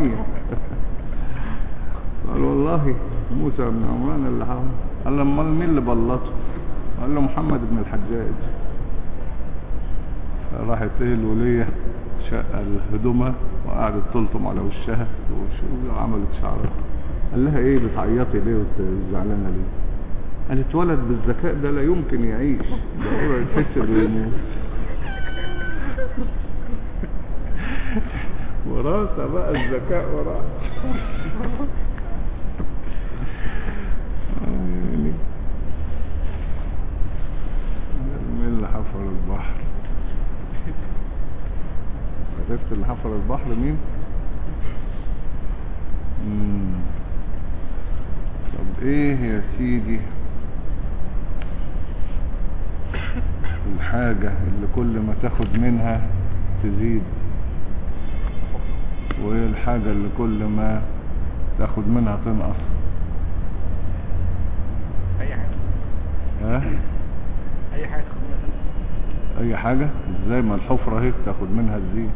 الميه قال والله موسى بن عمران اللي حفر قال له أمال مين اللي بلطه؟ قال له محمد بن الحجاج. فراحت إيه الولية شق هدومها وقعدت تلطم على وشها وشو عملت شعرها. قال لها إيه بتعيطي ليه وزعلانه ليه؟ قالت ولد بالذكاء ده لا يمكن يعيش. ضروري يتحسب ويموت وراثة بقى الذكاء وراثة يعني مين اللي حفر البحر. عرفت اللي حفر البحر مين. طب إيه يا سيدي؟ الحاجة اللي كل ما تاخد منها تزيد. وايه الحاجة اللي كل ما تاخد منها تنقص. أي حاجة. ها؟ أي حاجة تاخد منها أي حاجة؟ زي ما الحفرة هيك تاخد منها حاجة.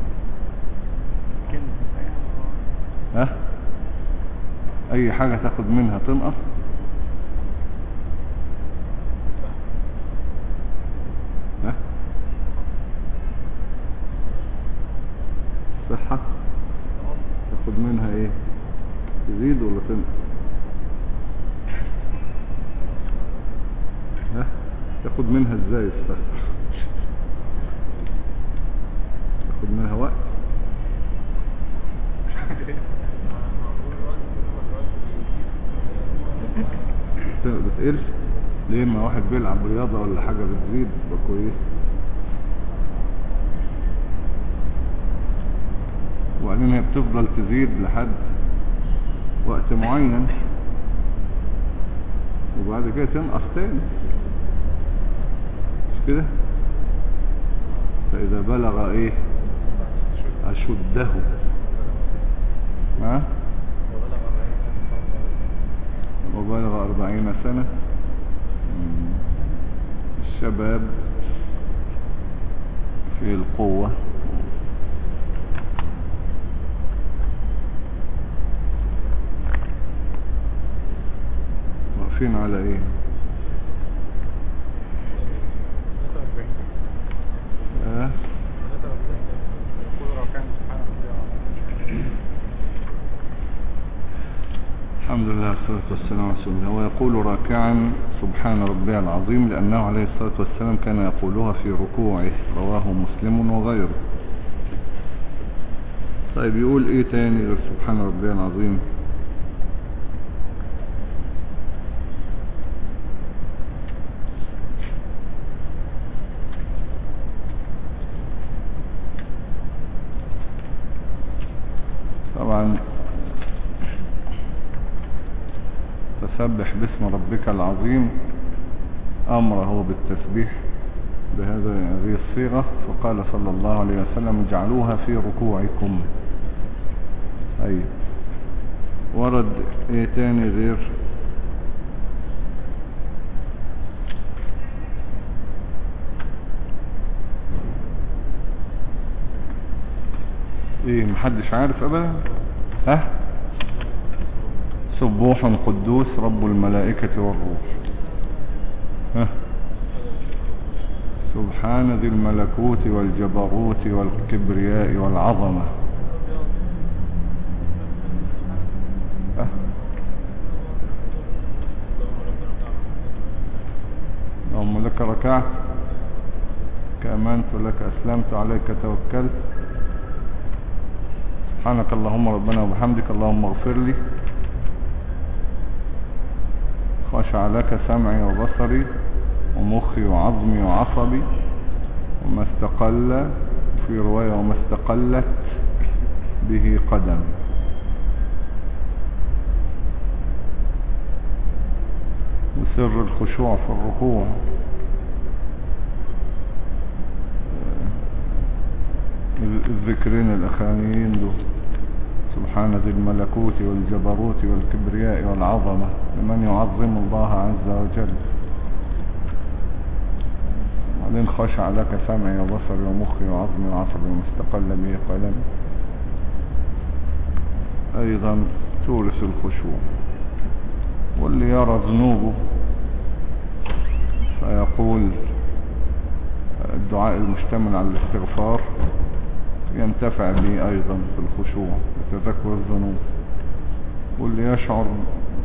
ها؟ أي حاجة تاخد منها تنقص؟ ها؟ صحة. تاخد منها إيه؟ تزيد ولا تنقص؟ ها؟ تاخد منها إزاي الصحة تاخد منها وقت؟ بت- بتقل ليه؟ ما واحد بيلعب رياضة ولا حاجة بتزيد يبقى كويس. وبعدين هي بتفضل تزيد لحد وقت معين. وبعد كده تنقص تاني. مش كده؟ فإذا بلغ إيه؟ أشده. ها؟ وبلغ أربعين سنة. الشباب في القوة. واقفين على إيه؟ 43 43 يقول ركعان سبحانه وتعالى الحمد لله والصلاة والسلام على رسول الله. ويقول راكعا سبحان ربي العظيم لأنه عليه الصلاة والسلام كان يقولها في ركوعه رواه مسلم وغيره. طيب يقول إيه تاني غير سبحان ربي العظيم سبح باسم ربك العظيم أمره بالتسبيح بهذا هذه الصيغة فقال صلى الله عليه وسلم اجعلوها في ركوعكم. أي ورد إيه تاني غير إيه محدش عارف ابدا؟ ها؟ سبوح قدوس رب الملائكة والروح. ها. سبحان ذي الملكوت والجبروت والكبرياء والعظمة. اللهم لك ركعت. كأمنت لك أسلمت عليك توكلت. سبحانك اللهم ربنا وبحمدك اللهم اغفر لي. خشع لك سمعي وبصري ومخي وعظمي وعصبي وما استقل في رواية وما استقلت به قدم. وسر الخشوع في الركوع. الذكرين الأخرانيين دول. سبحان ذي الملكوت والجبروت والكبرياء والعظمة لمن يعظم الله عز وجل. وبعدين خشع لك سمعي وبصري ومخي وعظمي وعصبي ومستقل به قلمي أيضا تورث الخشوع واللي يرى ذنوبه فيقول الدعاء المشتمل على الاستغفار. ينتفع به أيضا في الخشوع وتذكر الذنوب. واللي يشعر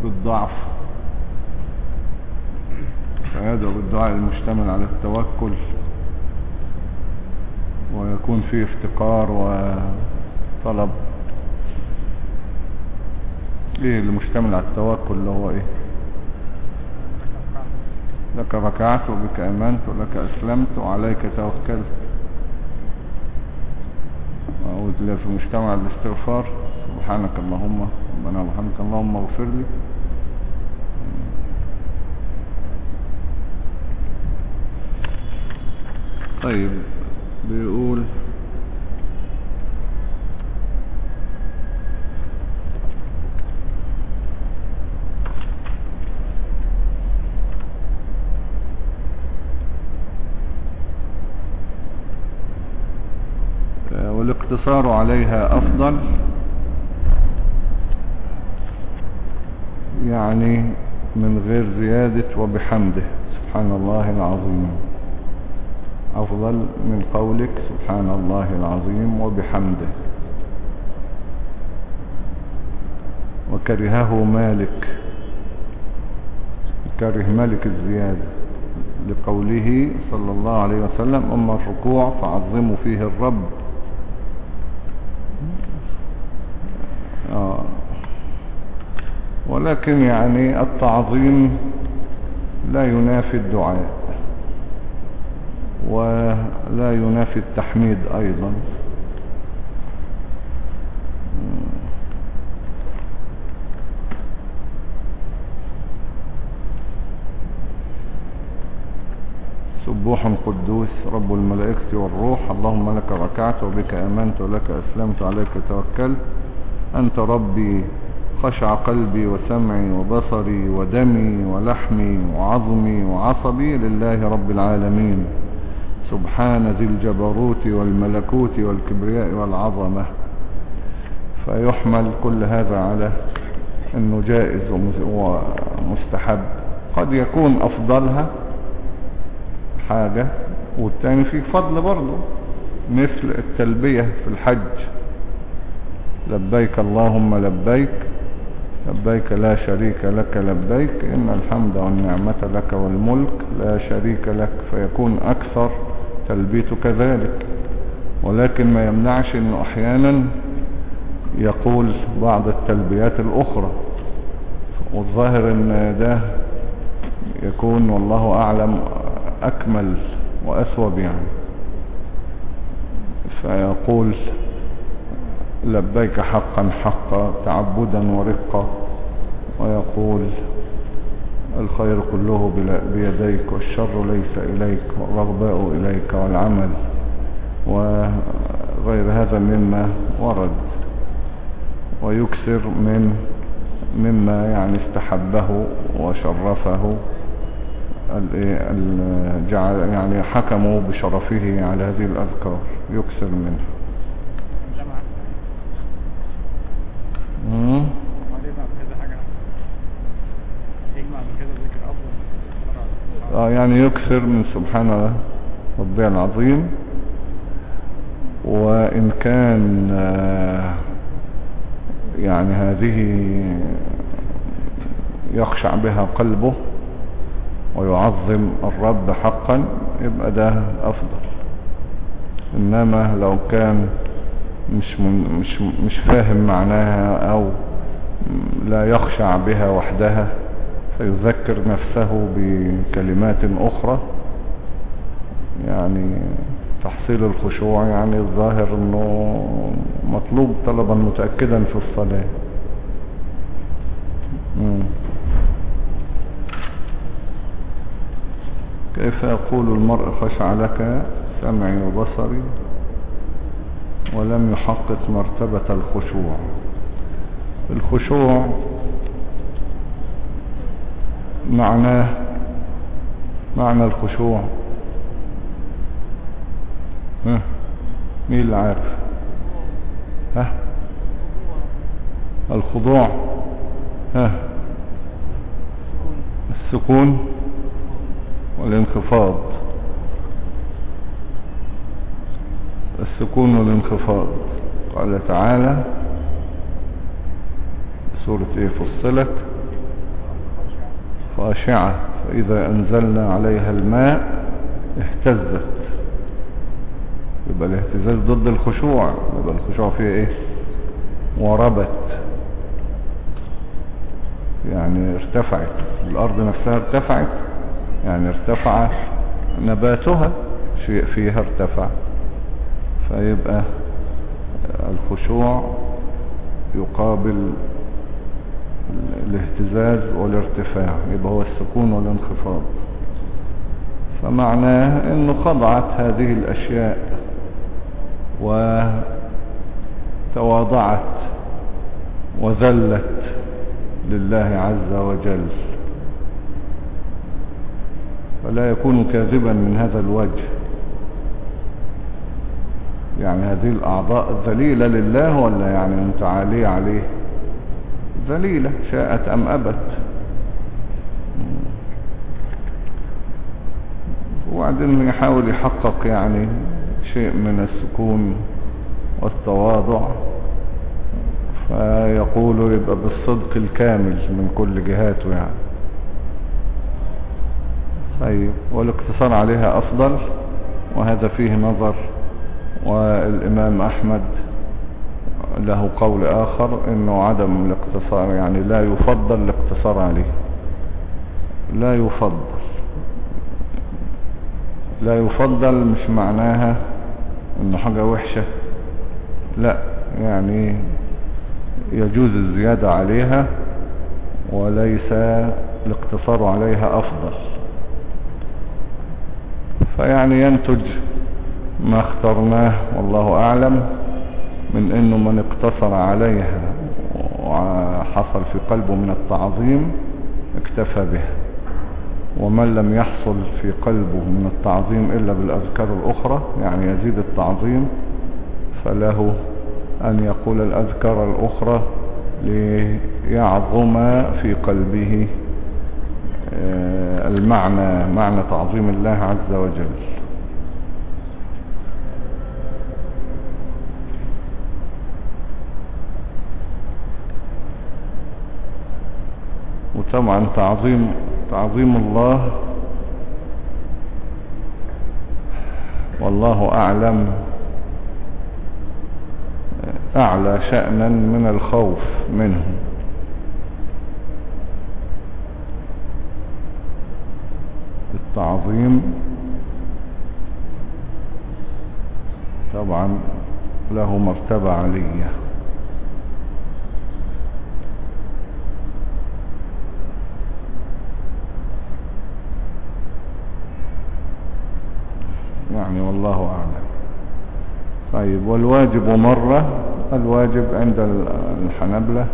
بالضعف. فيدعو بالدعاء المشتمل على التوكل. ويكون فيه افتقار وطلب. إيه اللي مشتمل على التوكل اللي هو إيه؟ لك ركعت وبك آمنت ولك أسلمت وعليك توكلت. أعوذ بالله في مجتمع الاستغفار. سبحانك اللهم ربنا وبحمدك اللهم اغفر لي. طيب بيقول والاقتصار عليها أفضل. يعني من غير زيادة وبحمده. سبحان الله العظيم. أفضل من قولك سبحان الله العظيم وبحمده. وكرهه مالك. كره مالك الزيادة. لقوله صلى الله عليه وسلم أما الركوع فعظموا فيه الرب آه. ولكن يعني التعظيم لا ينافي الدعاء ولا ينافي التحميد أيضا سبوح قدوس رب الملائكة والروح اللهم لك ركعت وبك أمنت ولك أسلمت عليك توكلت أنت ربي خشع قلبي وسمعي وبصري ودمي ولحمي وعظمي وعصبي لله رب العالمين. سبحان ذي الجبروت والملكوت والكبرياء والعظمة. فيحمل كل هذا على أنه جائز ومستحب. قد يكون أفضلها حاجة والتاني فيه فضل برضه مثل التلبية في الحج. لبيك اللهم لبيك لبيك لا شريك لك لبيك إن الحمد والنعمة لك والملك لا شريك لك فيكون أكثر تلبيت كذلك ولكن ما يمنعش أنه أحيانا يقول بعض التلبيات الأخرى. والظاهر أن ده يكون والله أعلم أكمل وأثوب يعني. فيقول لبيك حقا حقا تعبدا ورقا. ويقول الخير كله بيديك والشر ليس إليك والرغباء إليك والعمل. وغير هذا مما ورد. ويكثر من مما يعني استحبه وشرفه. يعني حكموا بشرفه على هذه الأذكار. يكثر منها جمع مم. امال يجمع بكذا حاجة يجمع بكذا ذكر أفضل مرة آه يعني يكثر من سبحان ربي العظيم. وإن كان آه، يعني هذه يخشع بها قلبه ويعظم الرب حقا يبقى ده أفضل. إنما لو كان مش مش مش فاهم معناها أو لا يخشع بها وحدها فيذكر نفسه بكلمات أخرى. يعني تحصيل الخشوع يعني الظاهر إنه مطلوب طلبا متأكدا في الصلاة. كيف يقول المرء خشع لك سمعي وبصري؟ ولم يحقق مرتبة الخشوع. الخشوع معناه معنى الخشوع. ها؟ مين اللي عارف؟ ها؟ الخضوع. ها؟ السكون. والانخفاض. السكون والانخفاض. قال تعالى سورة إيه فصلت خاشعة. فإذا أنزلنا عليها الماء اهتزت. يبقى الاهتزاز ضد الخشوع. يبقى الخشوع فيه إيه؟ وربت يعني ارتفعت. الأرض نفسها ارتفعت. يعني ارتفع نباتها. شيء فيها ارتفع. فيبقى الخشوع يقابل الاهتزاز والارتفاع يبقى هو السكون والانخفاض. فمعناه إنه خضعت هذه الأشياء وتواضعت وذلت لله عز وجل. فلا يكون كاذبا من هذا الوجه. يعني هذه الأعضاء ذليلة لله ولا يعني متعالية عليه؟ ذليلة شاءت أم أبت. وبعدين يحاول يحقق يعني شيء من السكون والتواضع فيقول يبقى بالصدق الكامل من كل جهاته يعني. طيب والاقتصار عليها أفضل وهذا فيه نظر. والإمام أحمد له قول آخر إنه عدم الاقتصار يعني لا يفضل الاقتصار عليه. لا يفضل. لا يفضل مش معناها إنه حاجة وحشة. لا يعني يجوز الزيادة عليها وليس الاقتصار عليها أفضل. فيعني ينتج ما اخترناه والله أعلم من إنه من اقتصر عليها وحصل في قلبه من التعظيم اكتفى بها ومن لم يحصل في قلبه من التعظيم إلا بالأذكار الأخرى يعني يزيد التعظيم فله أن يقول الأذكار الأخرى ليعظم في قلبه المعنى معنى تعظيم الله عز وجل. وطبعا تعظيم تعظيم الله. والله أعلم أعلى شأنا من الخوف منه. التعظيم طبعا له مرتبة عليه يعني والله أعلم طيب والواجب مرة الواجب عند ال- الحنبلة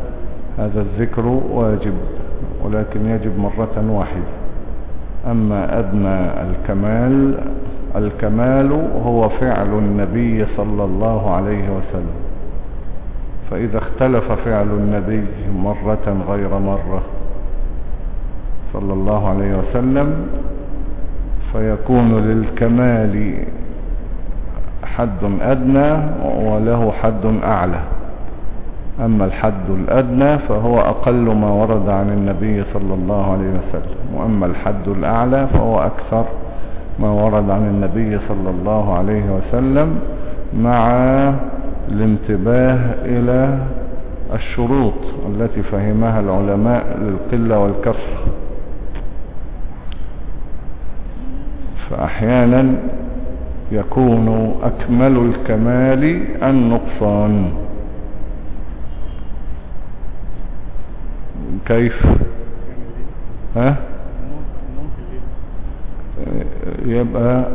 هذا الذكر واجب ولكن يجب مرة واحدة. أما أدنى الكمال الكمال هو فعل النبي صلى الله عليه وسلم. فإذا اختلف فعل النبي مرة غير مرة صلى الله عليه وسلم فيكون للكمال حد أدنى وله حد أعلى. أما الحد الأدنى فهو أقل ما ورد عن النبي صلى الله عليه وسلم وأما الحد الأعلى فهو أكثر ما ورد عن النبي صلى الله عليه وسلم مع الانتباه إلى الشروط التي فهمها العلماء للقلة والكثرة فأحيانا يكون أكمل الكمال النقصان. كيف؟ ها؟ يبقى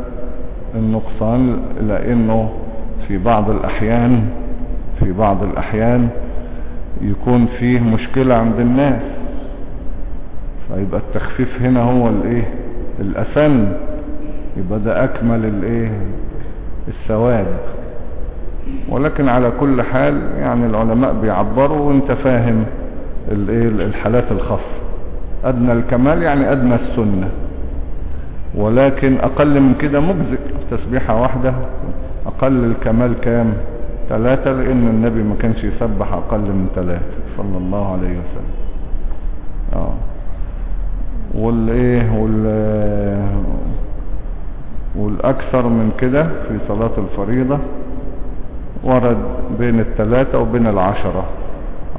النقصان لأنه في بعض الأحيان في بعض الأحيان يكون فيه مشكلة عند الناس. فيبقى التخفيف هنا هو الإيه؟ الأسن. يبقى ده أكمل الايه الثواب. ولكن على كل حال يعني العلماء بيعبروا وأنت فاهم الايه الحالات الخاصة. أدنى الكمال يعني أدنى السنة. ولكن أقل من كده مجزئ تسبيحة واحدة. أقل الكمال كام؟ ثلاثة لأن النبي ما كانش يسبح أقل من ثلاثة. صلى الله عليه وسلم. آه. والايه وال والأكثر من كده في صلاة الفريضة ورد بين الثلاثة وبين العشرة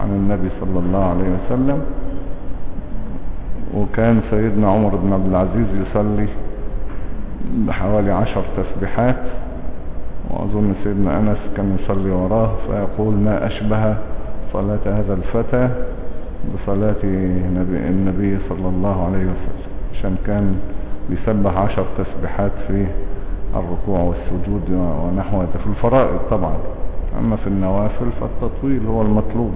عن النبي صلى الله عليه وسلم. وكان سيدنا عمر بن عبد العزيز يصلي بحوالي عشر تسبيحات وأظن سيدنا أنس كان يصلي وراه فيقول ما أشبه صلاة هذا الفتى بصلاة نبي النبي صلى الله عليه وسلم. عشان كان بيسبح عشر تسبيحات في الركوع والسجود ونحو هذا. في الفرائض طبعا. أما في النوافل فالتطويل هو المطلوب.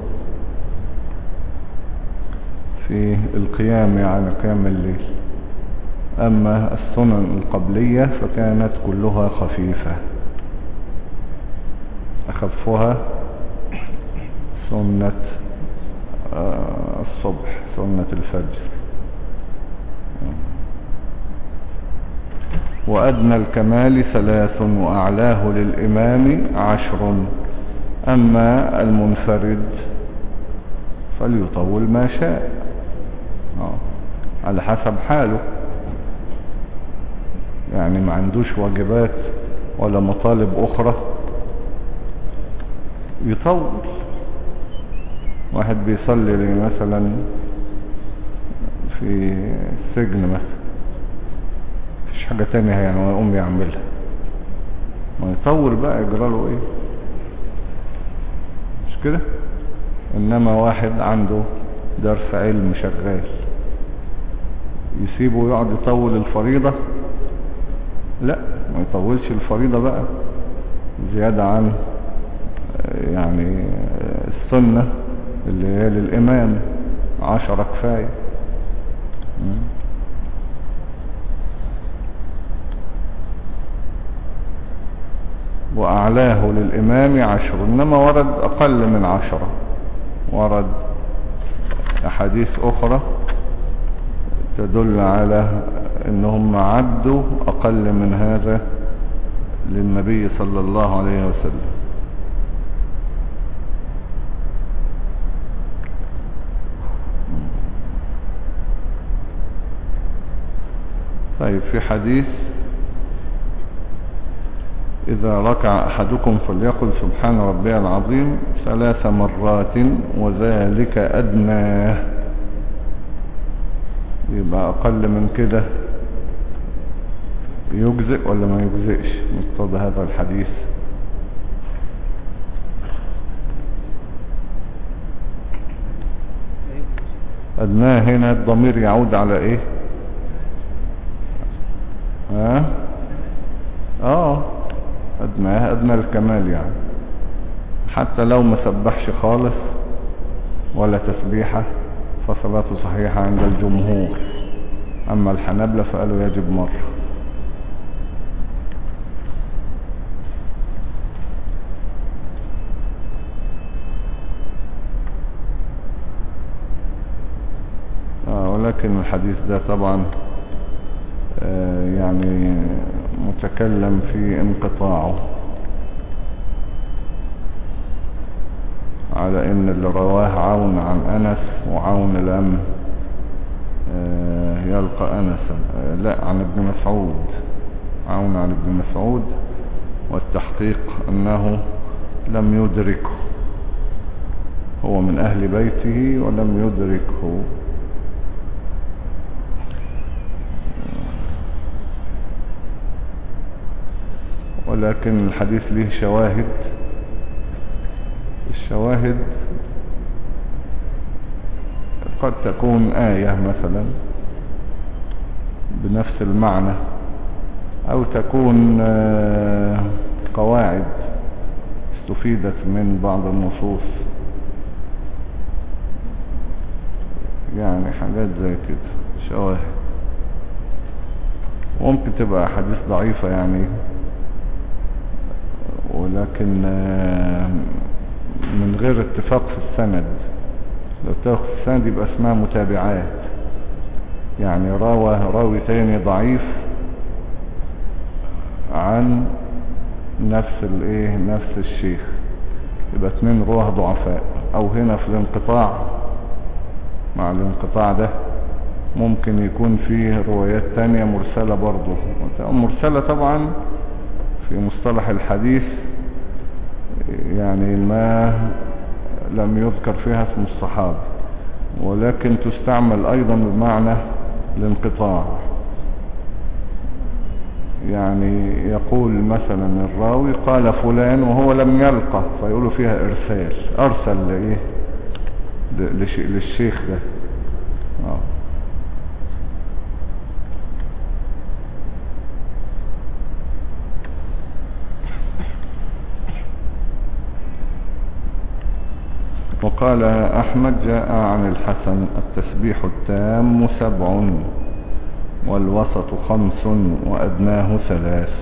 في القيام يعني قيام الليل. أما السنن القبلية فكانت كلها خفيفة. أخفها سنة آه، الصبح سنة الفجر. وأدنى الكمال ثلاث وأعلاه للإمام عشر. أما المنفرد فليطول ما شاء. على حسب حاله. يعني ما عندوش واجبات ولا مطالب أخرى. يطول. واحد بيصلي لي مثلا في السجن مثلا. مفيش حاجة تانية يعني هو يقوم يعملها. ما يطول بقى يجرى له إيه؟ مش كده؟ إنما واحد عنده درس علم شغال. يسيبه ويقعد يطول الفريضة؟ لا ما يطولش الفريضة بقى زيادة عن يعني السنة اللي هي للإمام عشرة كفاية. وأعلاه للإمام عشر إنما ورد أقل من عشرة ورد أحاديث أخرى تدل على أنهم عدوا أقل من هذا للنبي صلى الله عليه وسلم. طيب في حديث إذا ركع أحدكم فليقل سبحان ربي العظيم ثلاث مرات وذلك أدناه يبقى أقل من كده يجزئ ولا ما يجزئش؟ مقتضى هذا الحديث. أدناه هنا الضمير يعود على إيه؟ ها آه أدنى الكمال يعني. حتى لو ما سبحش خالص ولا تسبيحة فصلاته صحيحة عند الجمهور. أما الحنابلة فقالوا يجب مرة. آه ولكن الحديث ده طبعا آه يعني متكلم في انقطاعه. ان اللي رواه عون عن أنس وعون لم آه يلقى انسا. آه لا عن ابن مسعود. عون عن ابن مسعود والتحقيق أنه لم يدركه. هو من أهل بيته ولم يدركه. ولكن الحديث له شواهد. الشواهد قد تكون آية مثلا بنفس المعنى أو تكون قواعد استفيدت من بعض النصوص. يعني حاجات زي كده شواهد. ممكن تبقى حديث ضعيفة يعني ولكن من غير اتفاق في السند. لو اتفاق في السند يبقى اسمها متابعات. يعني راوى راوي تاني ضعيف عن نفس الايه نفس الشيخ. يبقى اتنين رواة ضعفاء. أو هنا في الانقطاع مع الانقطاع ده ممكن يكون فيه روايات تانية مرسلة برضه. مرسلة طبعا في مصطلح الحديث يعني ما لم يذكر فيها اسم الصحابة ولكن تستعمل أيضا بمعنى الانقطاع. يعني يقول مثلا الراوي قال فلان وهو لم يلقى فيقولوا فيها إرسال. أرسل لإيه؟ للشيخ ده. آه. وقال أحمد جاء عن الحسن التسبيح التام سبع والوسط خمس وأدناه ثلاث.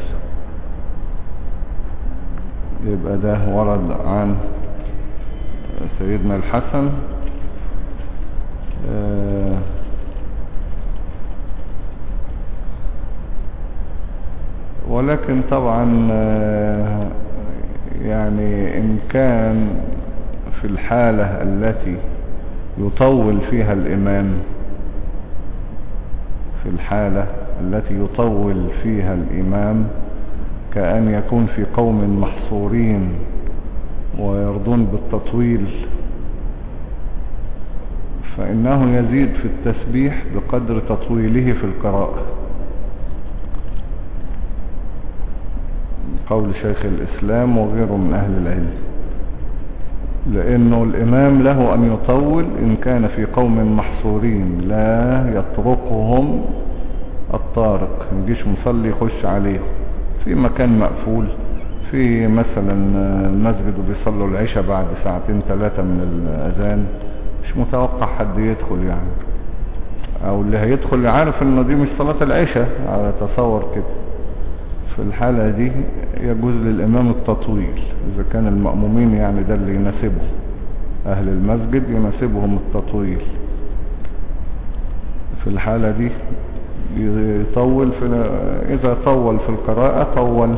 يبقى ده ورد عن سيدنا الحسن. ولكن طبعا يعني إن كان في الحالة التي يطول فيها الإمام في الحالة التي يطول فيها الإمام كأن يكون في قوم محصورين ويرضون بالتطويل. فإنه يزيد في التسبيح بقدر تطويله في القراءة. قول شيخ الإسلام وغيره من أهل العلم. لأنه الإمام له أن يطول إن كان في قوم محصورين لا يطرقهم الطارق يجيش مصلي يخش عليهم في مكان مقفول في مثلا مسجد وبيصلوا العشاء بعد ساعتين ثلاثة من الأذان مش متوقع حد يدخل يعني. أو اللي هيدخل عارف إن دي مش صلاة العشاء على تصور كده. في الحالة دي يجوز للإمام التطويل إذا كان المأمومين يعني ده اللي يناسبه أهل المسجد يناسبهم التطويل. في الحالة دي يطول في إذا طول في القراءة طول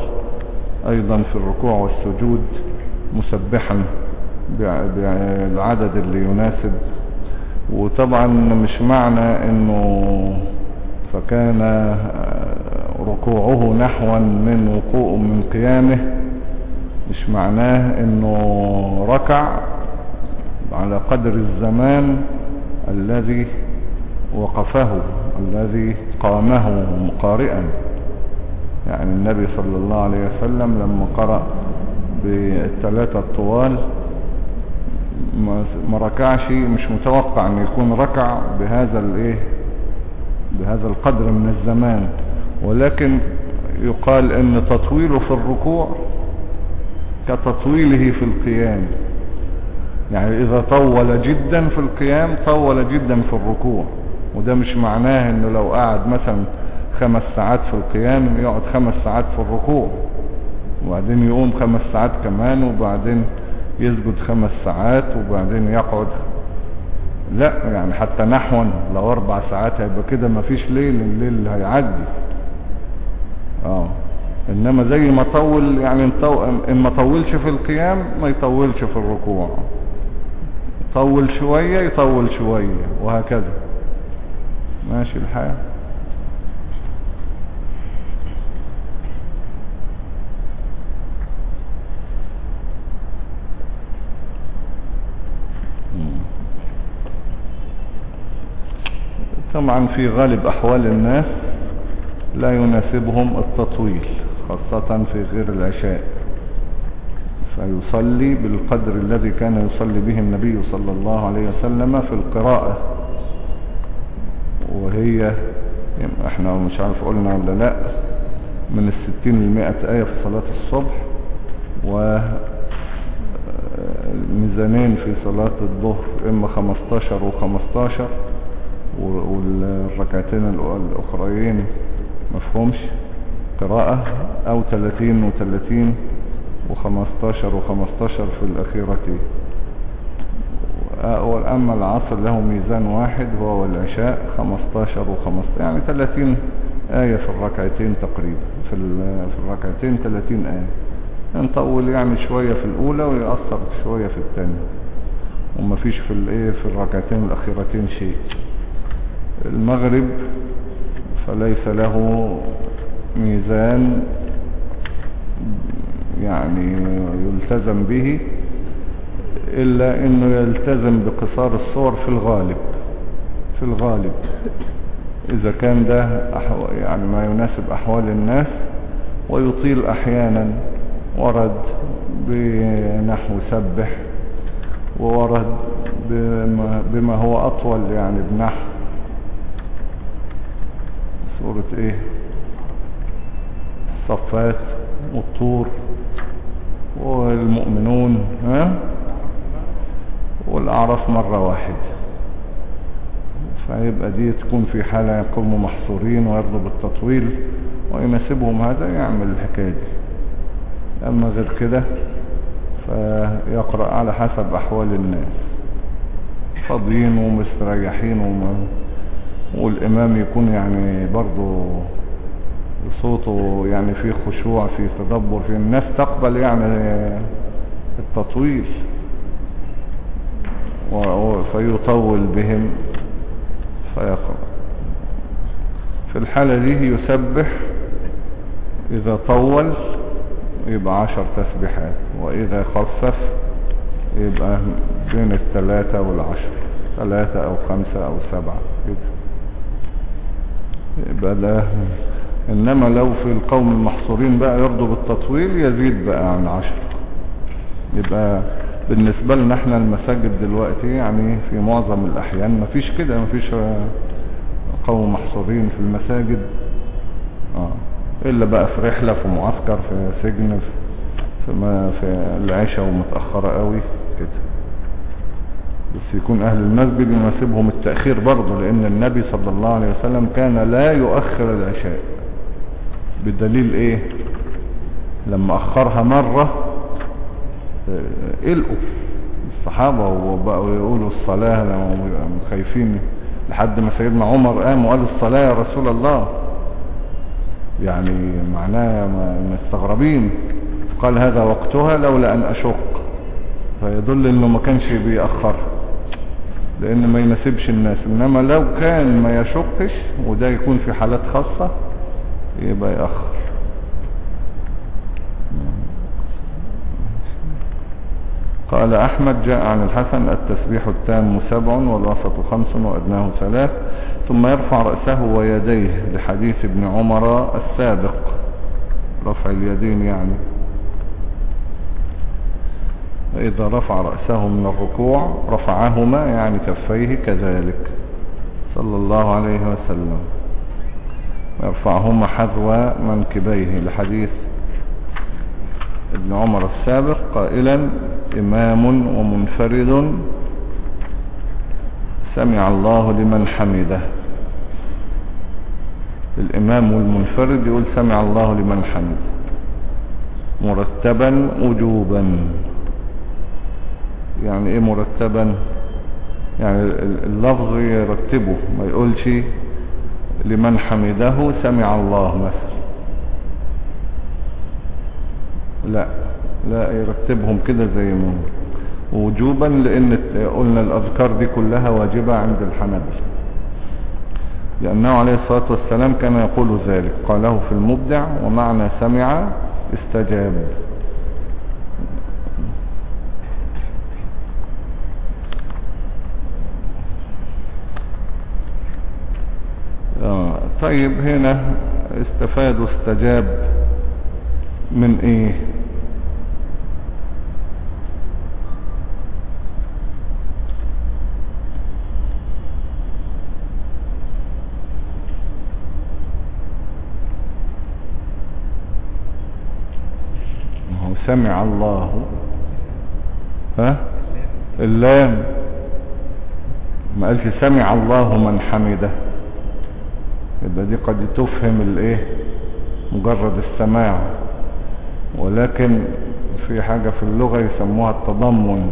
أيضا في الركوع والسجود مسبحا بالعدد اللي يناسب. وطبعا مش معنى إنه فكان ركوعه نحوا من وقوع من قيامه مش معناه إنه ركع على قدر الزمان الذي وقفه الذي قامه قارئا يعني النبي صلى الله عليه وسلم لما قرأ بالثلاثة الطوال ما ركعش مش متوقع ان يكون ركع بهذا الإيه بهذا القدر من الزمان. ولكن يقال أن تطويله في الركوع كتطويله في القيام. يعني إذا طول جدا في القيام طول جدا في الركوع. وده مش معناه إنه لو قعد مثلا خمس ساعات في القيام يقعد خمس ساعات في الركوع. وبعدين يقوم خمس ساعات كمان وبعدين يسجد خمس ساعات وبعدين يقعد. لا يعني حتى نحوا لو أربع ساعات هيبقى كده مفيش ليل الليل هيعدي. آه. إنما زي ما طول يعني إن ما طولش في القيام ما يطولش في الركوع. طول شوية يطول شوية وهكذا. ماشي الحال. طبعا في غالب أحوال الناس لا يناسبهم التطويل خاصة في غير العشاء. فيصلي بالقدر الذي كان يصلي به النبي صلى الله عليه وسلم في القراءة. وهي إحنا مش عارف قلنا ولا لا من الستين للمئة آية في صلاة الصبح وميزانين في صلاة الظهر إما خمستاشر وخمستاشر والركعتين الاخرين مفهومش؟ قراءة أو تلاتين وتلاتين وخمستاشر وخمستاشر في الأخيرة. اما العصر له ميزان واحد هو والعشاء خمستاشر وخمستاشر يعني تلاتين آية في الركعتين تقريبا في, الركعتين تلاتين آية. نطول يعني شوية في الأولى ويأثر شوية في الثانية. وما فيش في الايه في الركعتين الأخيرتين شيء. المغرب فليس له ميزان يعني يلتزم به إلا أنه يلتزم بقصار الصور في الغالب في الغالب. إذا كان ده يعني ما يناسب أحوال الناس ويطيل أحيانا ورد بنحو سبح وورد بما, بما هو أطول يعني بنحو سورة إيه؟ الصفات والطور والمؤمنون ها؟ والأعراف مرة واحدة فيبقى دي تكون في حالة يقوموا محصورين ويرضوا بالتطويل ويناسبهم. هذا يعمل الحكاية دي. أما غير كده فيقرأ على حسب أحوال الناس. فاضيين ومستريحين وما والإمام يكون يعني برضو صوته يعني فيه خشوع فيه تدبر في الناس تقبل يعني التطويل فيطول بهم فيقرأ. في الحالة دي يسبح إذا طول يبقى عشر تسبيحات وإذا خفف يبقى بين الثلاثة والعشر ثلاثة أو خمسة أو سبعة. كده يبقى إنما لو في القوم المحصورين بقى يرضوا بالتطويل يزيد بقى عن عشر يبقى بالنسبة لنا إحنا المساجد دلوقتي يعني في معظم الأحيان مفيش كده مفيش قوم محصورين في المساجد. آه. إلا بقى في رحلة في معسكر في سجن في, في العشاء ومتأخرة قوي. بس يكون أهل المسجد يناسبهم التأخير برضه لأن النبي صلى الله عليه وسلم كان لا يؤخر العشاء. بدليل إيه؟ لما أخرها مرة قلقوا الصحابة وبقوا يقولوا الصلاة خايفين. لحد ما سيدنا عمر قام وقال الصلاة يا رسول الله. يعني معناه مستغربين. قال هذا وقتها لولا أن أشق. فيدل إنه ما كانش بيأخرها لأن ما يناسبش الناس إنما لو كان ما يشقش وده يكون في حالات خاصة يبقى يأخر. قال أحمد جاء عن الحسن التسبيح التام سبع والوسط خمس وأدناه ثلاث ثم يرفع رأسه ويديه لحديث ابن عمر السابق رفع اليدين يعني. إذا رفع رأسه من الركوع رفعهما يعني كفيه كذلك. صلى الله عليه وسلم. يرفعهما حذو منكبيه. لحديث ابن عمر السابق قائلا إمام ومنفرد. سمع الله لمن حمده. الإمام والمنفرد يقول سمع الله لمن حمده. مرتبا وجوبا. يعني إيه مرتبا؟ يعني ال- اللفظ يرتبه ما يقولش لمن حمده سمع الله مثلا. لا لا يرتبهم كده زي ما وجوبا لأن قلنا الأذكار دي كلها واجبة عند الحنابلة. لأنه عليه الصلاة والسلام كان يقول ذلك قاله في المبدع ومعنى سمع استجاب آه، طيب هنا استفادوا استجاب من إيه؟ سمع الله. ها؟ اللام. ما قالش سمع الله من حمده. يبقى دي قد تفهم الايه؟ مجرد السماع. ولكن في حاجة في اللغة يسموها التضمن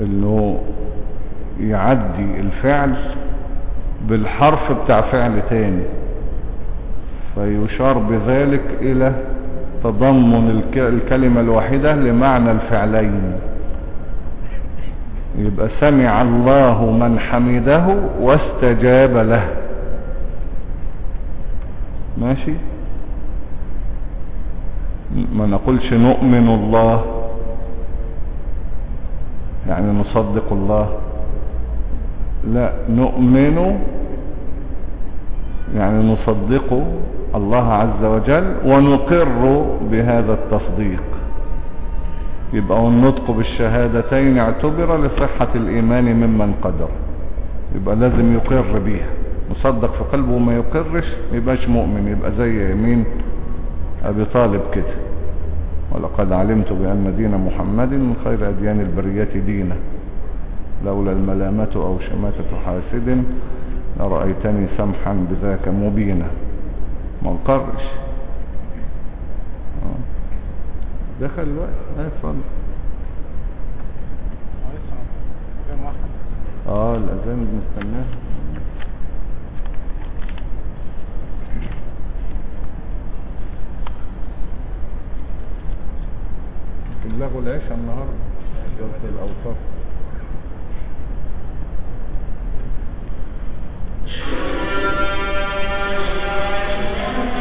انه يعدي الفعل بالحرف بتاع فعل تاني. فيشار بذلك إلى تضمن الك- الكلمة الواحدة لمعنى الفعلين. يبقى سمع الله من حمده واستجاب له. ماشي؟ ما نقولش نؤمن الله. يعني نصدق الله. لا نؤمن يعني نصدق الله عز وجل ونقر بهذا التصديق. يبقى النطق بالشهادتين اعتبر لصحة الإيمان ممن قدر. يبقى لازم يقر بيها. مصدق في قلبه وما يقرش يبقاش مؤمن يبقى زي يمين أبي طالب كده. ولقد علمت بأن دين محمد من خير أديان البرية دينا. لولا الملامة أو شماتة حاسد لرأيتني سمحا بذاك مبينا. ما نقرش. دخل الوقت. لسه غير موحد آه الأذان بنستناه. يمكن لغوا العشاء النهارده. في الاوقاف السلام مؤخرين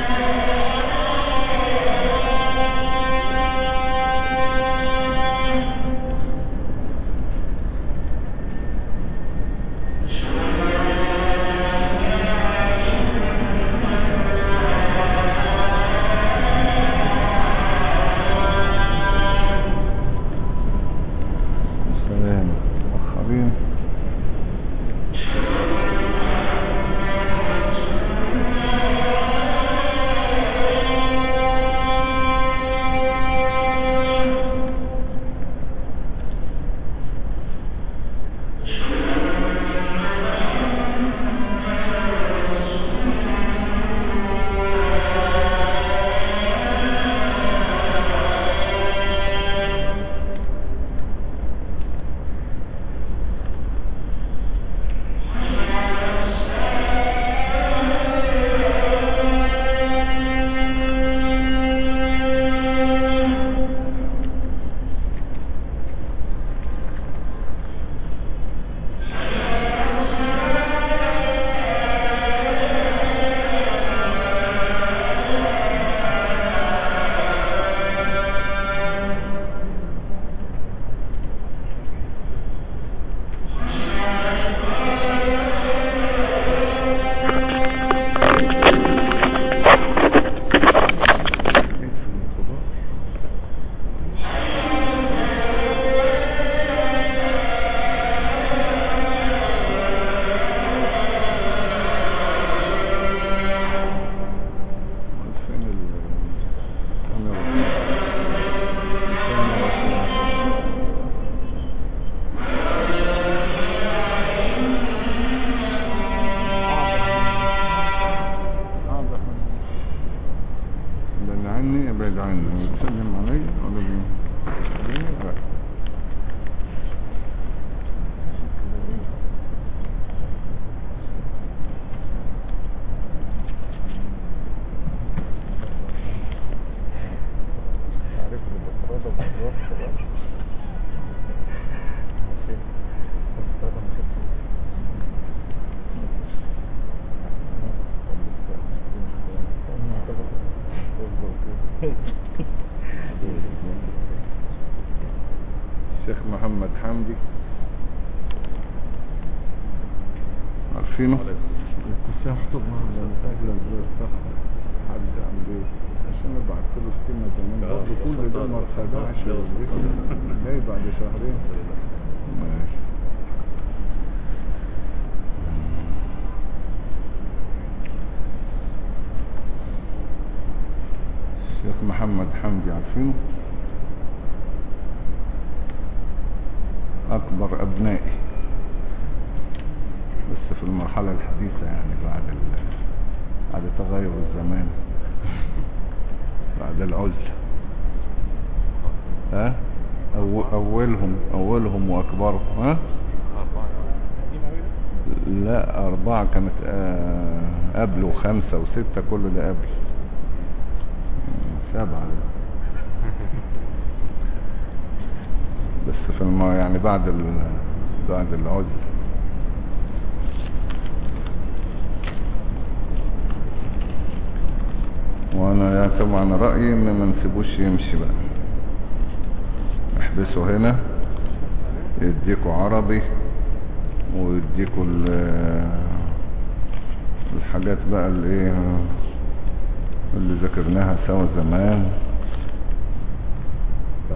ان ما نسيبوش يمشي بقى. احبسه هنا يديكوا عربي ويديكوا ال- الحاجات بقى اللي إيه اللي ذكرناها سوا زمان.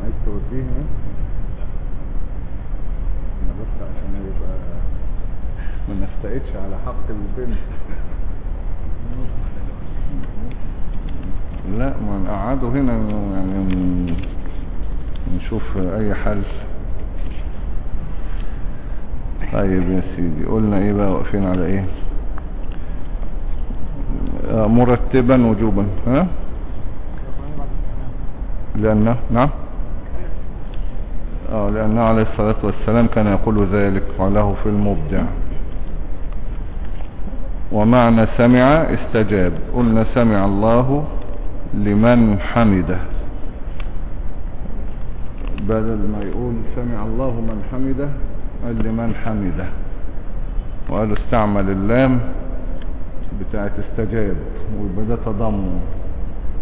عايز توديه؟ أنا بس عشان يبقى ما نستعدش على حق البنت. لا ما نقعده هنا يعني نشوف أي حل. طيب يا سيدي قلنا إيه بقى واقفين على إيه؟ آه، مرتبا وجوبا ها؟ لأنه نعم؟ آه لأنه عليه الصلاة والسلام كان يقول ذلك وله في المبدع. ومعنى سمع استجاب. قلنا سمع الله لمن حمده. بدل ما يقول سمع الله من حمده قال لمن حمده. وقالوا استعمل اللام بتاعت استجاب ويبقى تضمن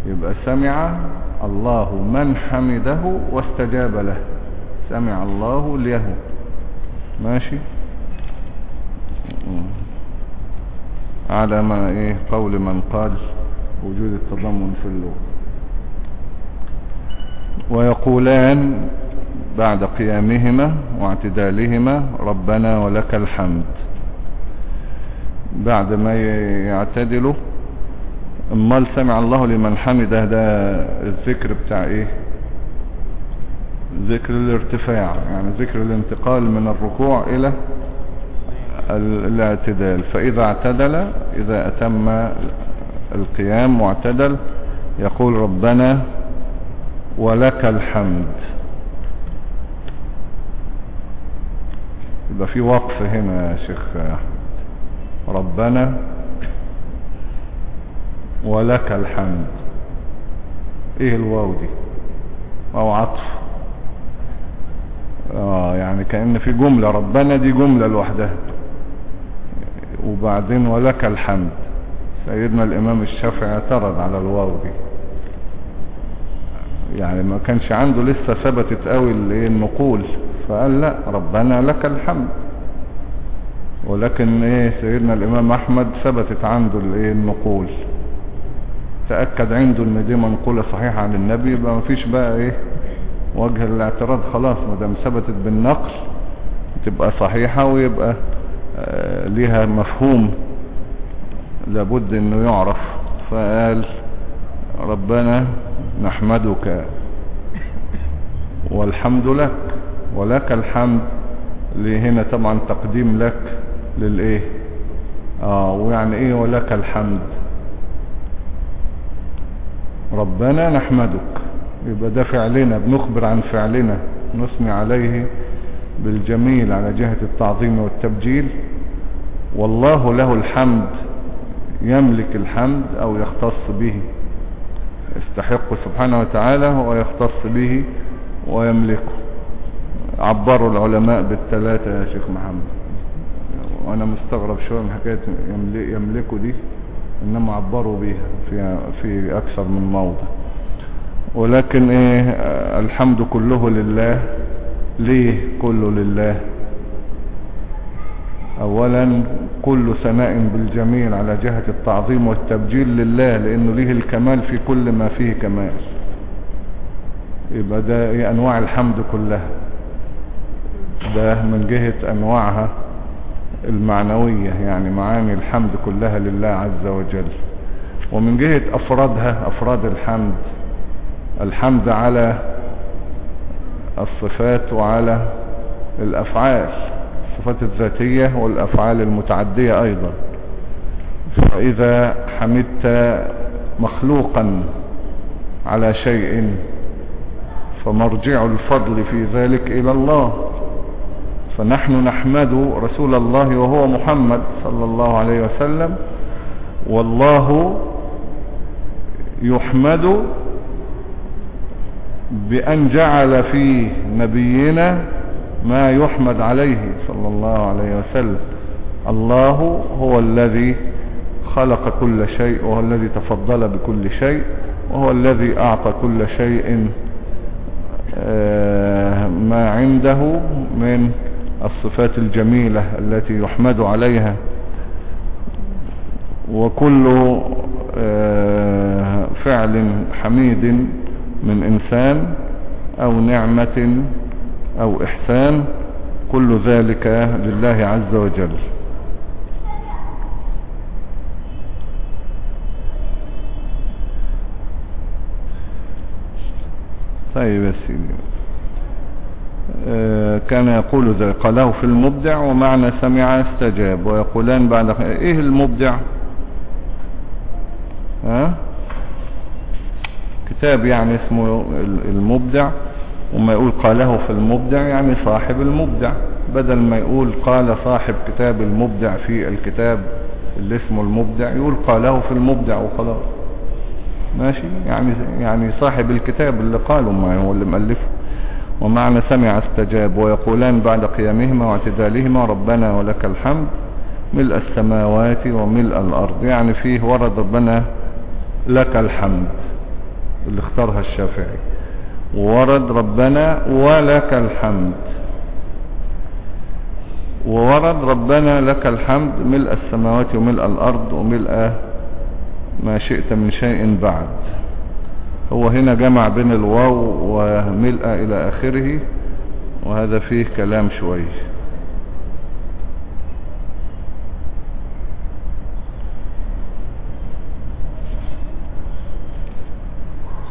يبقى سمع الله من حمده واستجاب له. سمع الله له ماشي؟ على ما إيه؟ قول من قال. وجود التضمن في اللغة. ويقولان بعد قيامهما واعتدالهما ربنا ولك الحمد. بعد ما يعتدلوا أمال سمع الله لمن حمده ده الذكر بتاع إيه؟ ذكر الارتفاع يعني ذكر الانتقال من الركوع إلى ال- الاعتدال. فإذا اعتدل إذا أتم القيام واعتدل يقول ربنا ولك الحمد. يبقى في وقف هنا يا شيخ أحمد. ربنا ولك الحمد. إيه الواو دي؟ أو عطف. آه يعني كأن في جملة. ربنا دي جملة لوحدها. وبعدين ولك الحمد. سيدنا الإمام الشافعي اعترض على الواو دي. يعني ما كانش عنده لسه ثبتت قوي النقول فقال لا ربنا لك الحمد. ولكن إيه سيدنا الإمام أحمد ثبتت عنده الايه النقول تأكد عنده إن دي منقولة صحيحة عن النبي يبقى مفيش بقى إيه وجه الاعتراض خلاص. ما دام ثبتت بالنقل تبقى صحيحة ويبقى آه ليها مفهوم. لابد إنه يعرف. فقال ربنا نحمدك والحمد لك ولك الحمد. هنا طبعا تقديم لك للإيه؟ آه ويعني إيه ولك الحمد؟ ربنا نحمدك. يبقى ده فعلنا بنخبر عن فعلنا نثني عليه بالجميل على جهة التعظيم والتبجيل. والله له الحمد. يملك الحمد أو يختص به. يستحق سبحانه وتعالى ويختص به ويملكه. عبروا العلماء بالثلاثة يا شيخ محمد. وأنا مستغرب شوية من حكاية يملك يملكوا دي إنما عبروا بيها في, في أكثر من موضع. ولكن إيه الحمد كله لله. ليه كله لله؟ اولا كل ثناء بالجميل على جهة التعظيم والتبجيل لله لأنه ليه الكمال في كل ما فيه كمال. يبقى ده إيه أنواع الحمد كلها. ده من جهة أنواعها المعنوية يعني معاني الحمد كلها لله عز وجل. ومن جهة أفرادها أفراد الحمد الحمد على الصفات وعلى الأفعال. الصفات الذاتية والأفعال المتعدية أيضا. فإذا حمدت مخلوقا على شيء فمرجع الفضل في ذلك إلى الله. فنحن نحمد رسول الله وهو محمد صلى الله عليه وسلم. والله يحمد بأن جعل في نبينا ما يحمد عليه صلى الله عليه وسلم. الله هو الذي خلق كل شيء وهو الذي تفضل بكل شيء وهو الذي أعطى كل شيء ما عنده من الصفات الجميلة التي يحمد عليها. وكل فعل حميد من إنسان أو نعمة أو إحسان كل ذلك لله عز وجل. طيب يا سيدي. كان يقول ذا قاله في المبدع ومعنى سمع استجاب. ويقولان بعد إيه المبدع؟ ها؟ كتاب يعني اسمه المبدع. وما يقول قاله في المبدع يعني صاحب المبدع. بدل ما يقول قال صاحب كتاب المبدع في الكتاب اللي اسمه المبدع يقول قاله في المبدع وخلاص. ماشي؟ يعني يعني صاحب الكتاب اللي قاله ما هو اللي مؤلفه. ومعنى سمع استجاب ويقولان بعد قيامهما واعتدالهما ربنا ولك الحمد ملء السماوات وملء الأرض. يعني فيه ورد ربنا لك الحمد اللي اختارها الشافعي. وورد ربنا ولك الحمد. وورد ربنا لك الحمد ملء السماوات وملء الأرض وملء ما شئت من شيء بعد. هو هنا جمع بين الواو وملء إلى آخره وهذا فيه كلام شوي.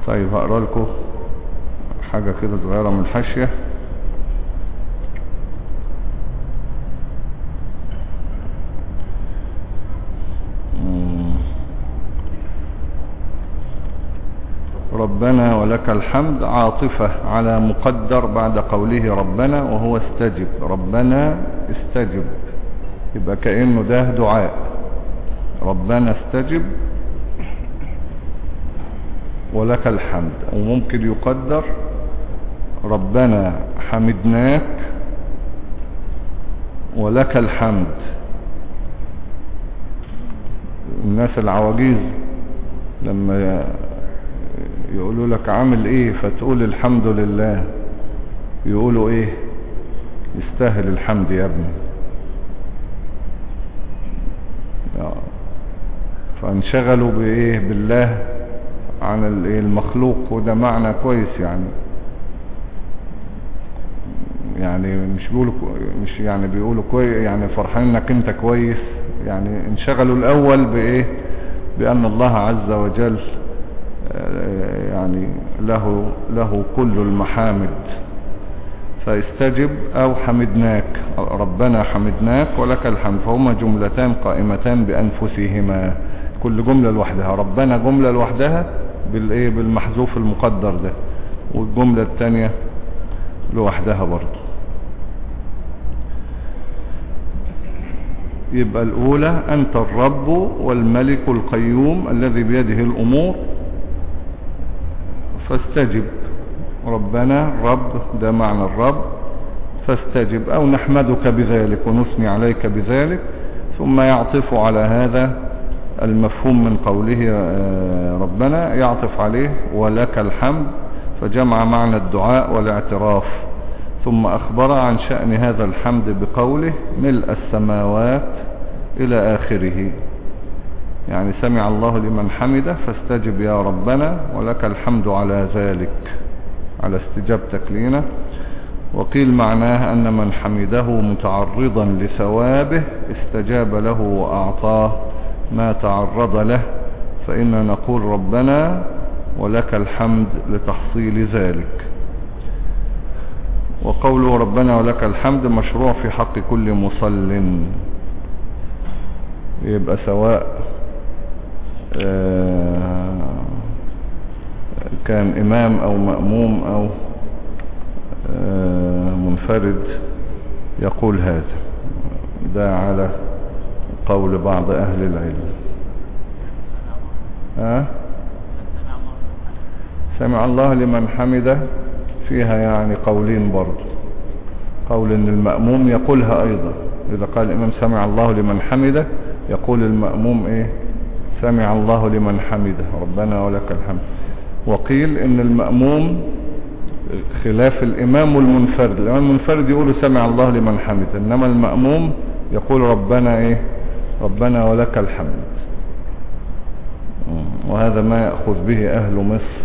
طيب هقرأ لكم. حاجة كده صغيرة من الحاشية. ربنا ولك الحمد عاطفة على مقدر بعد قوله ربنا وهو استجب. ربنا استجب. يبقى كأنه ده دعاء. ربنا استجب ولك الحمد. وممكن يقدر ربنا حمدناك ولك الحمد. الناس العواجيز لما يقولوا لك عامل إيه فتقول الحمد لله. يقولوا إيه؟ يستاهل الحمد يا ابني. فانشغلوا بإيه؟ بالله عن المخلوق وده معنى كويس يعني. يعني مش بيقولوا مش يعني بيقولوا كويس يعني فرحان إنك أنت كويس. يعني انشغلوا الأول بإيه؟ بأن الله عز وجل يعني له له كل المحامد. فاستجب أو حمدناك. ربنا حمدناك ولك الحمد. فهما جملتان قائمتان بأنفسهما. كل جملة لوحدها. ربنا جملة لوحدها بالإيه؟ بالمحذوف المقدر ده. والجملة الثانية لوحدها برضه. يبقى الأولى أنت الرب والملك القيوم الذي بيده الأمور. فاستجب. ربنا رب ده معنى الرب. فاستجب. أو نحمدك بذلك ونثني عليك بذلك. ثم يعطف على هذا المفهوم من قوله ربنا يعطف عليه ولك الحمد. فجمع معنى الدعاء والاعتراف. ثم أخبر عن شأن هذا الحمد بقوله ملء السماوات إلى آخره. يعني سمع الله لمن حمده فاستجب يا ربنا ولك الحمد على ذلك على استجابتك لنا وقيل معناه أن من حمده متعرضا لثوابه استجاب له وأعطاه ما تعرض له فإنا نقول ربنا ولك الحمد لتحصيل ذلك. وقوله ربنا ولك الحمد مشروع في حق كل مصل. يبقى سواء آه، كان إمام أو مأموم أو آه، منفرد يقول هذا. ده على قول بعض أهل العلم. ها؟ سمع الله لمن حمده. فيها يعني قولين برضو. قول إن المأموم يقولها أيضا. إذا قال الإمام سمع الله لمن حمده يقول المأموم إيه؟ سمع الله لمن حمده. ربنا ولك الحمد. وقيل إن المأموم خلاف الإمام والمنفرد الإمام المنفرد يقول سمع الله لمن حمده. إنما المأموم يقول ربنا إيه؟ ربنا ولك الحمد. وهذا ما يأخذ به أهل مصر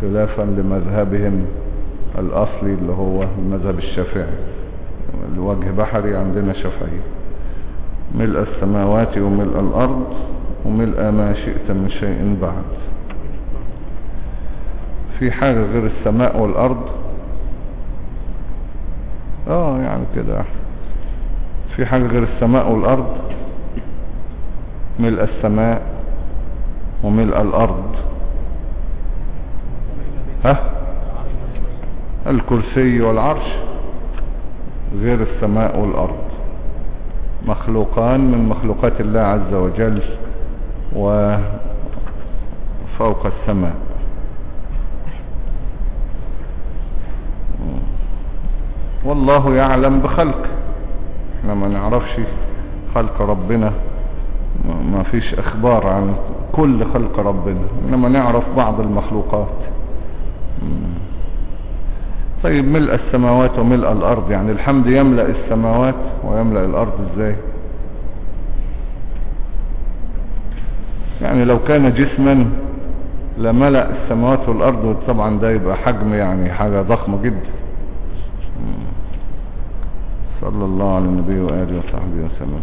خلافا لمذهبهم الأصلي اللي هو المذهب الشافعي. الوجه بحري عندنا شافعي. ملء السماوات وملء الأرض وملء ما شئت من شيء بعد. في حاجة غير السماء والأرض؟ آه يعني كده. في حاجة غير السماء والأرض؟ ملء السماء وملء الأرض. ها؟ الكرسي والعرش غير السماء والأرض. مخلوقان من مخلوقات الله عز وجل وفوق السماء. والله يعلم بخلق. إحنا ما نعرفش خلق ربنا ما فيش أخبار عن كل خلق ربنا. انما نعرف بعض المخلوقات. طيب ملء السماوات وملء الأرض يعني الحمد يملأ السماوات ويملأ الأرض إزاي؟ يعني لو كان جسما لملأ السماوات والأرض طبعا ده يبقى حجم يعني حاجة ضخمة جدا. صلى الله على النبي وآله وصحبه وسلم.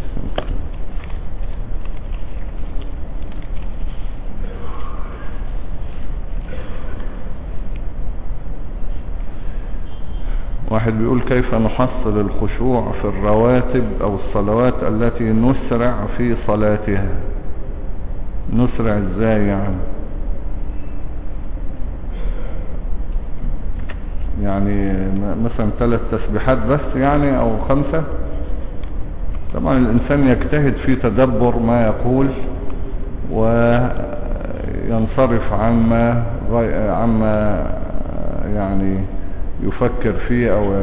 واحد بيقول كيف نحصل الخشوع في الرواتب أو الصلوات التي نسرع في صلاتها؟ نسرع إزاي يعني؟ يعني مثلا ثلاث تسبيحات بس يعني أو خمسة؟ طبعا الإنسان يجتهد في تدبر ما يقول وينصرف عما عما يعني يفكر فيه أو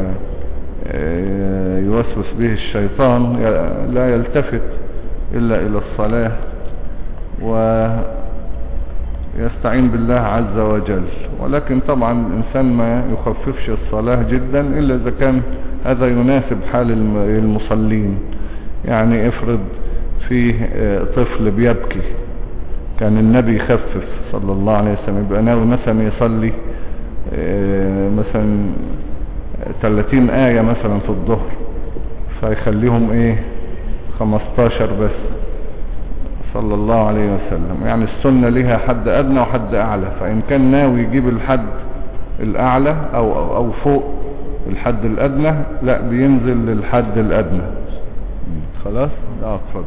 يوسوس به الشيطان لا يلتفت إلا إلى الصلاة ويستعين بالله عز وجل. ولكن طبعا الإنسان ما يخففش الصلاة جدا إلا إذا كان هذا يناسب حال المصلين. يعني افرض فيه طفل بيبكي كان النبي يخفف صلى الله عليه وسلم يبقى ناوي مثلا يصلي مثلا 30 آية مثلا في الظهر فيخليهم إيه؟ 15 بس صلى الله عليه وسلم. يعني السنة لها حد أدنى وحد أعلى فإن كان ناوي يجيب الحد الأعلى أو, أو فوق الحد الأدنى لا بينزل للحد الأدنى. خلاص؟ لا اتفضل.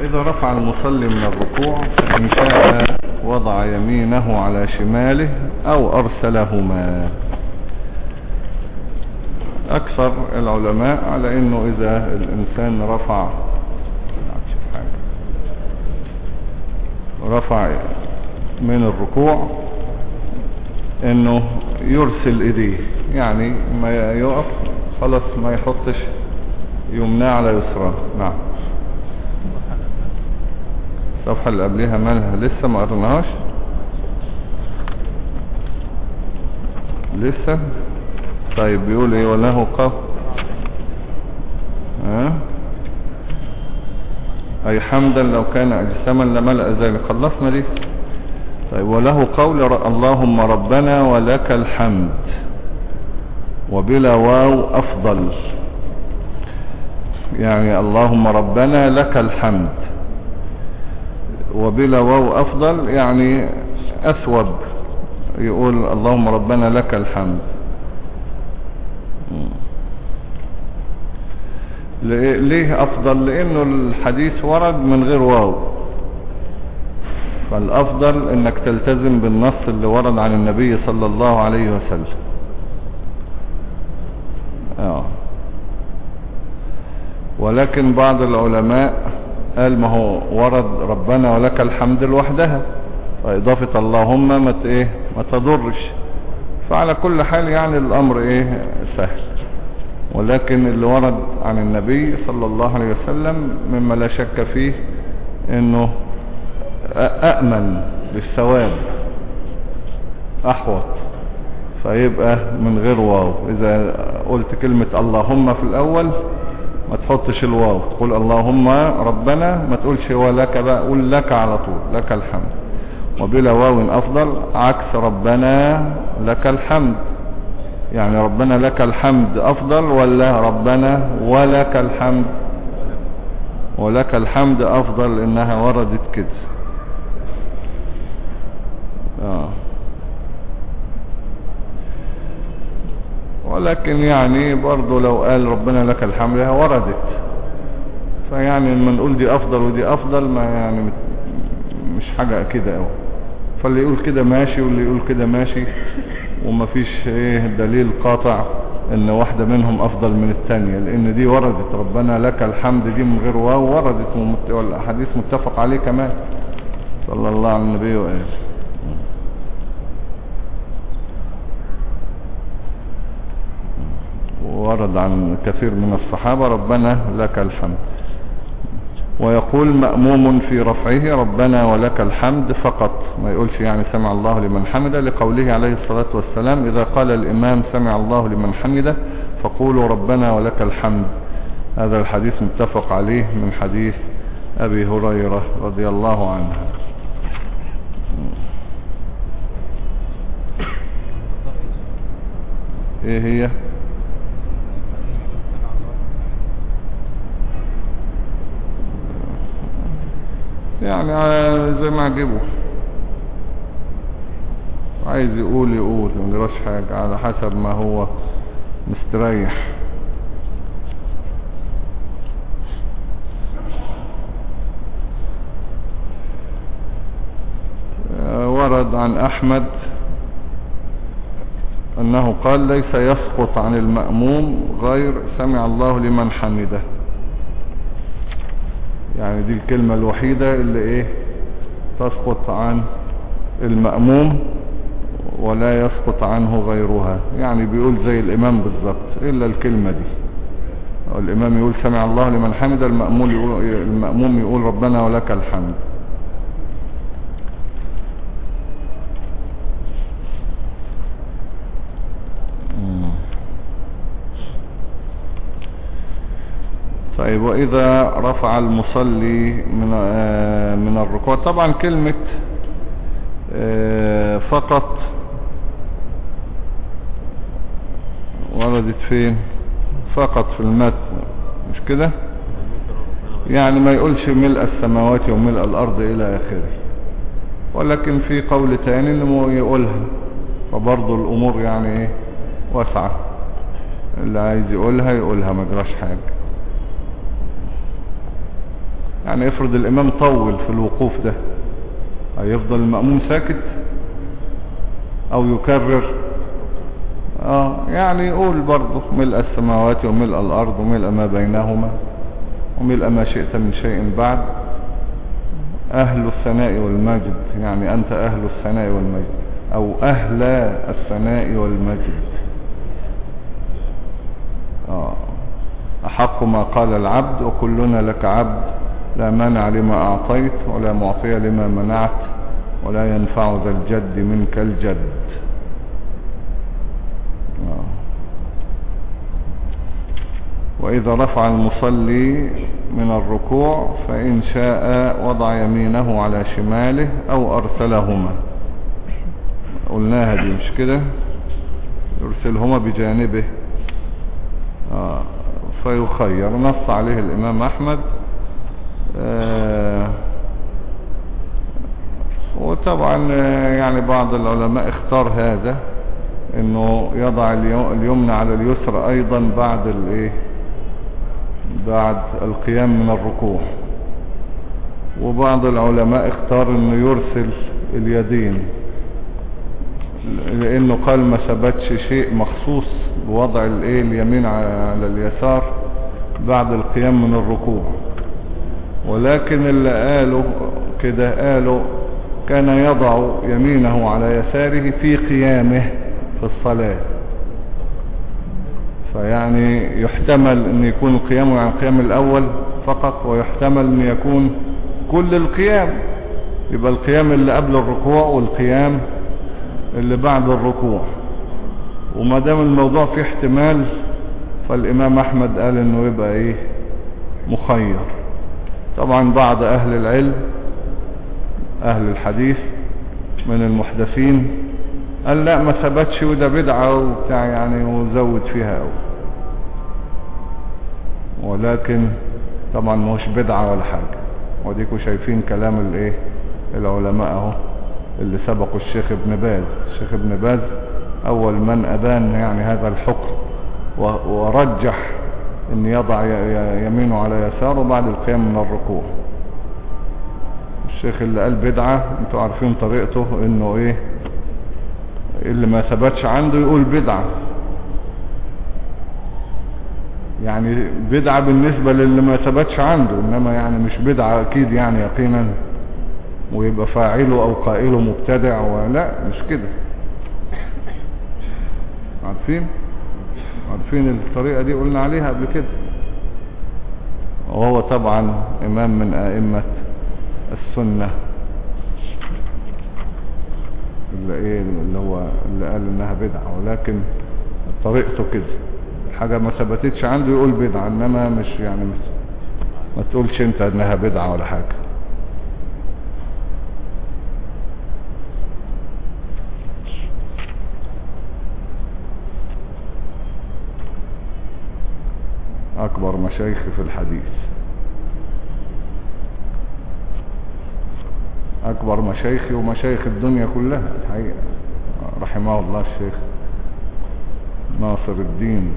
إذا رفع المصلي من الركوع فإن شاء وضع يمينه على شماله أو أرسلهما. أكثر العلماء على أنه إذا الإنسان رفع رفع من الركوع أنه يرسل إيديه يعني ما يقف خلاص ما يحطش يمنى على يسرى نعم. الصفحة اللي قبلها مالها لسه ما قرناهاش لسه؟ طيب بيقول إيه؟ وله قول ها؟ أي حمدا لو كان أجساما لملأ ذلك. خلصنا دي. طيب وله قول اللهم ربنا ولك الحمد. وبلا واو أفضل. يعني اللهم ربنا لك الحمد. وبلا واو أفضل يعني أثوب. يقول اللهم ربنا لك الحمد. ليه أفضل؟ لأنه الحديث ورد من غير واو. فالأفضل إنك تلتزم بالنص اللي ورد عن النبي صلى الله عليه وسلم. آه. ولكن بعض العلماء قال ما هو ورد ربنا ولك الحمد لوحدها. واضافة اللهم ما إيه ما تضرش. فعلى كل حال يعني الأمر إيه سهل. ولكن اللي ورد عن النبي صلى الله عليه وسلم مما لا شك فيه إنه أأمن للثواب أحوط. فيبقى من غير واو. إذا قلت كلمة اللهم في الأول ما تحطش الواو تقول اللهم ربنا ما تقولش ولك بقى قول لك على طول لك الحمد. وبلا واو أفضل عكس ربنا لك الحمد. يعني ربنا لك الحمد أفضل ولا ربنا ولك الحمد؟ ولك الحمد أفضل إنها وردت كده. آه. ولكن يعني برضو لو قال ربنا لك الحمد وردت. فيعني لما نقول دي أفضل ودي أفضل ما يعني مش حاجة كده قوي فاللي يقول كده ماشي واللي يقول كده ماشي. ومفيش إيه دليل قاطع إن واحدة منهم أفضل من التانية لأن دي وردت. ربنا لك الحمد دي من غير واو وردت والأحاديث متفق عليه كمان. صلى الله على النبي وآله. ورد عن كثير من الصحابة ربنا لك الحمد. ويقول مأموم في رفعه ربنا ولك الحمد فقط. ما يقولش يعني سمع الله لمن حمده. لقوله عليه الصلاة والسلام إذا قال الإمام سمع الله لمن حمده فقولوا ربنا ولك الحمد. هذا الحديث متفق عليه من حديث أبي هريرة رضي الله عنه. إيه هي؟ يعني ع- زي ما عجبه عايز يقول يقول ما يجراش حاجة على حسب ما هو مستريح. آه، ورد عن أحمد أنه قال ليس يسقط عن المأموم غير سمع الله لمن حمده. يعني دي الكلمة الوحيدة اللي إيه تسقط عن المأموم ولا يسقط عنه غيرها. يعني بيقول زي الإمام بالظبط إلا الكلمة دي. الإمام يقول سمع الله لمن حمد المأموم يقول, المأموم يقول ربنا ولك الحمد. طيب وإذا رفع المصلي من آه، من الركوع. طبعا كلمة آه، فقط وردت فين؟ فقط في المتن مش كده؟ يعني ما يقولش ملء السماوات وملء الأرض إلى آخره. ولكن في قول تاني إنه يقولها. فبرضه الأمور يعني إيه؟ واسعة. اللي عايز يقولها يقولها ما حاجة. يعني افرض الإمام طول في الوقوف ده هيفضل المأموم ساكت؟ أو يكرر؟ آه يعني يقول برضه ملء السماوات وملء الأرض وملء ما بينهما وملء ما شئت من شيء بعد. أهل الثناء والمجد يعني أنت أهل الثناء والمجد أو أهل الثناء والمجد. آه أحق ما قال العبد وكلنا لك عبد. لا مانع لما أعطيت ولا معطي لما منعت ولا ينفع ذا الجد منك الجد. وإذا رفع المصلي من الركوع فإن شاء وضع يمينه على شماله أو أرسلهما. قلناها دي مش كده؟ يرسلهما بجانبه. آه فيخير. نص عليه الإمام أحمد. وطبعا آه، يعني بعض العلماء اختار هذا إنه يضع اليمنى على اليسرى أيضا بعد الإيه؟ بعد القيام من الركوع. وبعض العلماء اختار إنه يرسل اليدين لإنه قال ما ثبتش شيء مخصوص بوضع الإيه؟ اليمين على اليسار بعد القيام من الركوع. ولكن اللي قالوا كده قالوا كان يضع يمينه على يساره في قيامه في الصلاة. فيعني يحتمل أن يكون القيام عن القيام الأول فقط ويحتمل أن يكون كل القيام. يبقى القيام اللي قبل الركوع والقيام اللي بعد الركوع. وما دام الموضوع فيه احتمال فالإمام أحمد قال إنه يبقى إيه؟ مخير. طبعا بعض أهل العلم أهل الحديث من المحدثين قال لا ما ثبتش وده بدعة وبتاع يعني وزود فيها قوي ولكن طبعا مش بدعة ولا حاجة. وديكوا شايفين كلام الايه العلماء أهو اللي سبقوا الشيخ ابن باز. الشيخ ابن باز أول من أبان يعني هذا الحكم ورجح إن يضع يمينه على يساره بعد القيام من الركوع. الشيخ اللي قال بدعة أنتوا عارفين طريقته إنه إيه اللي ما ثبتش عنده يقول بدعة. يعني بدعة بالنسبة للي ما ثبتش عنده إنما يعني مش بدعة أكيد يعني يقينا ويبقى فاعله أو قائله مبتدع ولا مش كده. عارفين؟ عارفين الطريقة دي قلنا عليها قبل كده. وهو طبعا إمام من أئمة السنة. اللي إيه اللي هو اللي قال إنها بدعة ولكن طريقته كده. حاجة ما ثبتتش عنده يقول بدعة إنما مش يعني ما تقولش أنت إنها بدعة ولا حاجة. أكبر مشايخ في الحديث. أكبر مشايخي ومشايخ الدنيا كلها الحقيقة. رحمه الله الشيخ ناصر الدين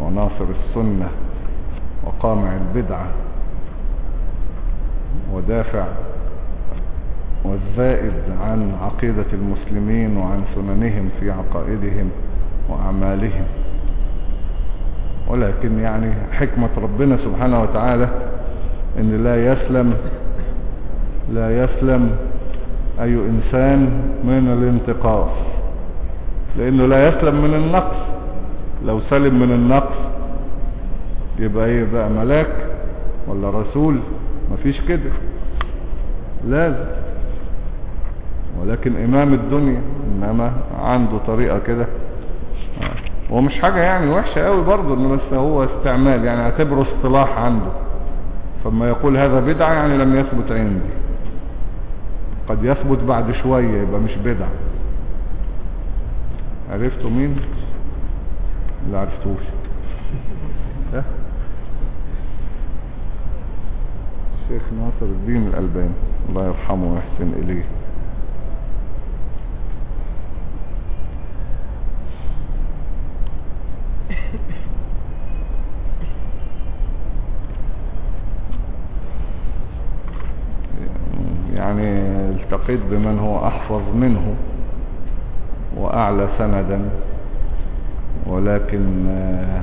وناصر السنة وقامع البدعة ودافع والزائد عن عقيدة المسلمين وعن سننهم في عقائدهم وأعمالهم. ولكن يعني حكمة ربنا سبحانه وتعالى إن لا يسلم لا يسلم أي إنسان من الانتقاص لأنه لا يسلم من النقص. لو سلم من النقص يبقى إيه بقى ملاك ولا رسول؟ مفيش كده. لازم. ولكن إمام الدنيا إنما عنده طريقة كده. هو مش حاجة يعني وحشة قوي برضه إنه بس هو استعمال يعني اعتبره اصطلاح عنده. فما يقول هذا بدعة يعني لم يثبت عندي. قد يثبت بعد شوية يبقى مش بدعة. عرفتوا مين؟ لا عرفتوش. ها؟ الشيخ ناصر الدين الألباني. الله يرحمه ويحسن إليه. يعني التقيت بمن هو أحفظ منه وأعلى سندا ولكن آه،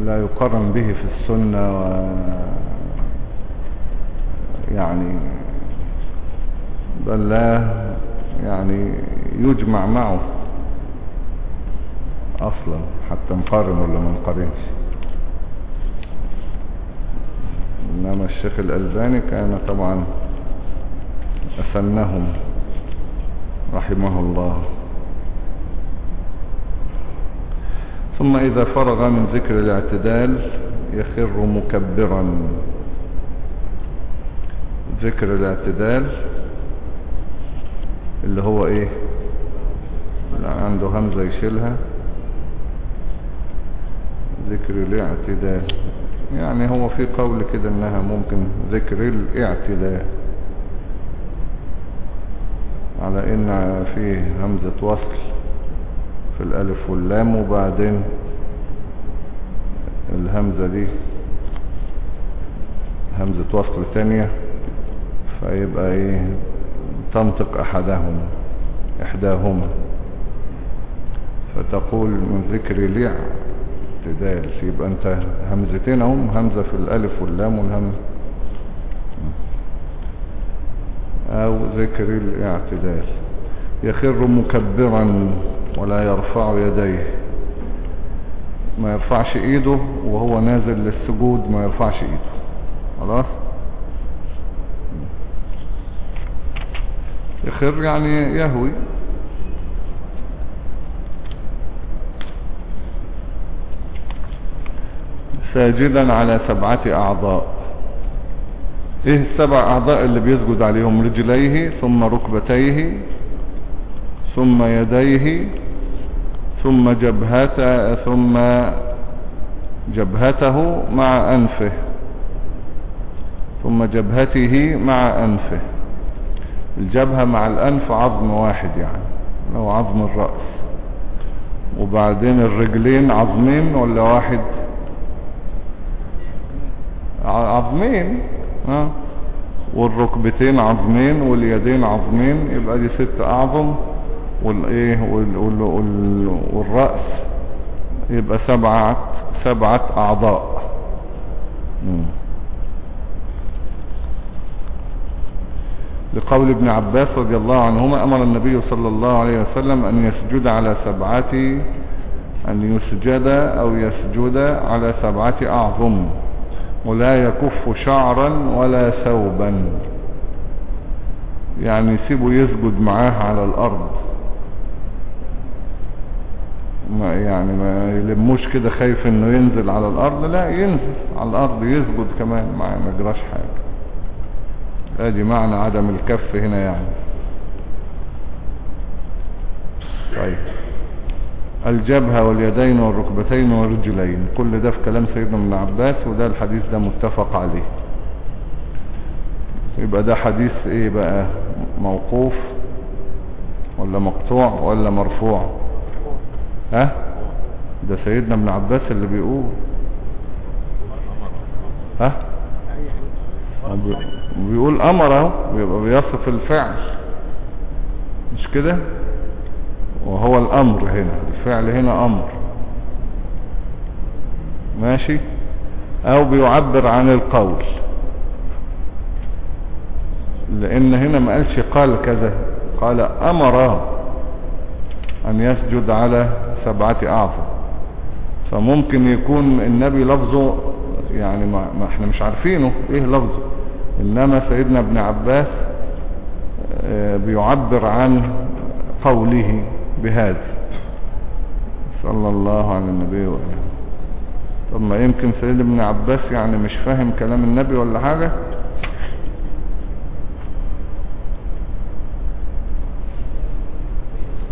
لا يقارن به في السنة و يعني بل لا يعني يجمع معه أصلا حتى نقارن ولا ما نقارنش. إنما الشيخ الألباني كان طبعا اسنهم رحمه الله. ثم إذا فرغ من ذكر الاعتدال يخر مكبرا. ذكر الاعتدال اللي هو إيه؟ اللي عنده همزة يشيلها. ذكر الاعتدال. يعني هو في قول كده إنها ممكن ذكر الاعتدال على إن فيه همزة وصل في الألف واللام وبعدين الهمزة دي همزة وصل تانية فيبقى إيه؟ تنطق احدهما إحداهما. فتقول من ذكر لع اعتدال يبقى انت همزتين هم همزة في الألف واللام والهمزة أو ذكر الاعتدال. يخر مكبرا ولا يرفع يديه. ما يرفعش إيده وهو نازل للسجود ما يرفعش إيده. خلاص؟ يخر يعني يهوي. ساجدا على سبعة أعضاء. إيه السبع أعضاء اللي بيسجد عليهم؟ رجليه ثم ركبتيه ثم يديه ثم جبهته ثم جبهته مع أنفه ثم جبهته مع أنفه. الجبهة مع الأنف عظم واحد يعني لو عظم الرأس. وبعدين الرجلين عظمين ولا واحد؟ عظمين ها؟ والركبتين عظمين واليدين عظمين يبقى دي ست أعظم والايه وال وال وال والرأس يبقى سبعة سبعة أعضاء. لقول ابن عباس رضي الله عنهما أمر النبي صلى الله عليه وسلم أن يسجد على سبعة أن يسجد أو يسجد على سبعة أعظم. ولا يكف شعرا ولا ثوبا. يعني يسيبه يسجد معاه على الأرض. ما يعني ما يلموش كده خايف إنه ينزل على الأرض. لا ينزل على الأرض يسجد كمان ما يجراش حاجة. أدي معنى عدم الكف هنا يعني. طيب. الجبهة واليدين والركبتين والرجلين. كل ده في كلام سيدنا ابن عباس وده الحديث ده متفق عليه. يبقى ده حديث إيه بقى؟ موقوف ولا مقطوع ولا مرفوع؟ ها؟ ده سيدنا ابن عباس اللي بيقول. ها؟ بيقول امره ويبقى بيصف الفعل. مش كده؟ وهو الأمر هنا. الفعل هنا أمر. ماشي؟ أو بيعبر عن القول. لأن هنا ما قالش قال كذا قال أمر أن يسجد على سبعة اعظم فممكن يكون النبي لفظه يعني ما, ما إحنا مش عارفينه إيه لفظه. إنما سيدنا ابن عباس بيعبر عن قوله بهذا. صلى الله على النبي وآله. طب ما يمكن سيدنا ابن عباس يعني مش فاهم كلام النبي ولا حاجة؟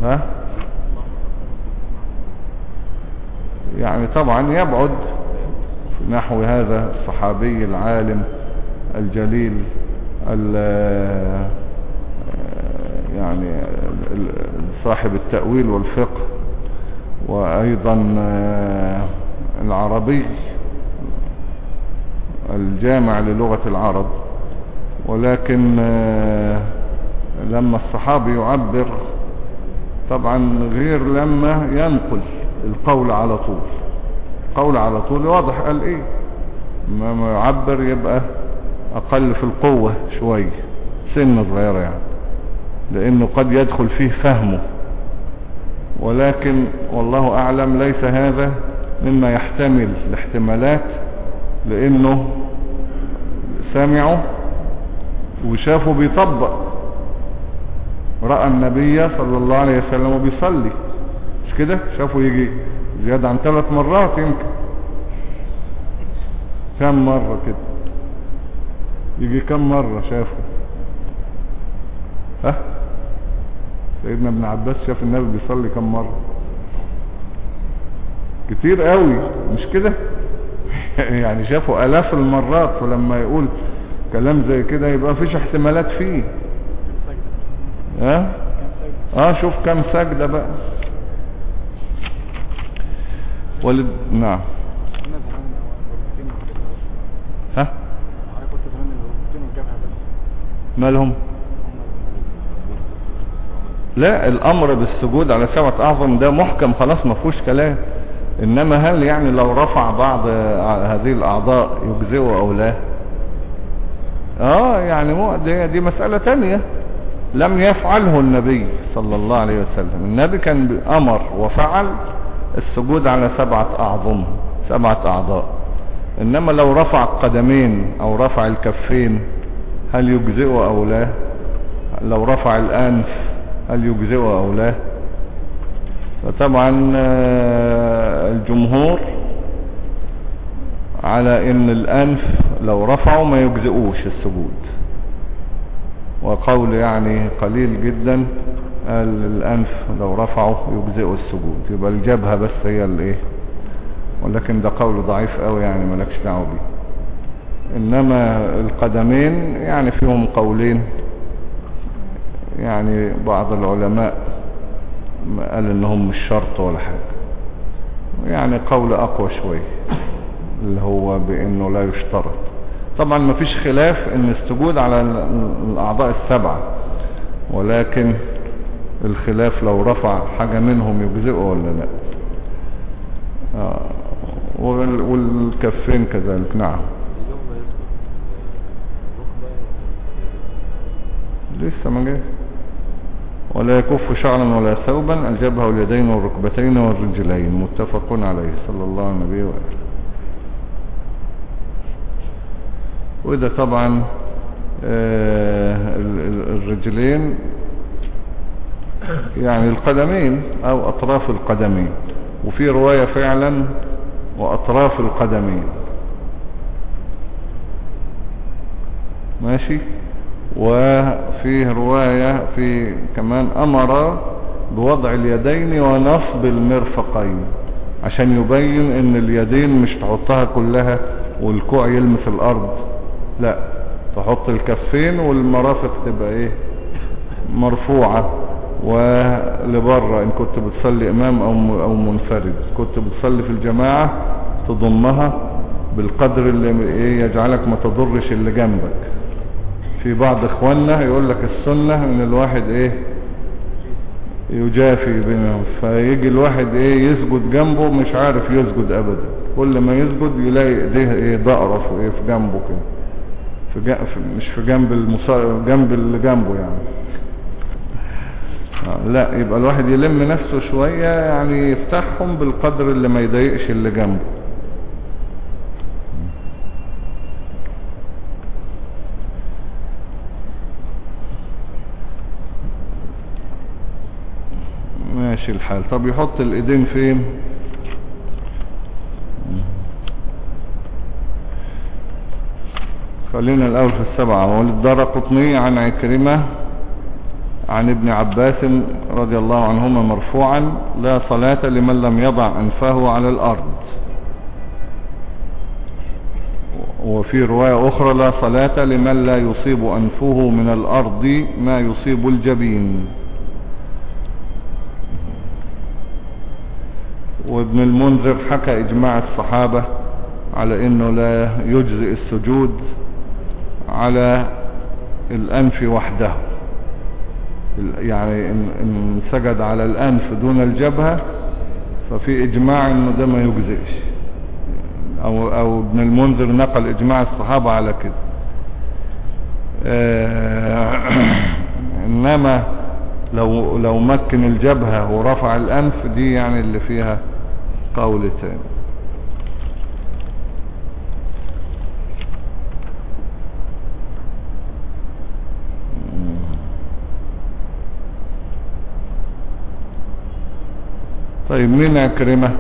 ها؟ يعني طبعا يبعد نحو هذا الصحابي العالم الجليل يعني صاحب التأويل والفقه. وأيضا العربي الجامع للغة العرب. ولكن لما الصحابي يعبر طبعا غير لما ينقل القول على طول. قول على طول واضح قال إيه؟ ما يعبر يبقى أقل في القوة شوية سنة صغيرة يعني لأنه قد يدخل فيه فهمه. ولكن والله أعلم ليس هذا مما يحتمل الاحتمالات لأنه سمعوا وشافوا بيطبق رأى النبي صلى الله عليه وسلم بيصلي. مش كده؟ شافوا يجي زيادة عن ثلاث مرات يمكن. كم مرة كده؟ يجي كم مرة شافوا؟ ها؟ سيدنا ابن عباس شاف النبي بيصلي كم مرة. كتير قوي مش كده؟ يعني شافوا آلاف المرات فلما يقول كلام زي كده يبقى مفيش احتمالات فيه. ها؟ آه شوف كم سجدة بقى. ولد نعم. ها؟ مالهم؟ لا الأمر بالسجود على سبعة أعظم ده محكم خلاص ما فيهوش كلام. إنما هل يعني لو رفع بعض هذه الأعضاء يجزئه أو لا؟ آه يعني دي, دي مسألة تانية. لم يفعله النبي صلى الله عليه وسلم. النبي كان أمر وفعل السجود على سبعة أعظم سبعة أعضاء. إنما لو رفع القدمين أو رفع الكفين هل يجزئه أو لا؟ لو رفع الأنف هل يجزئه أو لا فطبعا الجمهور على إن الأنف لو رفعوا ما يجزئوش السجود. وقول يعني قليل جدا قال الأنف لو رفعوا يجزئوا السجود. يبقى الجبهة بس هي الإيه؟ ولكن ده قول ضعيف قوي يعني ملكش دعوة بيه. إنما القدمين يعني فيهم قولين يعني بعض العلماء قال إنهم مش شرط ولا حاجة. يعني قول أقوى شوية اللي هو بإنه لا يشترط. طبعا ما فيش خلاف إن السجود على الأعضاء السبعة ولكن الخلاف لو رفع حاجة منهم يجزئه ولا لا. آه والكفين كذلك. نعم. لسه ما جاي ولا يكف شعرا ولا ثوبا الجبهة واليدين والركبتين والرجلين. متفق عليه. صلى الله عليه وسلم. وآله طبعا آه الرجلين يعني القدمين أو أطراف القدمين. وفي رواية فعلا وأطراف القدمين. ماشي؟ وفيه رواية في كمان أمر بوضع اليدين ونصب المرفقين عشان يبين إن اليدين مش تحطها كلها والكوع يلمس الأرض. لا تحط الكفين والمرافق تبقى إيه؟ مرفوعة. ولبرة إن كنت بتصلي إمام أو أو منفرد. كنت بتصلي في الجماعة تضمها بالقدر اللي إيه يجعلك ما تضرش اللي جنبك. في بعض إخواننا يقول لك السنة إن الواحد إيه يجافي بينهم. فيجي الواحد إيه يسجد جنبه مش عارف يسجد ابدا. كل ما يسجد يلاقي إيديه إيه ضعرف إيه في جنبه كده. في في مش في جنب المصا... جنب اللي جنبه يعني. لا يبقى الواحد يلم نفسه شوية يعني يفتحهم بالقدر اللي ما يضايقش اللي جنبه. ماشي الحال. طب يحط الإيدين فين؟ خلينا الأول في السبعة. وللدار قطني عن عكرمة عن ابن عباس رضي الله عنهما مرفوعا لا صلاة لمن لم يضع أنفه على الأرض. وفي رواية أخرى لا صلاة لمن لا يصيب أنفه من الأرض ما يصيب الجبين. وابن المنذر حكى إجماع الصحابة على إنه لا يجزئ السجود على الأنف وحده. يعني ان, سجد على الأنف دون الجبهة ففي إجماع إنه ده ما يجزئش. أو, أو ابن المنذر نقل إجماع الصحابة على كده. إنما لو لو مكن الجبهة ورفع الأنف دي يعني اللي فيها قول تاني طيب مين عكرمة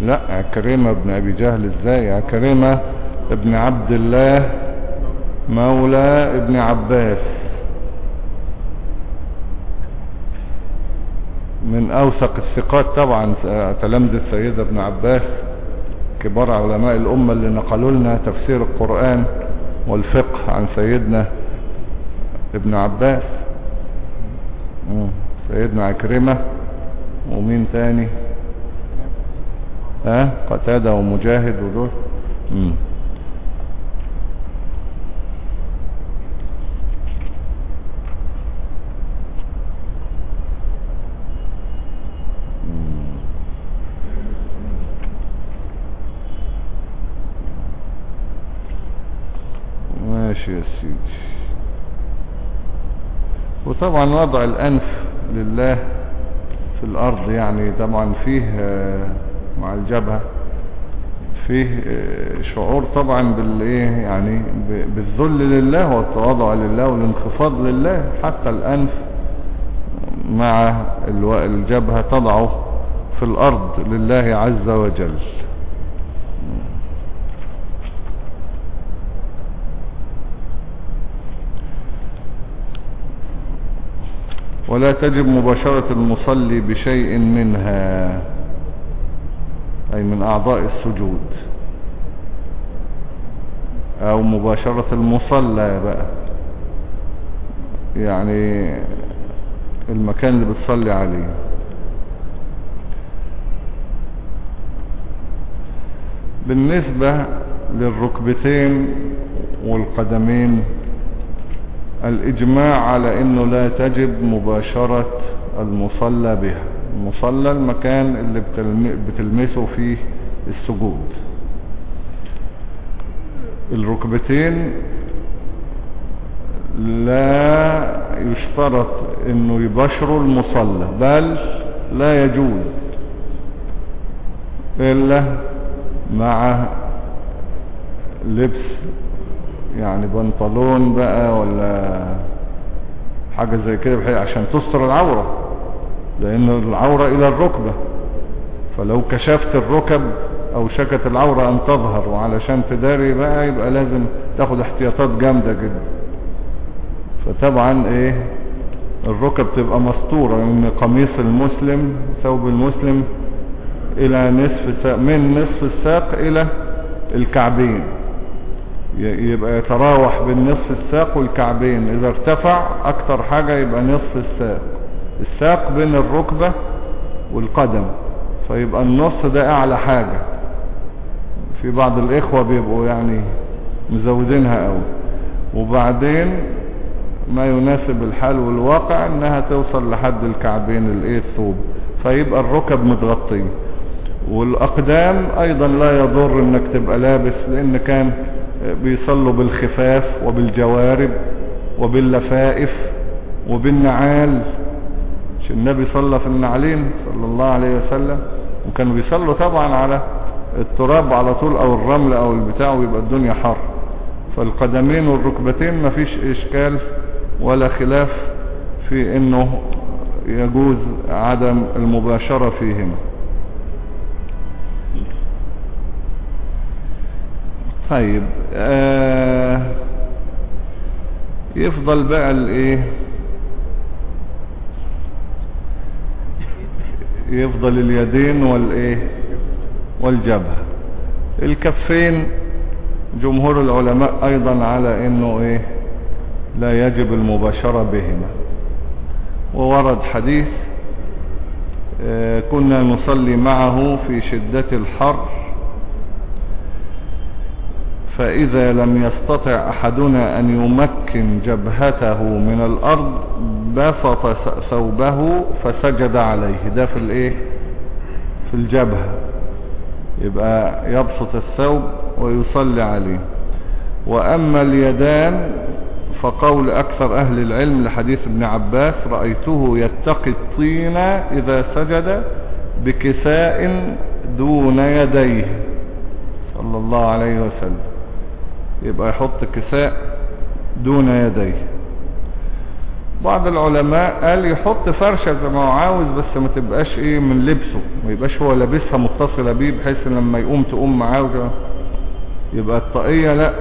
لا عكرمة ابن أبي جهل. إزاي؟ عكرمة ابن عبد الله مولى ابن عباس. من أوثق الثقات طبعا تلامذة السيدة ابن عباس كبار علماء الأمة اللي نقلوا لنا تفسير القرآن والفقه عن سيدنا ابن عباس. سيدنا عكرمة ومين تاني ها قتادة ومجاهد ودول. مم. ماشي يا سيدي. وطبعا وضع الأنف لله في الأرض يعني طبعا فيه آه، مع الجبهة فيه آه، شعور طبعا بالإيه يعني بالذل لله والتواضع لله والانخفاض لله. حتى الأنف مع الجبهة تضعه في الأرض لله عز وجل. ولا تجب مباشرة المصلي بشيء منها أي من أعضاء السجود. أو مباشرة المصلى بقى. يعني المكان اللي بتصلي عليه. بالنسبة للركبتين والقدمين الإجماع على أنه لا تجب مباشرة المصلى بها. المصلى المكان اللي بتلم- بتلمسه فيه السجود. الركبتين لا يشترط إنه يبشروا المصلى بل لا يجوز إلا مع لبس يعني بنطلون بقى ولا حاجة زي كده بحيث عشان تستر العورة لأن العورة إلى الركبة. فلو كشفت الركب أو شكت العورة أن تظهر وعلشان تداري بقى يبقى لازم تاخد احتياطات جامدة جدا. فطبعا إيه الركب تبقى مستورة من قميص المسلم ثوب المسلم إلى نصف من نصف الساق إلى الكعبين. يبقى يتراوح بين نصف الساق والكعبين. إذا ارتفع أكتر حاجة يبقى نصف الساق. الساق بين الركبة والقدم فيبقى النص ده أعلى حاجة. في بعض الإخوة بيبقوا يعني مزودينها قوي وبعدين ما يناسب الحال والواقع إنها توصل لحد الكعبين الايه الثوب فيبقى الركب متغطية. والأقدام أيضا لا يضر إنك تبقى لابس لأن كان بيصلوا بالخفاف وبالجوارب وباللفائف وبالنعال. مش النبي صلى في النعلين صلى الله عليه وسلم. وكانوا بيصلوا طبعا على التراب على طول أو الرمل أو البتاع ويبقى الدنيا حر. فالقدمين والركبتين مفيش إشكال ولا خلاف في إنه يجوز عدم المباشرة فيهما. طيب آه يفضل بقى الإيه؟ يفضل اليدين والإيه؟ والجبهة. الكفين جمهور العلماء أيضا على إنه إيه؟ لا يجب المباشرة بهما. وورد حديث آه، كنا نصلي معه في شدة الحر. فإذا لم يستطع أحدنا أن يمكن جبهته من الأرض بسط ثوبه فسجد عليه. ده في الإيه؟ في الجبهة. يبقى يبسط الثوب ويصلي عليه. وأما اليدان فقول أكثر أهل العلم لحديث ابن عباس رأيته يتقي الطين إذا سجد بكساء دون يديه صلى الله عليه وسلم. يبقى يحط كساء دون يديه بعض العلماء قال يحط فرشة زي ما هو عاوز بس ما تبقاش إيه من لبسه ما يبقاش هو لابسها متصلة بيه بحيث إن لما يقوم تقوم معاه. يبقى الطاقية لأ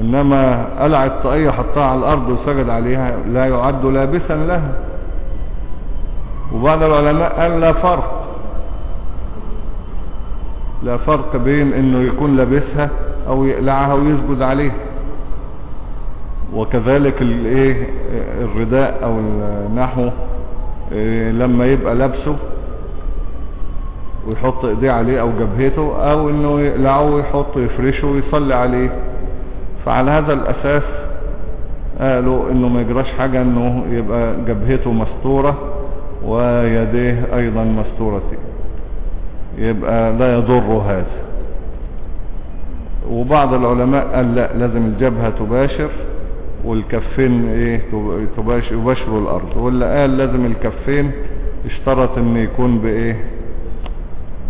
إنما قلع الطاقية حطها على الأرض وسجد عليها لا يعد لابسا لها وبعض العلماء قال لا فرق لا فرق بين إنه يكون لابسها أو يقلعها ويسجد عليها وكذلك الايه الرداء أو النحو إيه لما يبقى لابسه ويحط إيديه عليه أو جبهته أو إنه يقلعه ويحطه يفرشه ويصلي عليه. فعلى هذا الأساس قالوا إنه ما يجراش حاجة إنه يبقى جبهته مستورة ويديه أيضا مستورتين يبقى لا يضر هذا. وبعض العلماء قال لا لازم الجبهة تباشر والكفين إيه تباشر يباشروا الأرض. واللي قال لازم الكفين اشترط إن يكون بإيه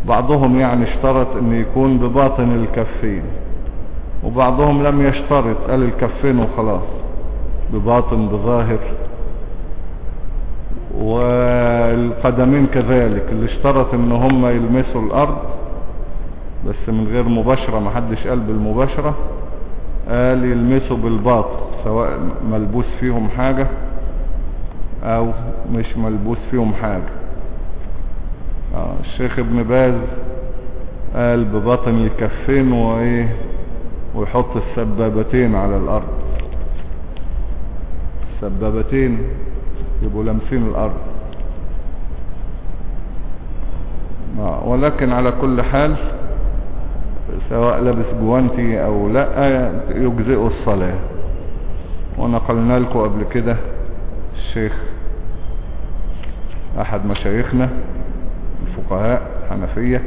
بعضهم يعني اشترط إن يكون بباطن الكفين وبعضهم لم يشترط قال الكفين وخلاص بباطن بظاهر. والقدمين كذلك اللي اشترط إن هم يلمسوا الأرض بس من غير مباشرة ما حدش قال بالمباشرة قال يلمسوا بالباطن سواء ملبوس فيهم حاجة أو مش ملبوس فيهم حاجة. آه الشيخ ابن باز قال ببطن الكفين وإيه ويحط السبابتين على الأرض. السبابتين يبقوا لامسين الأرض. آه ولكن على كل حال سواء لابس جوانتي أو لأ يجزئوا الصلاة. ونقلنا لكم قبل كده الشيخ أحد مشايخنا الفقهاء الحنفية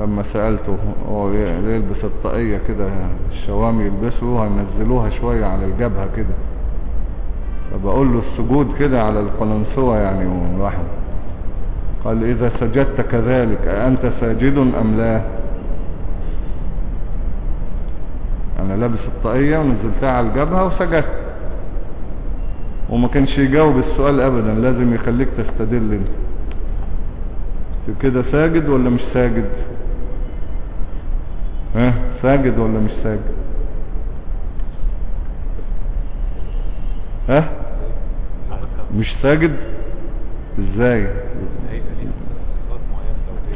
لما سألته هو يلبس الطاقية كده الشوام يلبسوا هنزلوها شوية على الجبهة كده. فبقول له السجود كده على القلنسوة يعني واحد قال إذا سجدت كذلك أنت ساجد أم لا؟ أنا لابس الطاقية ونزلتها على الجبهة وسجدت. وما كانش يجاوب السؤال أبدا لازم يخليك تستدل أنت. كده ساجد ولا مش ساجد؟ ها؟ ساجد ولا مش ساجد؟ ها؟ مش ساجد؟ إزاي؟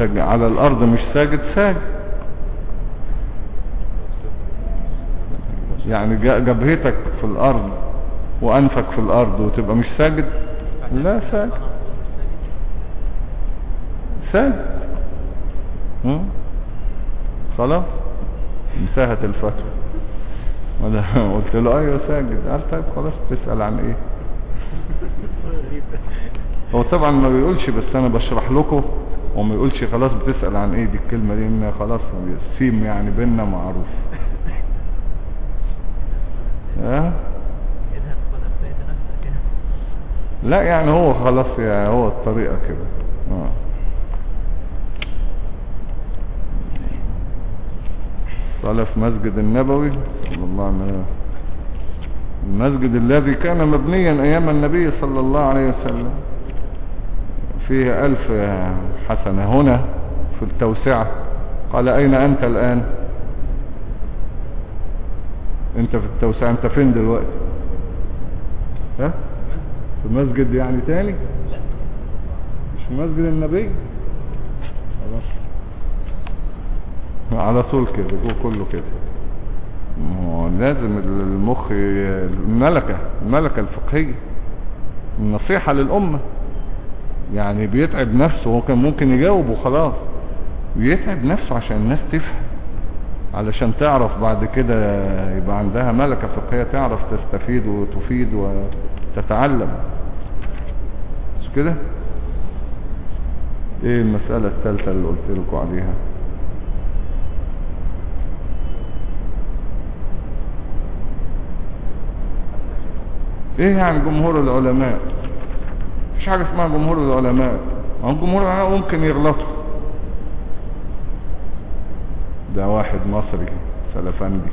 على الأرض مش ساجد ساجد. يعني جبهتك في الأرض وأنفك في الأرض وتبقى مش ساجد؟ لا ساجد. ساجد؟ خلاص. انتهت الفتوى. قلت له أيوه ساجد. قال طيب خلاص تسأل عن إيه؟ هو طبعا ما بيقولش بس أنا بشرح لكم وما يقولش خلاص بتسأل عن إيه دي الكلمة دي إن خلاص السيم يعني بينا معروف. ها؟ لا يعني هو خلاص يعني هو الطريقة كده. آه. صلى في مسجد النبوي صلى الله عليه وسلم. المسجد الذي كان مبنيا أيام النبي صلى الله عليه وسلم. فيه ألف حسنة هنا في التوسعة. قال أين أنت الآن؟ أنت في التوسعة أنت فين دلوقتي؟ ها؟ في مسجد يعني تاني؟ مش في مسجد النبي؟ خلاص. على طول كده جو كله كده. لازم المخ الملكة الملكة الفقهية النصيحة للأمة. يعني بيتعب نفسه هو كان ممكن يجاوب وخلاص بيتعب نفسه عشان الناس تفهم علشان تعرف بعد كده يبقى عندها ملكة فقهية تعرف تستفيد وتفيد وتتعلم. مش كده؟ إيه المسألة الثالثة اللي قلت لكم عليها؟ إيه عن جمهور العلماء؟ مفيش حاجة اسمها جمهور العلماء. هم جمهور العلماء ممكن يغلطوا. ده واحد مصري سلفندي.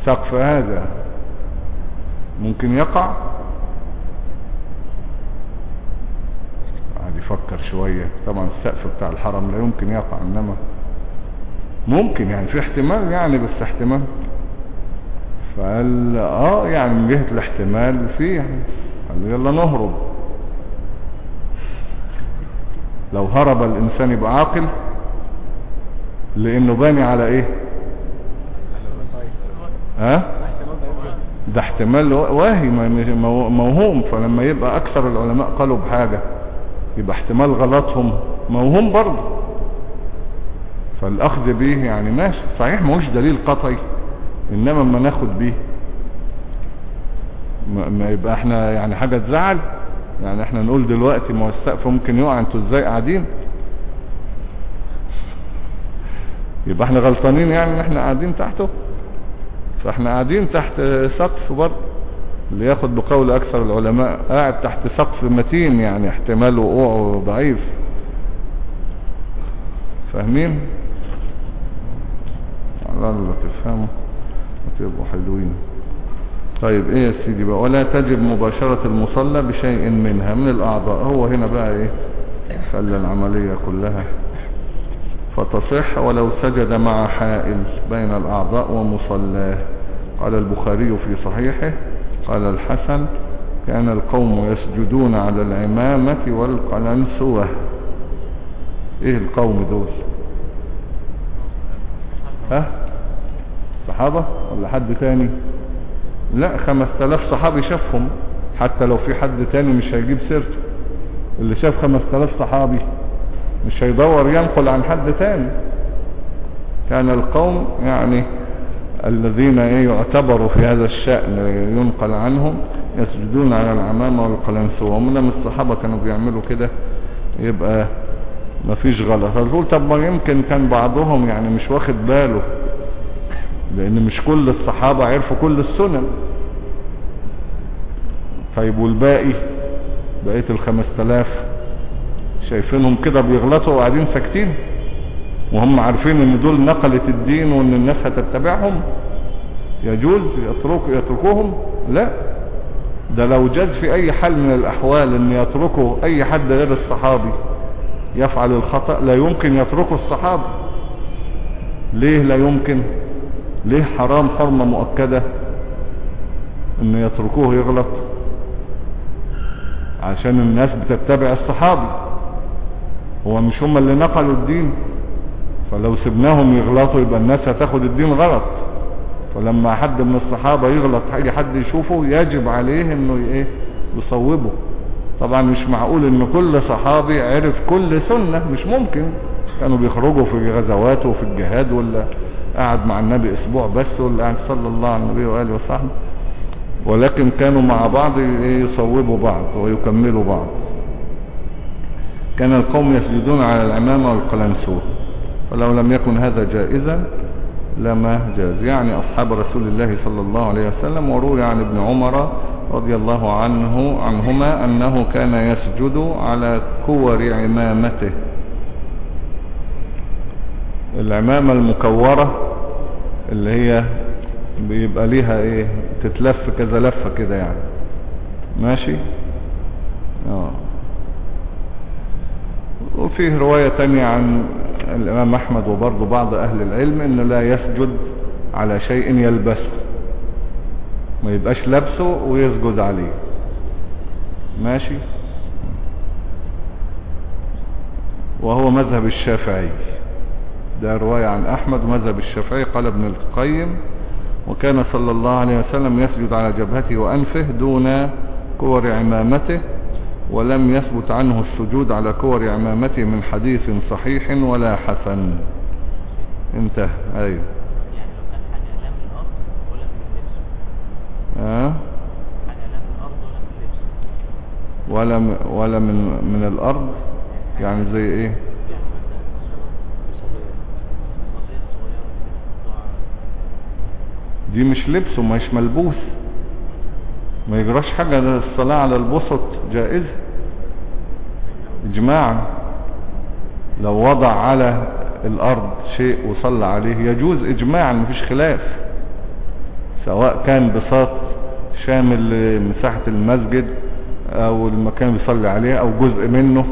السقف هذا ممكن يقع؟ قاعد يفكر شوية. طبعا السقف بتاع الحرم لا يمكن يقع إنما ممكن يعني في احتمال يعني بس احتمال. فقال آه يعني من جهة الاحتمال في يعني قال يلا نهرب. لو هرب الإنسان يبقى عاقل لأنه باني على إيه؟ ها؟ ده احتمال واهي مو- موهوم. فلما يبقى أكثر العلماء قالوا بحاجة يبقى احتمال غلطهم موهوم برضه. فالأخذ به يعني ماشي. صحيح ماهوش دليل قطعي إنما ما ناخد به. ما يبقى إحنا يعني حاجة تزعل. يعني إحنا نقول دلوقتي ما هو السقف ممكن يقع أنتوا إزاي قاعدين؟ يبقى إحنا غلطانين يعني ان إحنا قاعدين تحته؟ فاحنا قاعدين تحت سقف برضه اللي ياخد بقول أكثر العلماء قاعد تحت سقف متين يعني احتمال وقوعه ضعيف. فاهمين؟ على الله تفهموا. وتبقوا حلوين. طيب إيه يا سيدي بقى؟ ولا تجب مباشرة المصلى بشيء منها من الأعضاء. هو هنا بقى إيه؟ خلى العملية كلها. فتصح ولو سجد مع حائل بين الأعضاء ومصلاه. قال البخاري في صحيحه قال الحسن كان القوم يسجدون على العمامة والقلنسوة. إيه القوم دول؟ ها؟ صحابة ولا حد تاني؟ لا خمس تلاف صحابي شافهم. حتى لو في حد تاني مش هيجيب سيرته. اللي شاف خمس تلاف صحابي مش هيدور ينقل عن حد تاني. كان القوم يعني الذين يعتبروا في هذا الشأن ينقل عنهم يسجدون على العمامة والقلنسوة. ومن الصحابة كانوا بيعملوا كده يبقى ما فيش غلط. هتقول طب ما يمكن كان بعضهم يعني مش واخد باله. لأن مش كل الصحابة عرفوا كل السنن. طيب والباقي؟ بقية الخمس تلاف شايفينهم كده بيغلطوا وقاعدين ساكتين؟ وهم عارفين إن دول نقلة الدين وإن الناس هتتبعهم؟ يجوز يترك يتركوهم؟ لا. ده لو جاز في أي حال من الأحوال إن يتركوا أي حد غير الصحابي يفعل الخطأ لا يمكن يتركوا الصحابة. ليه لا يمكن؟ ليه حرام حرمة مؤكدة ان يتركوه يغلط؟ عشان الناس بتتبع الصحابي. هو مش هم اللي نقلوا الدين. فلو سبناهم يغلطوا يبقى الناس هتاخد الدين غلط. فلما حد من الصحابة يغلط أي حد يشوفه يجب عليه إنه إيه؟ يصوبه. طبعا مش معقول إن كل صحابي عرف كل سنة مش ممكن. كانوا بيخرجوا في غزوات وفي الجهاد ولا قاعد مع النبي أسبوع بس ولا صلى الله على النبي وآله وصحبه. ولكن كانوا مع بعض يصوبوا بعض ويكملوا بعض. كان القوم يسجدون على العمامة والقلنسوة. فلو لم يكن هذا جائزا لما جاز. يعني أصحاب رسول الله صلى الله عليه وسلم وروي عن ابن عمر رضي الله عنه عنهما أنه كان يسجد على كور عمامته. العمامة المكورة اللي هي بيبقى ليها إيه تتلف كذا لفة كده يعني. ماشي؟ آه. وفيه رواية تانية عن الإمام أحمد وبرضه بعض أهل العلم إنه لا يسجد على شيء يلبسه. ما يبقاش لابسه ويسجد عليه. ماشي؟ وهو مذهب الشافعي. ده رواية عن أحمد ومذهب الشافعي قال ابن القيم وكان صلى الله عليه وسلم يسجد على جبهته وأنفه دون كور عمامته ولم يثبت عنه السجود على كور عمامته من حديث صحيح ولا حسن. انتهى. أيوه. الأرض ولا من ولا من من الأرض؟ يعني زي إيه يعني مثلا مصلية صغيرة كده دي مش لبس ومش ملبوس. ما يجراش حاجة الصلاة على البسط جائزة. اجماعا. لو وضع على الأرض شيء وصلى عليه يجوز اجماعا مفيش خلاف. سواء كان بساط شامل لمساحة المسجد أو المكان بيصلي عليه أو جزء منه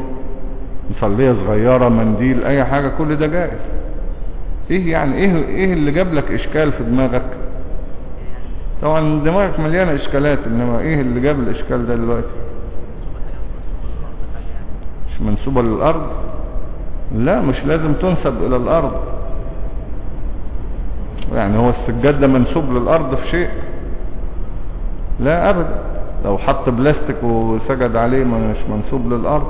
مصلية صغيرة منديل أي حاجة كل ده جائز. إيه يعني إيه, إيه اللي جاب لك إشكال في دماغك؟ طبعا دماغك مليانة إشكالات إنما إيه اللي جاب الإشكال ده دلوقتي؟ مش منسوبة للأرض؟ لا مش لازم تنسب إلى الأرض. يعني هو السجاد ده منسوب للأرض في شيء؟ لا ابدا. لو حط بلاستيك وسجد عليه مش منسوب للأرض.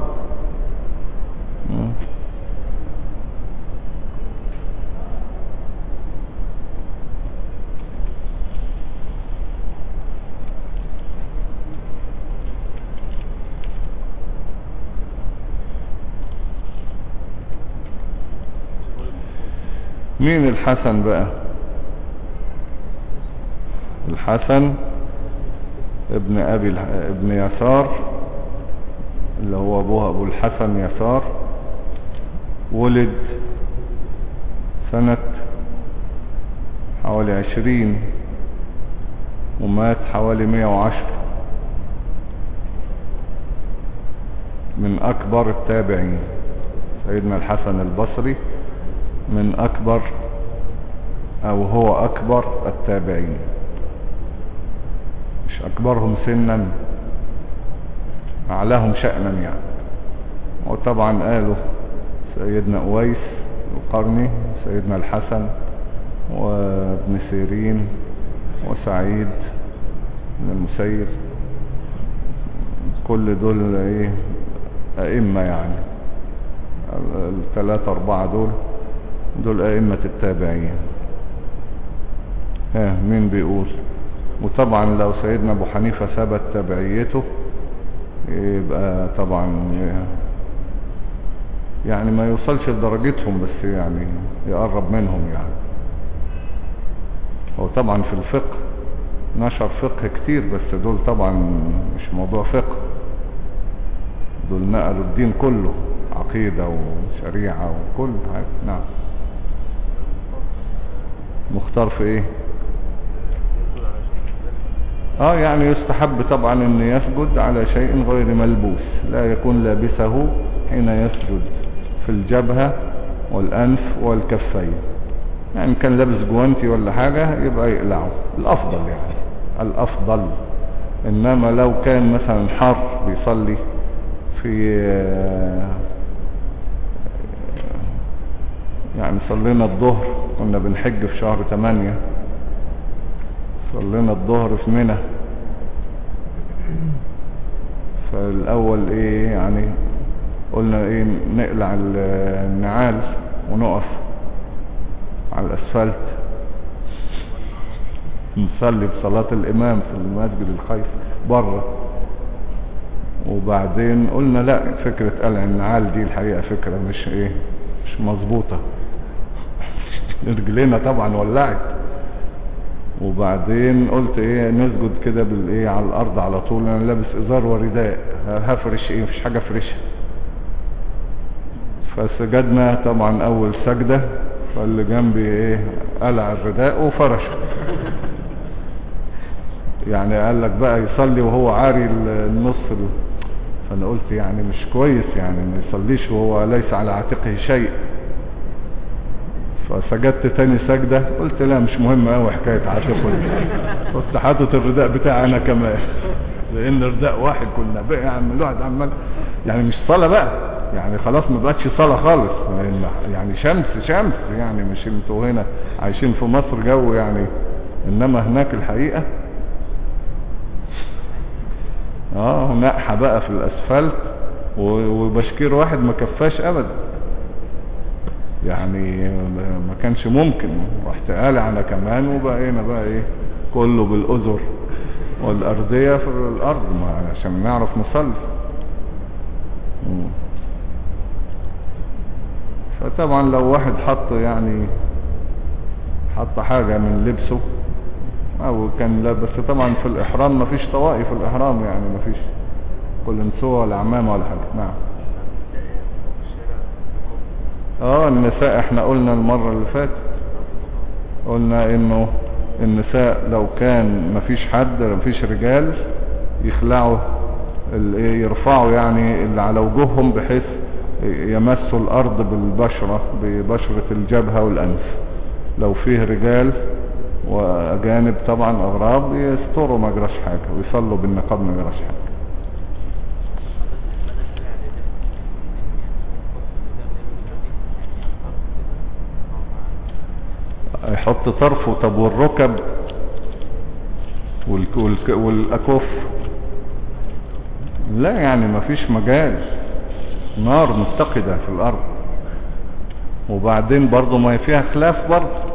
مين الحسن بقى الحسن ابن أبي. ابن يسار اللي هو ابوها أبو الحسن يسار ولد سنة حوالي عشرين ومات حوالي مية وعشر من أكبر التابعين سيدنا الحسن البصري من أكبر أو هو أكبر التابعين. مش أكبرهم سنا أعلاهم شأنا يعني. وطبعا قالوا سيدنا أويس القرني سيدنا الحسن وابن سيرين وسعيد بن المسيب كل دول إيه أئمة يعني. الثلاثة أربعة دول. دول أئمة التابعين. ها مين بيقول؟ وطبعا لو سيدنا أبو حنيفة ثبت تبعيته يبقى طبعا يعني ما يوصلش لدرجتهم بس يعني يقرب منهم يعني. هو طبعا في الفقه نشر فقه كتير بس دول طبعا مش موضوع فقه. دول نقلوا الدين كله عقيدة وشريعة وكل حاجة. نعم. مختار في إيه؟ آه يعني يستحب طبعا إن يسجد على شيء غير ملبوس لا يكون لابسه حين يسجد في الجبهة والأنف والكفين. يعني كان لابس جوانتي ولا حاجة يبقى يقلعه. الأفضل يعني الأفضل. إنما لو كان مثلا حر بيصلي في يعني صلينا الظهر كنا بنحج في شهر 8 صلينا الظهر في منى. فالأول إيه يعني قلنا إيه نقلع النعال ونقف على الأسفلت. نصلي بصلاة الإمام في المسجد الخيف بره وبعدين قلنا لا فكرة قلع النعال دي الحقيقة فكرة مش إيه مش مظبوطة. رجلينا طبعا ولعت. وبعدين قلت إيه نسجد كده بالايه على الأرض على طول. أنا لابس إزار ورداء. هفرش إيه؟ مفيش حاجة فرشها فسجدنا طبعا أول سجدة. فاللي جنبي إيه قلع الرداء وفرشه يعني قال لك بقى يصلي وهو عاري النص فأنا قلت يعني مش كويس يعني ما يصليش وهو ليس على عاتقه شيء. فسجدت تاني سجدة قلت لا مش مهم قوي حكاية عاتقه دي قلت حاطط الرداء بتاعي أنا كمان. لأن رداء واحد كنا بقى يعني الواحد عمال يعني مش صلاة بقى. يعني خلاص ما بقتش صلاة خالص. يعني شمس شمس يعني مش أنتوا هنا عايشين في مصر جو يعني. إنما هناك الحقيقة آه نقحة بقى في الأسفلت وبشكير واحد ما كفاش ابدا. يعني ما كانش ممكن. رحت قالع أنا كمان وبقينا بقى إيه كله بالأذر والأرضية في الأرض ما عشان نعرف نصلي. فطبعا لو واحد حط يعني حط حاجة من لبسه أو كان لا بس طبعا في الإحرام مفيش طوائف الإحرام يعني مفيش كل نسوة ولا عمامة ولا حاجة. نعم. آه النساء إحنا قلنا المرة اللي فاتت قلنا إنه النساء لو كان مفيش حد مفيش رجال يخلعوا يرفعوا يعني اللي على وجوههم بحيث يمسوا الأرض بالبشرة ببشرة الجبهة والأنف. لو فيه رجال وأجانب طبعا أغراب يستروا ما جراش حاجة ويصلوا بالنقاب ما جراش حاجة. يحط طرفه طب والركب والأكف. لا يعني مفيش مجال. نار متقدة في الأرض. وبعدين برضو ما فيها خلاف برضو.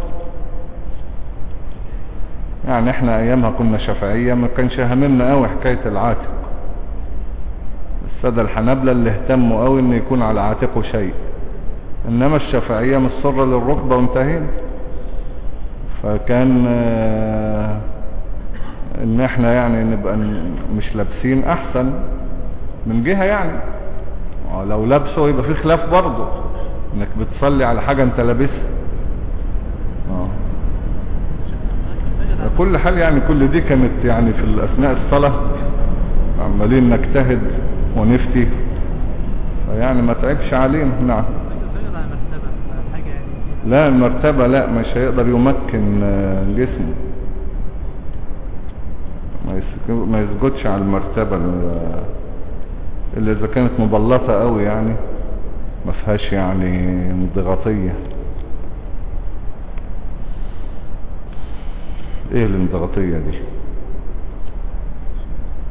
يعني إحنا أيامها كنا شافعية ما كانش هممنا قوي حكاية العاتق. السادة الحنابلة اللي اهتموا قوي ان يكون على عاتقه شيء. إنما الشافعية مصرة للركبة وانتهينا. فكان آه، إن إحنا يعني نبقى مش لابسين أحسن من جهة يعني. لو لابسه يبقى في خلاف برضه إنك بتصلي على حاجة أنت لابسها. آه. كل حال يعني كل دي كانت يعني في أثناء الصلاة عمالين نجتهد ونفتي. فيعني ما تعبش علينا. نعم سجد على مرتبة حاجة يعني لا المرتبة لا مش هيقدر يمكن آه، جسمه. ما يسجدش على المرتبة ال- اللي إذا كانت مبلطة قوي يعني. ما فيهاش يعني انضغاطية. إيه الانضغاطية دي؟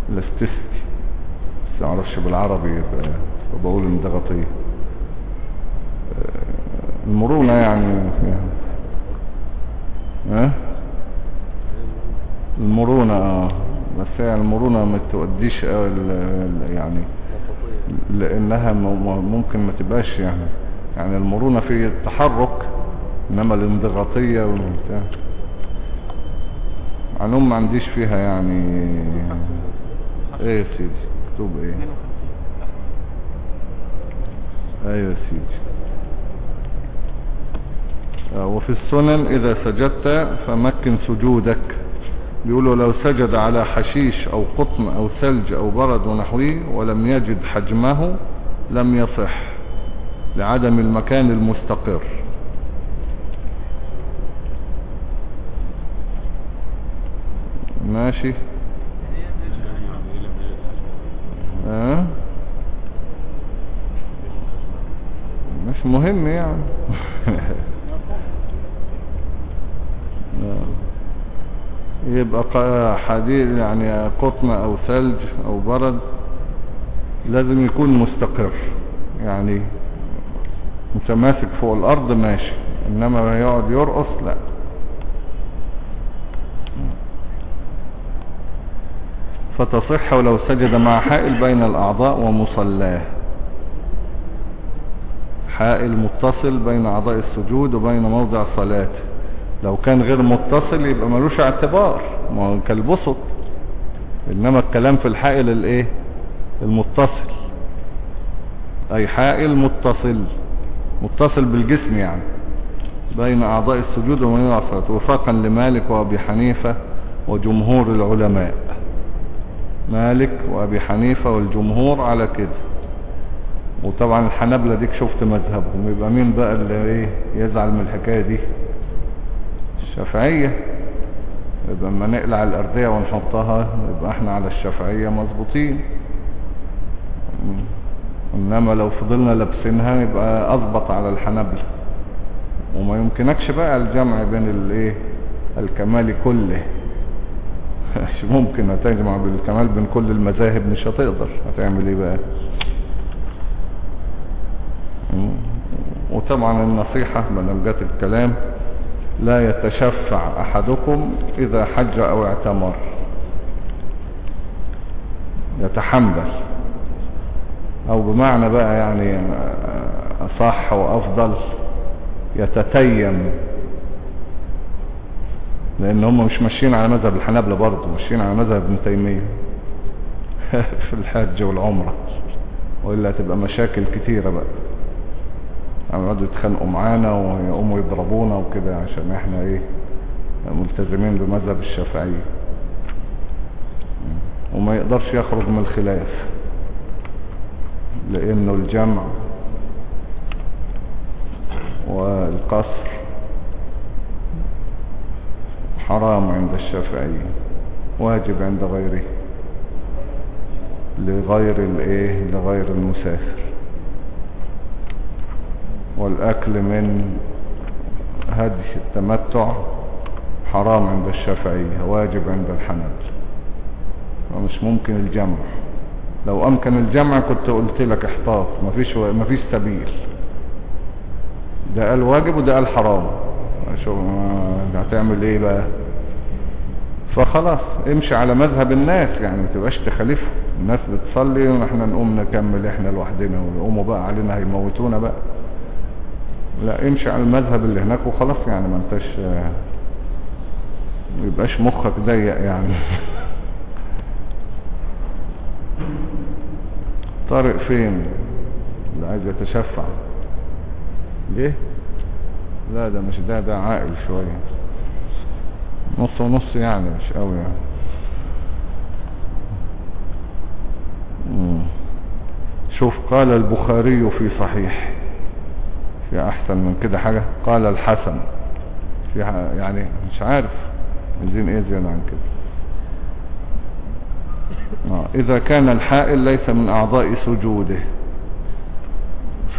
الاستسكي بس معرفش بالعربي يبقى بقول انضغاطية. آه، المرونة يعني. فيها ها؟ المرونة آه. بس هي المرونة ما تؤديش يعني لأنها ممكن ما تبقاش يعني. يعني المرونة في التحرك إنما الانضغاطية والبتاع علوم ما عنديش فيها يعني. إيه يا سيدي؟ مكتوب إيه؟ 52 أيوه يا سيدي. وفي السنن إذا سجدت فمكن سجودك. بيقولوا لو سجد على حشيش أو قطن أو ثلج أو برد ونحوه ولم يجد حجمه لم يصح لعدم المكان المستقر. ماشي. ها مش مهم يعني. يبقى ق- حديد يعني قطن أو ثلج أو برد لازم يكون مستقر يعني متماسك فوق الأرض ماشي إنما يقعد يرقص لا. فتصح ولو سجد مع حائل بين الأعضاء ومصلاه. حائل متصل بين أعضاء السجود وبين موضع صلاته. لو كان غير متصل يبقى ملوش اعتبار. ما هو كالبسط. إنما الكلام في الحائل الإيه؟ المتصل. أي حائل متصل. متصل بالجسم يعني. بين أعضاء السجود وبين الصلاة. وفاقا لمالك وأبي حنيفة وجمهور العلماء. مالك وأبي حنيفة والجمهور على كده. وطبعا الحنابلة ديك شفت مذهبهم. يبقى مين بقى اللي إيه؟ يزعل من الحكاية دي؟ الشافعية. يبقى اما نقلع الأردية ونحطها يبقى إحنا على الشافعية مظبوطين. إنما لو فضلنا لابسينها يبقى أضبط على الحنابلة. وما يمكنكش بقى الجمع بين الإيه؟ الكمال كله. مش ممكن هتجمع بالكمال بين كل المذاهب مش هتقدر. هتعمل إيه بقى. وطبعا النصيحة ما دام جت الكلام لا يتشفع أحدكم إذا حج أو اعتمر. يتحمل. أو بمعنى بقى يعني أصح وأفضل يتتيم. لأن هم مش ماشيين على مذهب الحنابلة برضه ماشيين على مذهب ابن تيمية. في الحج والعمرة. وإلا هتبقى مشاكل كتيرة بقى. يقعدوا يتخانقوا معانا ويقوموا يضربونا وكده عشان إحنا إيه ملتزمين بمذهب الشافعية وما يقدرش يخرج من الخلاف لأنه الجمع والقصر حرام عند الشافعية واجب عند غيره لغير الإيه لغير المسافر. والأكل من هدي التمتع حرام عند الشافعية واجب عند الحنابلة ومش ممكن الجمع. لو أمكن الجمع كنت قلت لك احتاط مفيش مفيش سبيل. ده قال واجب وده قال حرام. شو هتعمل إيه بقى؟ فخلاص امشي على مذهب الناس يعني ما تبقاش تخالفهم الناس بتصلي وإحنا نقوم نكمل إحنا لوحدنا ويقوموا بقى علينا هيموتونا بقى. لا امشي على المذهب اللي هناك وخلاص يعني ما انتش ما يبقاش مخك ضيق يعني. طارق فين؟ اللي عايز يتشفع. ليه؟ لا ده مش ده ده عاقل شوية. نص ونص يعني مش قوي يعني. شوف قال البخاري في صحيح. في أحسن من كده حاجة؟ قال الحسن. في يعني مش عارف. عايزين إيه زيادة عن كده؟ آه. إذا كان الحائل ليس من أعضاء سجوده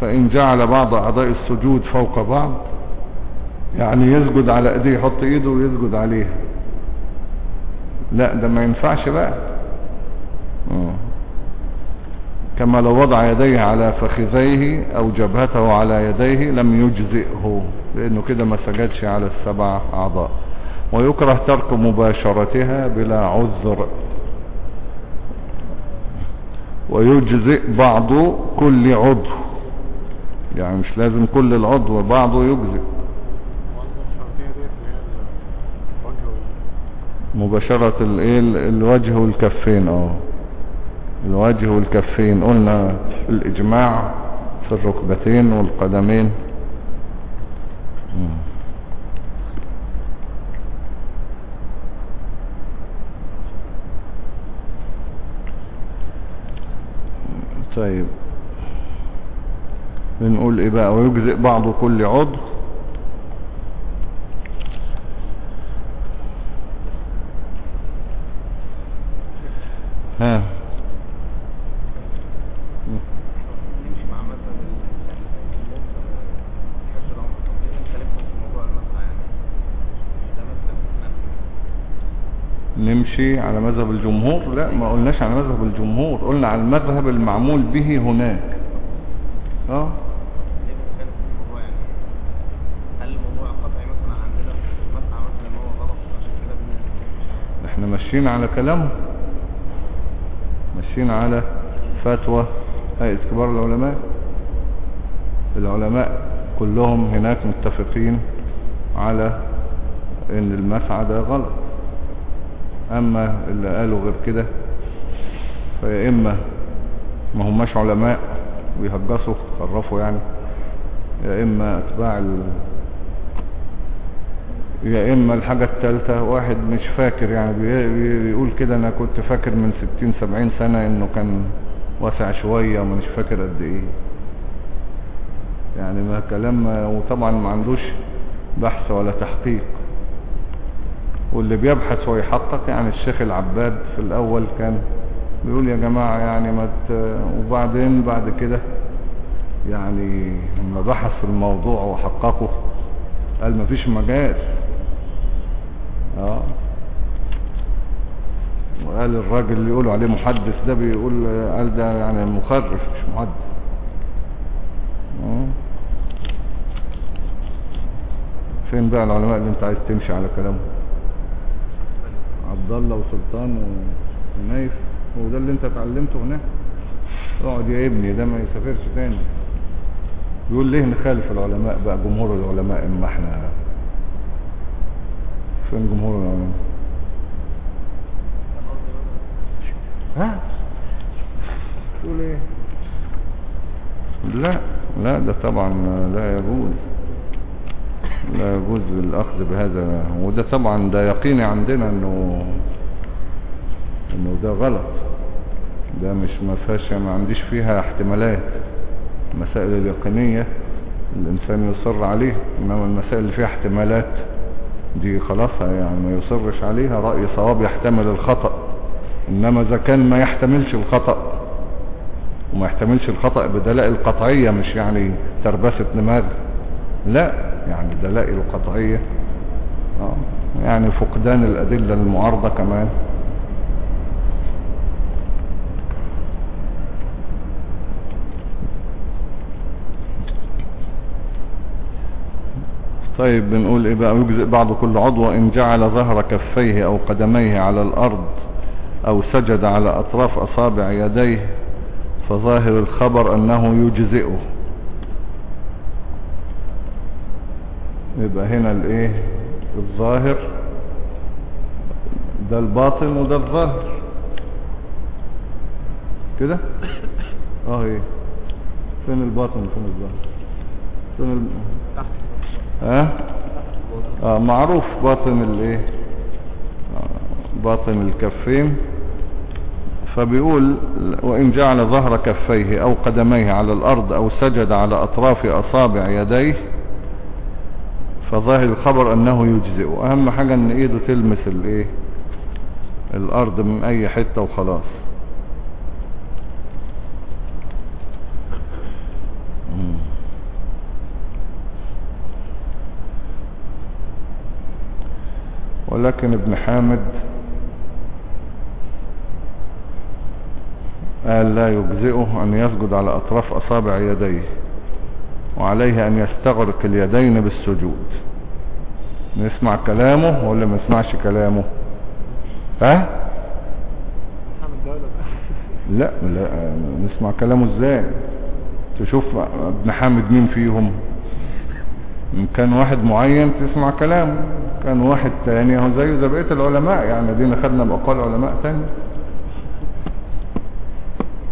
فإن جعل بعض أعضاء السجود فوق بعض يعني يسجد على إيديه يحط إيده ويسجد عليها. لا ده ما ينفعش بقى. آه. كما لو وضع يديه على فخذيه أو جبهته على يديه لم يجزئه لأنه كده ما سجدش على السبع أعضاء. ويكره ترك مباشرتها بلا عذر. ويجزئ بعض كل عضو. يعني مش لازم كل العضو بعضه يجزئ. مباشرة الايه الوجه والكفين آه. الوجه والكفين قلنا الإجماع في الركبتين والقدمين. طيب. بنقول إيه بقى؟ ويجزئ بعض كل عضو. ها نمشي مع مثلا حج العمر طبيعي نخالفهم في موضوع المسعى يعني مش ده مثلا نمشي على مذهب الجمهور؟ لا ما قلناش على مذهب الجمهور قلنا على المذهب المعمول به هناك. آه؟ إحنا ماشيين على كلامه. ماشيين على فتوى هيئة كبار العلماء. العلماء كلهم هناك متفقين على إن المسعى ده غلط. أما اللي قالوا غير كده فيا إما ما هماش علماء ويهجصوا خرفوا يعني يا إما أتباع ال... يا إما الحاجة التالتة واحد مش فاكر يعني بي- بي- بيقول كده أنا كنت فاكر من ستين سبعين سنة إنه كان واسع شوية ومش فاكر قد إيه. يعني ما كلام وطبعا ما عندوش بحث ولا تحقيق. واللي بيبحث ويحقق يعني الشيخ العباد في الأول كان بيقول يا جماعة يعني ما. وبعدين بعد كده يعني لما بحث في الموضوع وحققه قال ما فيش مجال آه وقال الراجل اللي يقولوا عليه محدث ده بيقول قال ده يعني مخرف مش محدث آه. فين بقى العلماء اللي انت عايز تمشي على كلامهم عبد الله وسلطان ونايف هو ده اللي انت اتعلمته هناك. اقعد يا ابني ده ما يسافرش تاني. يقول ليه نخالف العلماء بقى؟ جمهور العلماء إما إحنا فين جمهور العلماء؟ ها؟ تقول إيه؟ لا لا ده طبعا لا يجوز. يجوز الاخذ بهذا. وده طبعا ده يقيني عندنا انه إنه ده غلط. ده مش ما فيهاش ما عنديش فيها احتمالات. المسائل اليقينية الإنسان يصر عليها. إنما المسائل اللي فيها احتمالات دي خلاص يعني ما يصرش عليها. رأي صواب يحتمل الخطأ. إنما إذا كان ما يحتملش الخطأ وما يحتملش الخطأ بدلائل قطعية مش يعني تربسة دماغ لا يعني دلائل قطعية. آه، يعني فقدان الأدلة المعارضة كمان. طيب بنقول إيه بقى؟ يجزئ بعض كل عضو إن جعل ظهر كفيه أو قدميه على الأرض أو سجد على أطراف أصابع يديه فظاهر الخبر أنه يجزئه. يبقى هنا الايه؟ الظاهر. ده الباطن وده الظاهر. كده؟ آه إيه؟ فين الباطن وفين الظاهر؟ فين ال... ها؟ آه معروف باطن الايه؟ آه، باطن الكفين. فبيقول وإن جعل ظهر كفيه أو قدميه على الأرض أو سجد على أطراف أصابع يديه فظاهر الخبر أنه يجزئ. أهم حاجة أن إيده تلمس الإيه؟ الأرض من أي حتة وخلاص. ولكن ابن حامد قال لا يجزئه أن يسجد على أطراف أصابع يديه. وعليه أن يستغرق اليدين بالسجود. نسمع كلامه ولا ما نسمعش كلامه؟ ها؟ لا لا نسمع كلامه إزاي؟ تشوف ابن حامد مين فيهم؟ إن كان واحد معين تسمع كلامه كان واحد تاني هو زيه زي بقية العلماء يعني دينا خدنا بأقوال علماء تاني.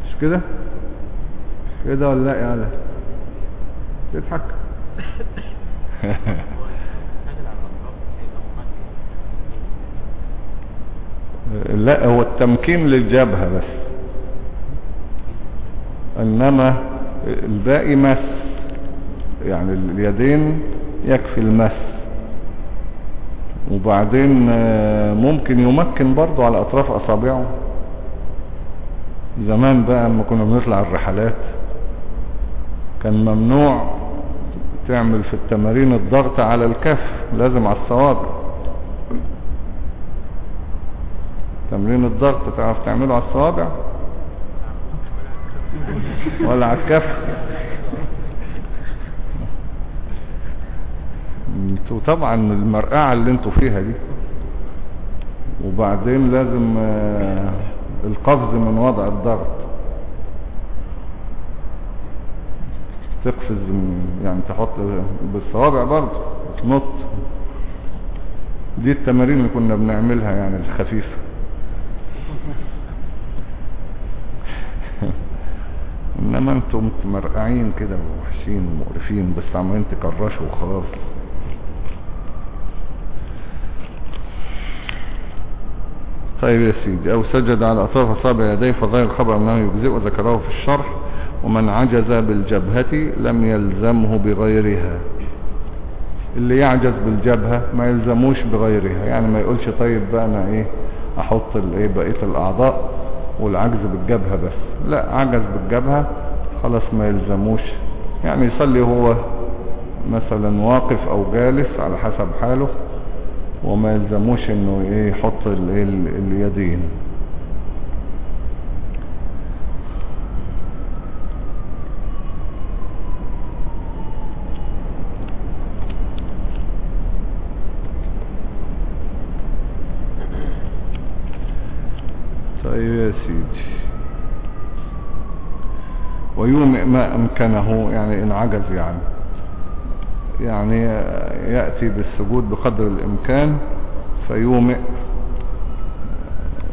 مش كده؟ كده ولا لأ علا تضحك لا هو التمكين للجبهة بس. إنما الباقي مس. يعني اليدين يكفي المس. وبعدين آه، ممكن يمكن برضو على أطراف أصابعه. زمان بقى لما كنا بنطلع الرحلات كان ممنوع تعمل في التمارين الضغط على الكف لازم على الصوابع تمرين الضغط تعرف تعمله على الصوابع ولا على الكف. أنتوا طبعا المرقعة اللي أنتوا فيها دي. وبعدين لازم آه، القفز من وضع الضغط. تقفز يعني تحط بالصوابع برضه تنط. دي التمارين اللي كنا بنعملها يعني الخفيفة. إنما أنتم مرقعين كده ووحشين ومقرفين بس عمالين تكرشوا وخلاص. طيب يا سيدي أو سجد على أطراف أصابع يديه فظاهر الخبر أنه يجزئ وذكره في الشرح. ومن عجز بالجبهة لم يلزمه بغيرها. اللي يعجز بالجبهة ما يلزموش بغيرها. يعني ما يقولش طيب بقى أنا إيه أحط الايه بقية الأعضاء والعجز بالجبهة بس. لا عجز بالجبهة خلاص ما يلزموش. يعني يصلي هو مثلا واقف أو جالس على حسب حاله وما يلزموش إنه إيه يحط ال- ال- اليدين طيب يا سيدي ويومئ أمكنه يعني ان عجز يعني. يعني يأتي بالسجود بقدر الإمكان فيومئ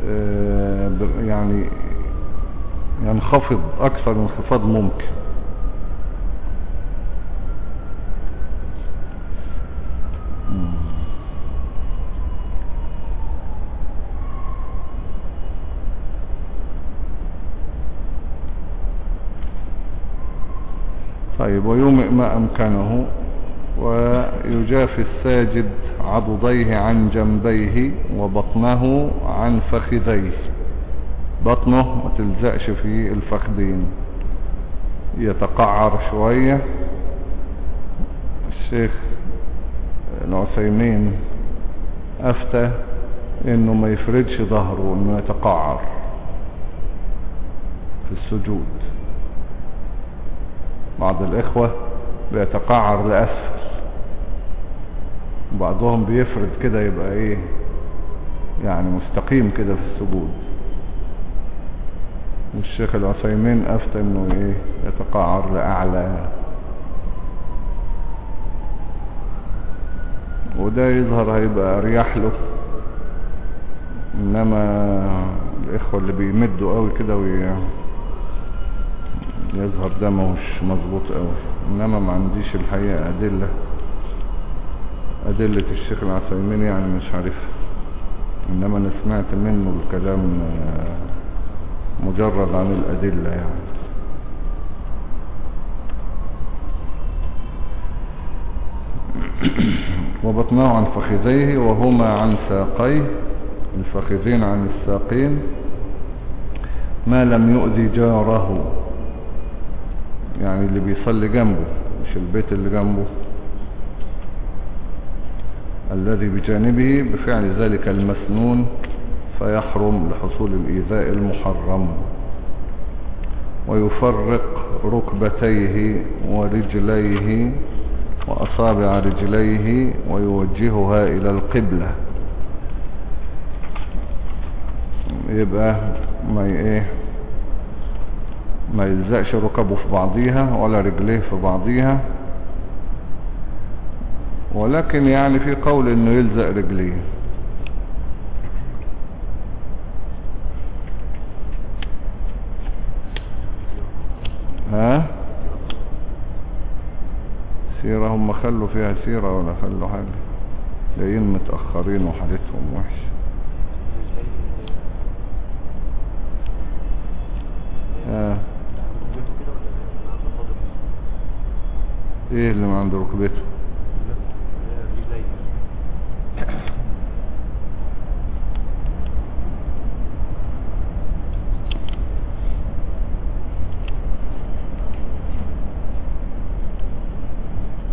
آه، يعني ينخفض أكثر انخفاض ممكن. طيب ويومئ ما أمكنه ويجافي الساجد عضديه عن جنبيه وبطنه عن فخذيه. بطنه ما تلزقش في الفخذين. يتقعر شوية. الشيخ العثيمين أفتى إنه ما يفردش ظهره إنه يتقعر في السجود. بعض الإخوة بيتقعر لأسفل وبعضهم بيفرد كده يبقى إيه يعني مستقيم كده في السجود. والشيخ العثيمين أفتى إنه إيه يتقعر لأعلى. وده يظهر هيبقى أريح له. إنما الإخوة اللي بيمدوا قوي كده وي... يظهر ده مش مظبوط قوي إنما ما عنديش الحقيقة أدلة. أدلة الشيخ العثيمين يعني مش عارفها. إنما أنا سمعت منه الكلام آه، مجرد عن الأدلة يعني. وبطنه عن فخذيه وهما عن ساقيه. الفخذين عن الساقين. ما لم يؤذي جاره. يعني اللي بيصلي جنبه مش البيت اللي جنبه. الذي بجانبه بفعل ذلك المسنون فيحرم لحصول الإيذاء المحرم. ويفرق ركبتيه ورجليه وأصابع رجليه ويوجهها إلى القبلة. يبقى ما إيه؟ ما يلزقش ركبه في بعضيها ولا رجليه في بعضيها. ولكن يعني في قول إنه يلزق رجليه. ها؟ سيرة هم خلوا فيها سيرة ولا خلوا حاجة؟ جايين متأخرين وحالتهم وحش ها؟ إيه اللي ما عند ركبته؟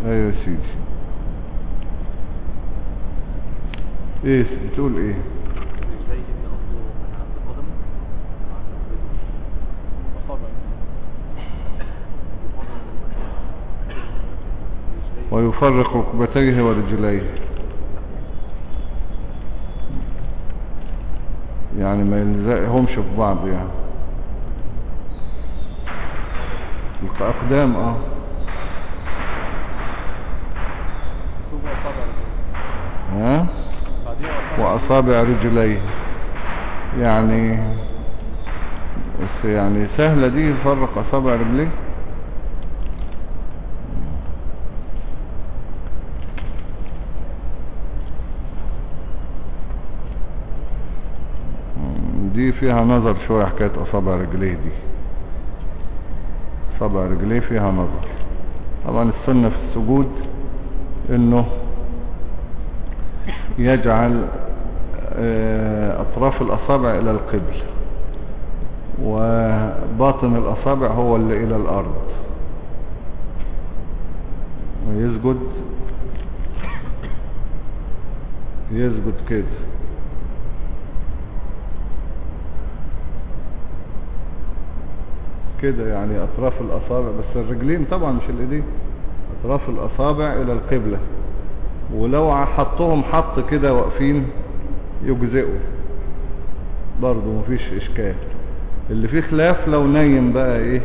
أيوه سيدي. إيه بتقول إيه؟ ويفرق ركبتيه ورجليه. يعني ما يلزقهمش في بعض يعني. الأقدام آه. ها؟ وأصابع رجليه. يعني بس يعني سهلة دي يفرق أصابع رجليه. دي فيها نظر شوية حكاية أصابع رجليه دي. أصابع رجليه فيها نظر. طبعا السنة في السجود إنه يجعل آه، أطراف الأصابع إلى القبل وباطن الأصابع هو اللي إلى الأرض. ويسجد يسجد كده. كده يعني أطراف الأصابع بس الرجلين طبعا مش الإيدين أطراف الأصابع إلى القبلة. ولو حطهم حط كده واقفين يجزئوا. برضو مفيش إشكال. اللي فيه خلاف لو نايم بقى إيه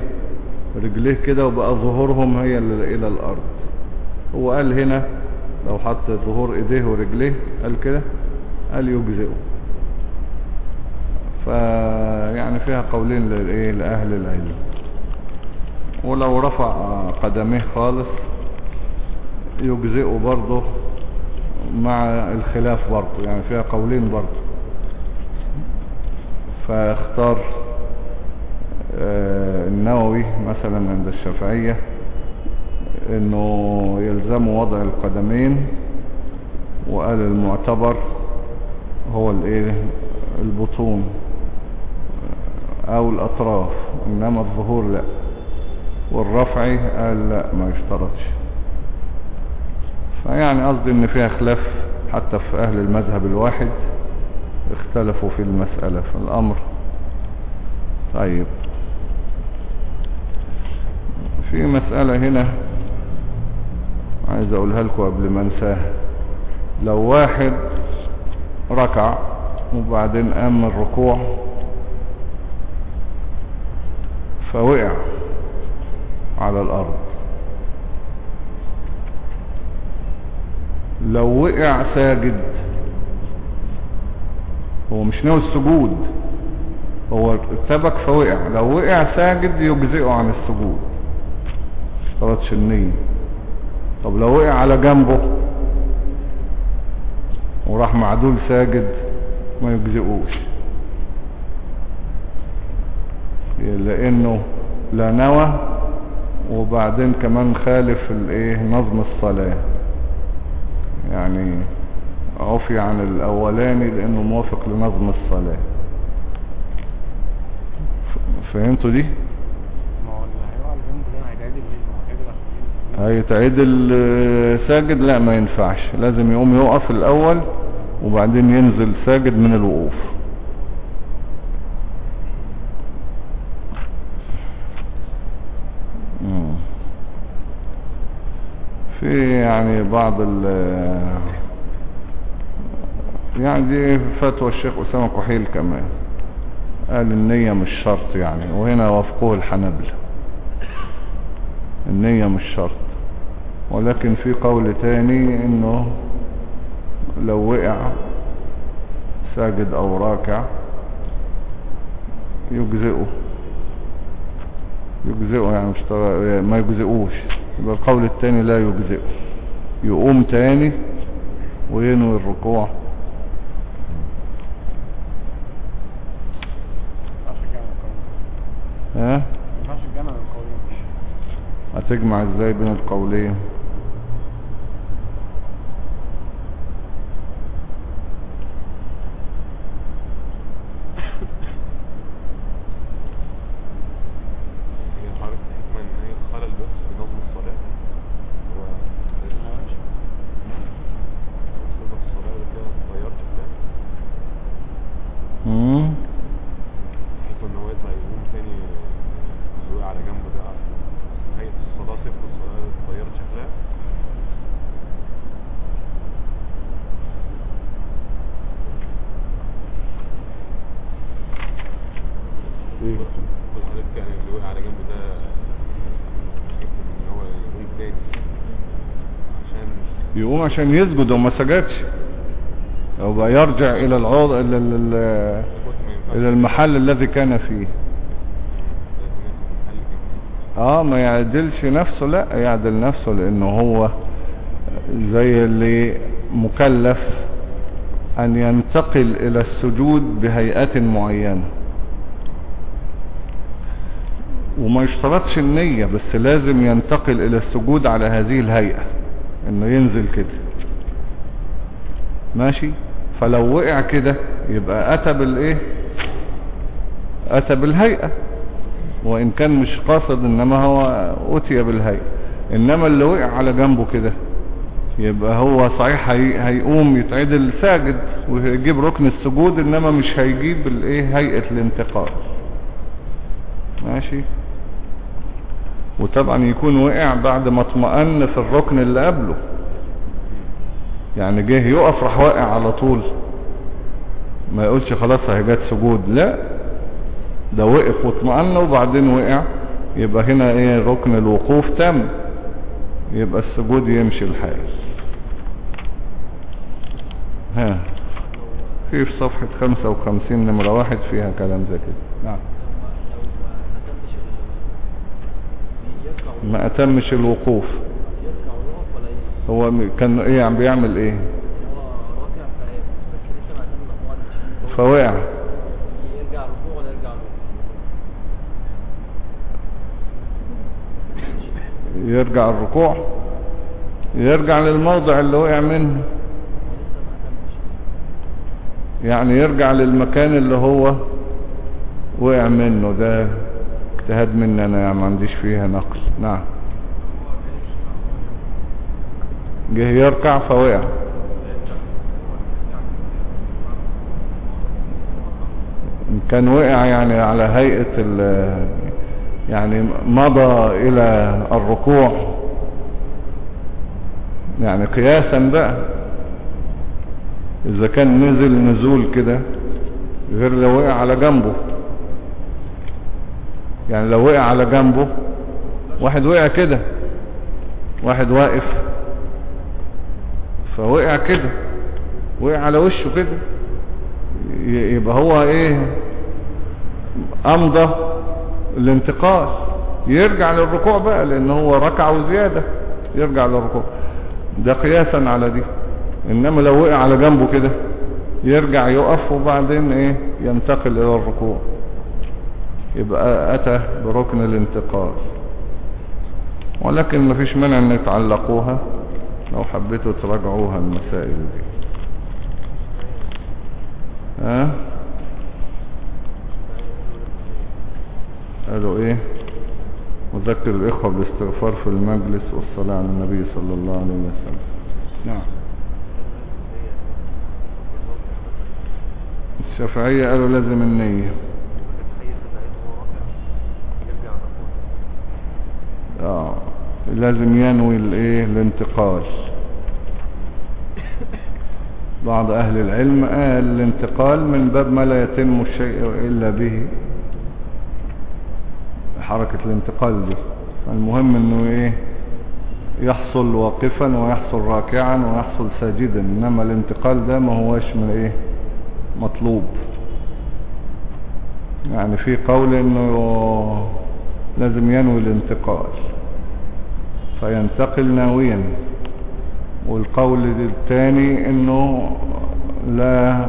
رجليه كده وبقى ظهورهم هي اللي إلى الأرض. هو قال هنا لو حط ظهور إيديه ورجليه قال كده قال يجزئه فيعني فيها قولين لأهل العلم. ولو رفع قدميه خالص يجزئه برضه مع الخلاف برضه يعني فيها قولين برضه. فاختار آه، النووي مثلا عند الشافعية إنه يلزم وضع القدمين وقال المعتبر هو الإيه؟ البطون أو الأطراف إنما الظهور لا. والرفعي قال لا ما يشترطش. فيعني قصدي إن فيها خلاف حتى في أهل المذهب الواحد اختلفوا في المسألة في الأمر. طيب. في مسألة هنا عايز أقولها لكم قبل ما أنساها. لو واحد ركع وبعدين قام الركوع فوقع. على الأرض. لو وقع ساجد هو مش ناوي السجود هو ارتبك فوقع. لو وقع ساجد يجزئه عن السجود. اشترطش النية طب لو وقع على جنبه وراح معدول ساجد ما يجزئوش. لأنه لا نوى وبعدين كمان خالف الايه نظم الصلاة. يعني عفي عن الأولاني لأنه موافق لنظم الصلاة. فهمتوا دي؟ هيتعدل آه، ساجد؟ لا ما ينفعش. لازم يقوم يقف الأول وبعدين ينزل ساجد من الوقوف مم. في يعني بعض ال يعني دي فتوى الشيخ أسامة كحيل كمان. قال النية مش شرط يعني. وهنا وافقوه الحنبلة النية مش شرط. ولكن في قول تاني إنه لو وقع ساجد أو راكع يجزئه. يجزئه يعني مش ما يجزئوش. يبقى القول التاني لا يجزئه. يقوم تاني وينوي الركوع. ها؟ هتجمع إزاي بين القولين هي حضرتك الحكمة ان هي خلل بس في نظم الصلاة هو صفة الصلاة وكده غيرت شكلها مم. بحيث ان هو يطلع يقوم تاني اللي وقع على جنبه ده هيئة الصلاة صفة الصلاة اتغيرت شكلها بس حضرتك يعني اللي وقع على جنبه ده حكم ان هو يقوم تاني عشان يقوم عشان يسجد وما سجدش. أو بقى يرجع إلى العوض إلى إلى المحل الذي كان فيه. آه ما يعدلش نفسه لا يعدل نفسه لأنه هو زي اللي مكلف أن ينتقل إلى السجود بهيئة معينة. وما يشترطش النية بس لازم ينتقل إلى السجود على هذه الهيئة. انه ينزل كده. ماشي؟ فلو وقع كده يبقى أتى بالإيه؟ أتى بالهيئة. وإن كان مش قاصد إنما هو أتي بالهيئة. إنما اللي وقع على جنبه كده يبقى هو صحيح هي هيقوم يتعدل ساجد ويجيب ركن السجود إنما مش هيجيب الإيه؟ هيئة الانتقال. ماشي؟ وطبعا يكون وقع بعد ما اطمأن في الركن اللي قبله. يعني جه يقف راح واقع على طول. ما يقولش خلاص هي جت سجود. لا. ده وقف واطمأن وبعدين وقع. يبقى هنا إيه؟ ركن الوقوف تم. يبقى السجود يمشي الحال. ها. في في صفحة 55 نمرة واحد فيها كلام زي كده. نعم لو ما تمش يركع ما أتمش الوقوف. هو كان إيه عم بيعمل إيه؟ فوقع يرجع الركوع. يرجع للموضع اللي وقع منه. يعني يرجع للمكان اللي هو وقع منه. ده اجتهاد مني أنا يعني ما عنديش فيها نقل نعم. جه يركع فوقع كان وقع يعني على هيئة يعني مضى إلى الركوع. يعني قياسا بقى. إذا كان نزل نزول كده غير لو وقع على جنبه. يعني لو وقع على جنبه واحد وقع كده واحد واقف فوقع كده وقع على وشه كده يبقى هو إيه؟ أمضى الانتقال. يرجع للركوع بقى لأن هو ركع وزيادة يرجع للركوع. ده قياسا على دي. إنما لو وقع على جنبه كده يرجع يقف وبعدين إيه؟ ينتقل إلى الركوع. يبقى أتى بركن الانتقال. ولكن مفيش مانع إن تعلقوها لو حبيتوا تراجعوها المسائل دي. ها؟ قالوا إيه؟ وذكر الإخوة بالاستغفار في المجلس والصلاة على النبي صلى الله عليه وسلم. نعم. الشافعية قالوا لازم النية. آه. لازم ينوي الإيه؟ الانتقال بعض أهل العلم قال الانتقال من باب ما لا يتم الشيء إلا به. حركة الانتقال دي. المهم إنه إيه؟ يحصل واقفا ويحصل راكعا ويحصل ساجدا. إنما الانتقال ده ما هوش من إيه؟ مطلوب. يعني في قول إنه لازم ينوي الانتقال. فينتقل ناويا. والقول الثاني إنه لا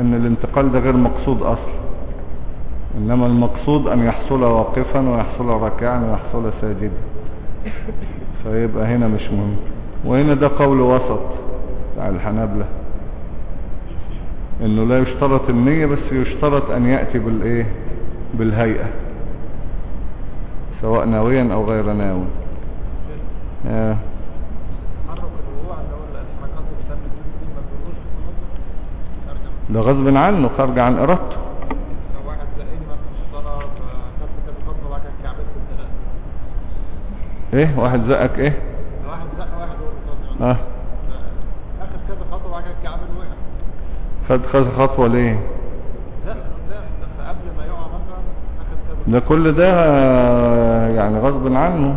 إن الانتقال ده غير مقصود أصلا. إنما المقصود أن يحصل واقفا ويحصل راكعا ويحصل ساجدا. فيبقى هنا مش مهم. وهنا ده قول وسط بتاع الحنابلة. إنه لا يشترط النية بس يشترط أن يأتي بالإيه؟ بالهيئة. سواء ناويا أو غير ناوي. آه. ده غصب عنه خارج عن إرادته. خطوه إيه؟ واحد زقك إيه؟ واحد زق واحد آه. اخد كده خطوه وبعد كده اتكعبل وقع خد خطوة ليه لا لا ده قبل ما يقع مثلا اخد كده ده كل ده يعني غصب عنه.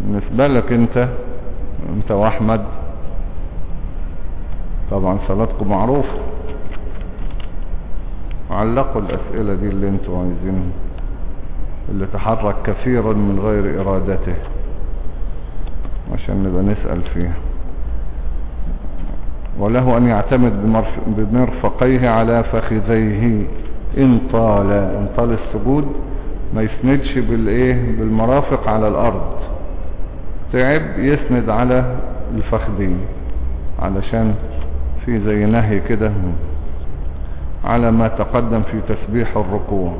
بالنسبة لك انت؟ انت واحمد. طبعا صلاتكم معروفة. علقوا الأسئلة دي اللي أنتوا عايزينها. اللي تحرك كثيرا من غير إرادته. عشان نبقى نسأل فيها. وله أن يعتمد بمرف- بمرفقيه على فخذيه. إن طال إن طال السجود ما يسندش بالإيه؟ بالمرافق على الأرض. تعب يسند على الفخذين علشان في زي نهي كده على ما تقدم في تسبيح الركوع.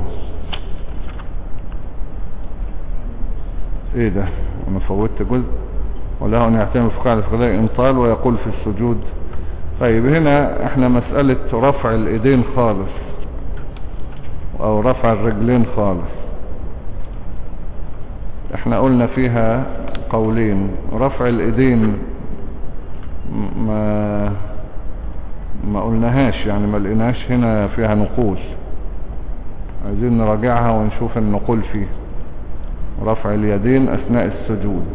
إيه ده؟ أنا فوتت جزء. وله أن يعتمد في قاعدة إن طال ويقول في السجود. طيب هنا إحنا مسألة رفع الإيدين خالص. أو رفع الرجلين خالص. إحنا قلنا فيها قولين رفع الإيدين ما ما قلناهاش يعني ما لقيناش هنا فيها نقول عايزين نراجعها ونشوف النقول فيه رفع اليدين أثناء السجود.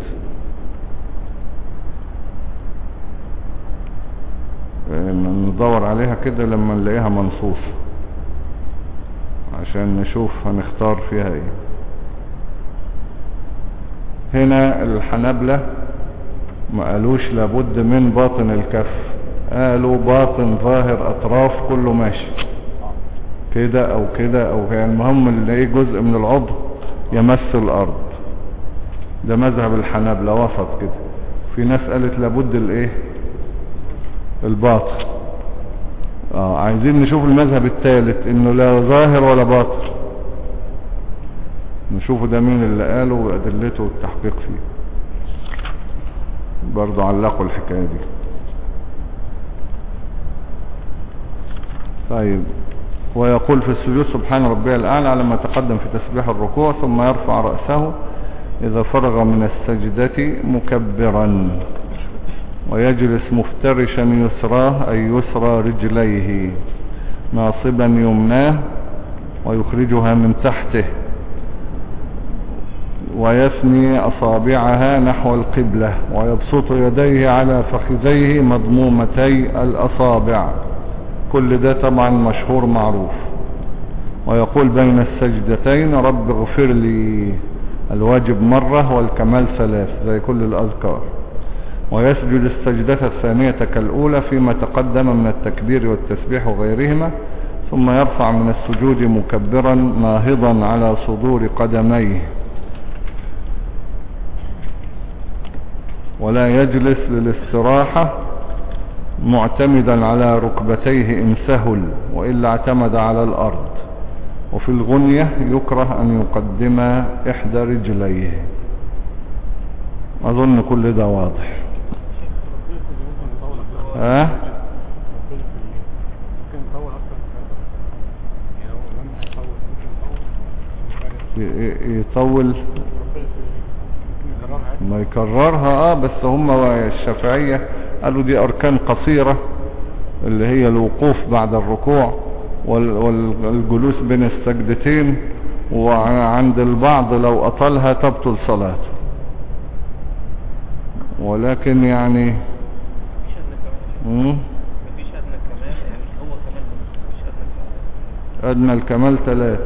ندور عليها كده لما نلاقيها منصوص عشان نشوف هنختار فيها إيه. هنا الحنبلة ما قالوش لابد من باطن الكف قالوا باطن ظاهر أطراف كله ماشي. كده أو كده أو كده المهم اللي إيه جزء من العضو يمس الأرض. ده مذهب الحنابلة وسط كده. في ناس قالت لابد الإيه؟ الباطن. آه عايزين نشوف المذهب الثالث إنه لا ظاهر ولا باطن. نشوفه ده مين اللي قاله وأدلته والتحقيق فيه. برضو علقوا الحكاية دي. طيب ويقول في السجود سبحان ربي الأعلى لما تقدم في تسبيح الركوع ثم يرفع رأسه إذا فرغ من السجدة مكبرا. ويجلس مفترشا يسراه أي يسرى رجليه ناصبا يمناه ويخرجها من تحته ويثني أصابعها نحو القبلة ويبسط يديه على فخذيه مضمومتي الأصابع كل ده طبعا مشهور معروف ويقول بين السجدتين رب اغفر لي الواجب مرة والكمال ثلاث زي كل الأذكار ويسجد السجدة الثانية كالأولى فيما تقدم من التكبير والتسبيح وغيرهما ثم يرفع من السجود مكبرا ناهضا على صدور قدميه. ولا يجلس للاستراحة معتمدا على ركبتيه إن سهل وإلا اعتمد على الأرض. وفي الغنية يكره أن يقدم إحدى رجليه. أظن كل ده واضح ها ممكن نطول أكتر من كده يعني لو لما هيطول ممكن نطول ي- ي- يطول. ما يكررها آه بس هم الشافعية قالوا دي أركان قصيرة اللي هي الوقوف بعد الركوع وال- والجلوس بين السجدتين وعند البعض لو أطلها تبطل صلاته. ولكن يعني مفيش ادنى كمال مم، مفيش أدنى كمال يعني هو كمال مفيش أدنى كمال. أدنى الكمال ثلاث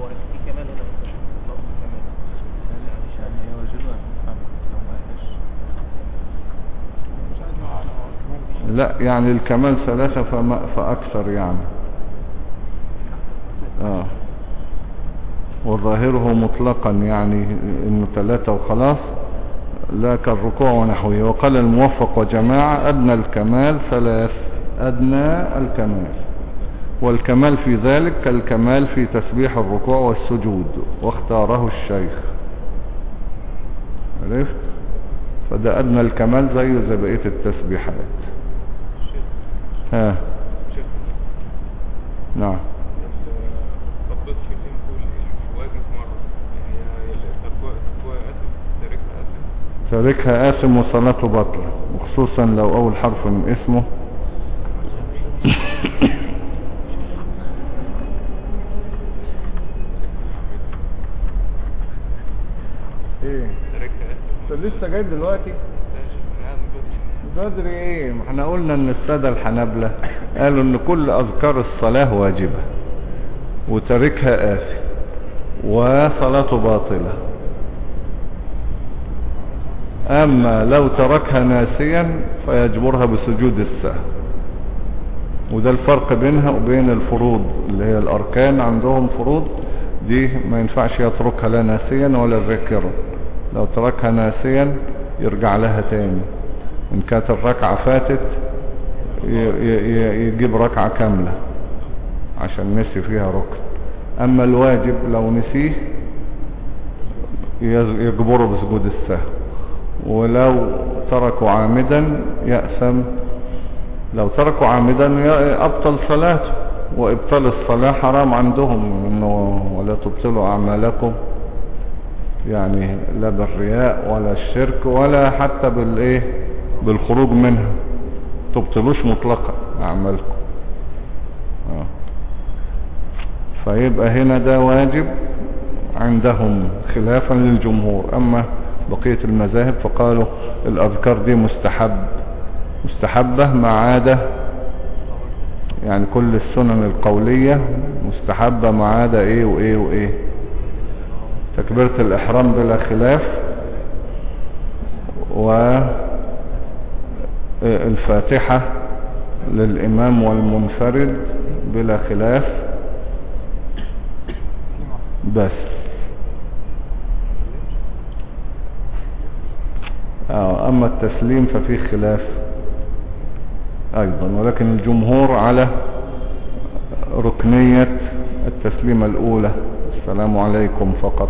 هو في كمال معانا هو كمان لا يعني الكمال ثلاثة فما فأكثر يعني. آه. وظاهره مطلقا يعني إنه ثلاثة وخلاص. لا كالركوع ونحوه. وقال الموفق وجماعة أدنى الكمال ثلاث. أدنى الكمال. والكمال في ذلك كالكمال في تسبيح الركوع والسجود واختاره الشيخ. عرفت؟ فده أدنى الكمال زيه زي بقية التسبيحات. ها. نعم تطبيق شيخين تقول الواجب مرة يعني التقوى تقوى آسف تاركها آسف تاركها آثم وصلاته باطلة وخصوصا لو أول حرف من اسمه. إيه؟ انت لسه جاي دلوقتي؟ بدري إيه؟ ما إحنا قلنا إن السادة الحنابلة قالوا إن كل أذكار الصلاة واجبة وتاركها آثم وصلاته باطلة. أما لو تركها ناسيا فيجبرها بسجود السهو وده الفرق بينها وبين الفروض اللي هي الأركان عندهم فروض دي ما ينفعش يتركها لا ناسيا ولا ذاكرا. لو تركها ناسيا يرجع لها تاني. إن كانت الركعة فاتت يجيب ركعة كاملة عشان نسي فيها ركن. أما الواجب لو نسيه يجبره بسجود السهو ولو تركوا عامدا يأثم لو تركوا عامدا أبطل صلاته وإبطال الصلاة حرام عندهم إنه ولا تبطلوا أعمالكم. يعني لا بالرياء ولا الشرك ولا حتى بالإيه؟ بالخروج منها. تبطلوش مطلقا أعمالكم. آه. فيبقى هنا ده واجب عندهم خلافا للجمهور. أما بقية المذاهب فقالوا الأذكار دي مستحب مستحبة ما عدا يعني كل السنن القولية مستحبة ما عدا إيه وإيه وإيه. تكبيرة الإحرام بلا خلاف والفاتحة للإمام والمنفرد بلا خلاف. بس. أما التسليم ففيه خلاف أيضا ولكن الجمهور على ركنية التسليمة الأولى. السلام عليكم فقط.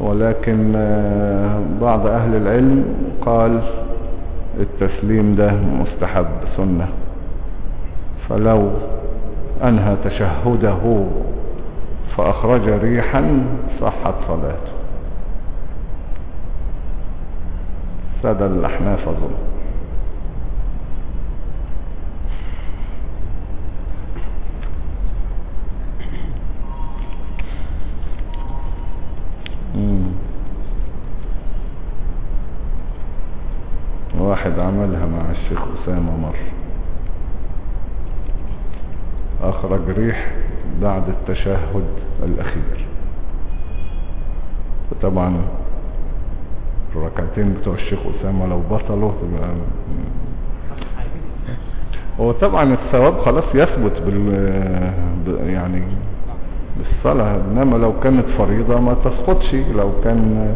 ولكن آه، بعض أهل العلم قال التسليم ده مستحب سنة. فلو أنهى تشهده فأخرج ريحا صحت صلاته. سادة الأحناف اظن مم. واحد عملها مع الشيخ أسامة مرة أخرج ريح بعد التشهد الأخير. وطبعا الركعتين بتوع الشيخ أسامة لو بطلوا تبقى هو طبعا الثواب خلاص يثبت بال يعني بالصلاة. إنما لو كانت فريضة ما تسقطش. لو كان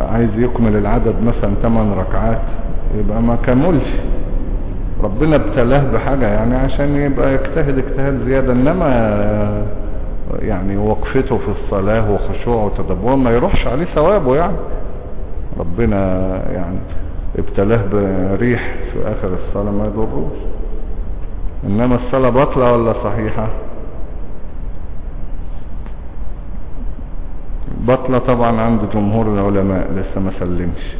عايز يكمل العدد مثلا 8 ركعات يبقى ما كملش. ربنا ابتلاه بحاجة يعني عشان يبقى يجتهد اجتهاد زيادة. إنما يعني وقفته في الصلاة وخشوعه وتدبره ما يروحش عليه ثوابه يعني. ربنا يعني ابتلاه بريح في آخر الصلاة ما يضروش إنما الصلاة باطلة ولا صحيحة؟ بطلة طبعا عند جمهور العلماء لسه ما سلمش.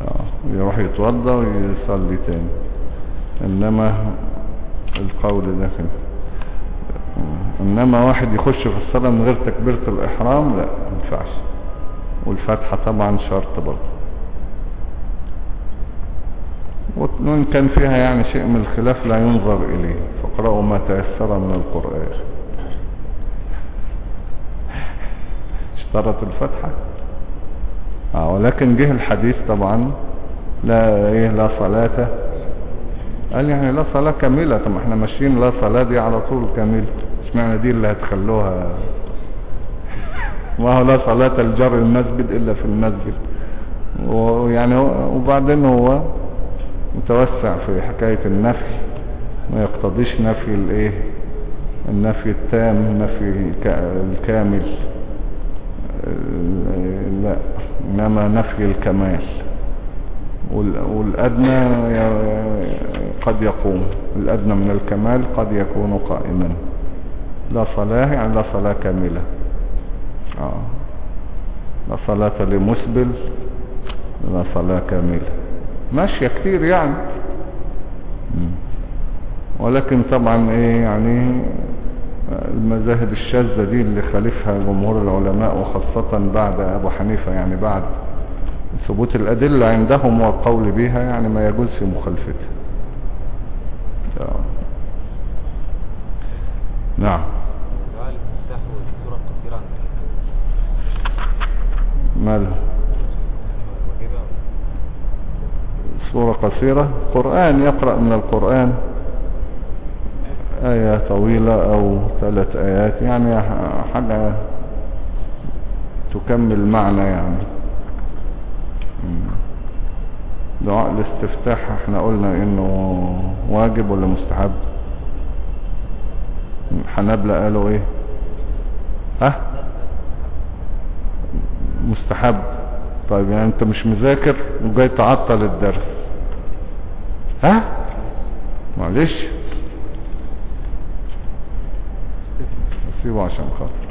آه، يروح يتوضى ويصلي تاني. إنما القول ده إنما واحد يخش في الصلاة من غير تكبيرة الإحرام لا ما ينفعش. والفتحة طبعا شرط برضه. وإن كان فيها يعني شيء من الخلاف لا ينظر إليه. فاقرأوا ما تيسر من القرآن. اشترط الفتحة. آه ولكن جه الحديث طبعا لا إيه لا صلاة. قال يعني لا صلاة كاملة طب إحنا ماشيين لا صلاة دي على طول كاملة إشمعنى دي اللي هتخلوها؟ هو لا صلاة الجر المسجد إلا في المسجد. ويعني وبعدين هو متوسع في حكاية النفي ما يقتضيش نفي الإيه؟ النفي التام نفي الك- الكامل. ال- لا إنما نفي الكمال. وال- والأدنى قد يقوم. الأدنى من الكمال قد يكون قائما. لا صلاة يعني لا صلاة كاملة. آه. لا صلاة لمسبل لا صلاة كاملة ماشية كتير يعني. ولكن طبعا إيه يعني المذاهب الشاذة دي اللي خالفها جمهور العلماء وخاصة بعد أبو حنيفة يعني بعد ثبوت الأدلة عندهم والقول بها يعني ما يجوز في مخالفتها آه. نعم دعاء الافتتاح والسورة القصيرة عن ماله؟ سورة قصيرة. قرآن يقرأ من القرآن آية طويلة أو ثلاث آيات يعني حاجة تكمل معنى يعني. دعاء الاستفتاح إحنا قلنا إنه واجب ولا مستحب؟ حنابلة قالوا إيه؟ ها؟ مستحب. طيب يعني انت مش مذاكر وجاي تعطل الدرس. ها؟ معلش. سيبه عشان خاطر.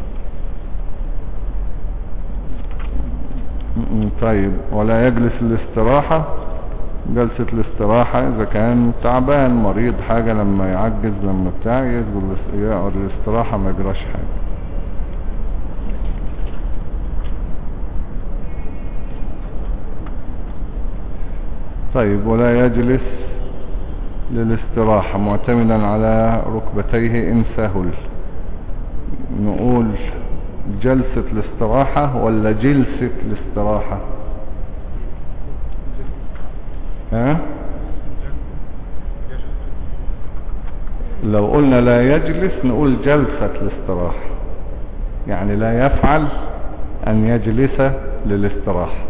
طيب. ولا يجلس الاستراحة؟ جلسة الاستراحة إذا كان تعبان مريض حاجة لما يعجز لما بتاع يقعد الاستراحة ما يجراش حاجة. طيب ولا يجلس للاستراحة معتمدا على ركبتيه إن سهل. نقول جلسة الاستراحة ولا جلسة الاستراحة؟ ها؟ لو قلنا لا يجلس نقول جلسة الاستراحة. يعني لا يفعل أن يجلس للاستراحة.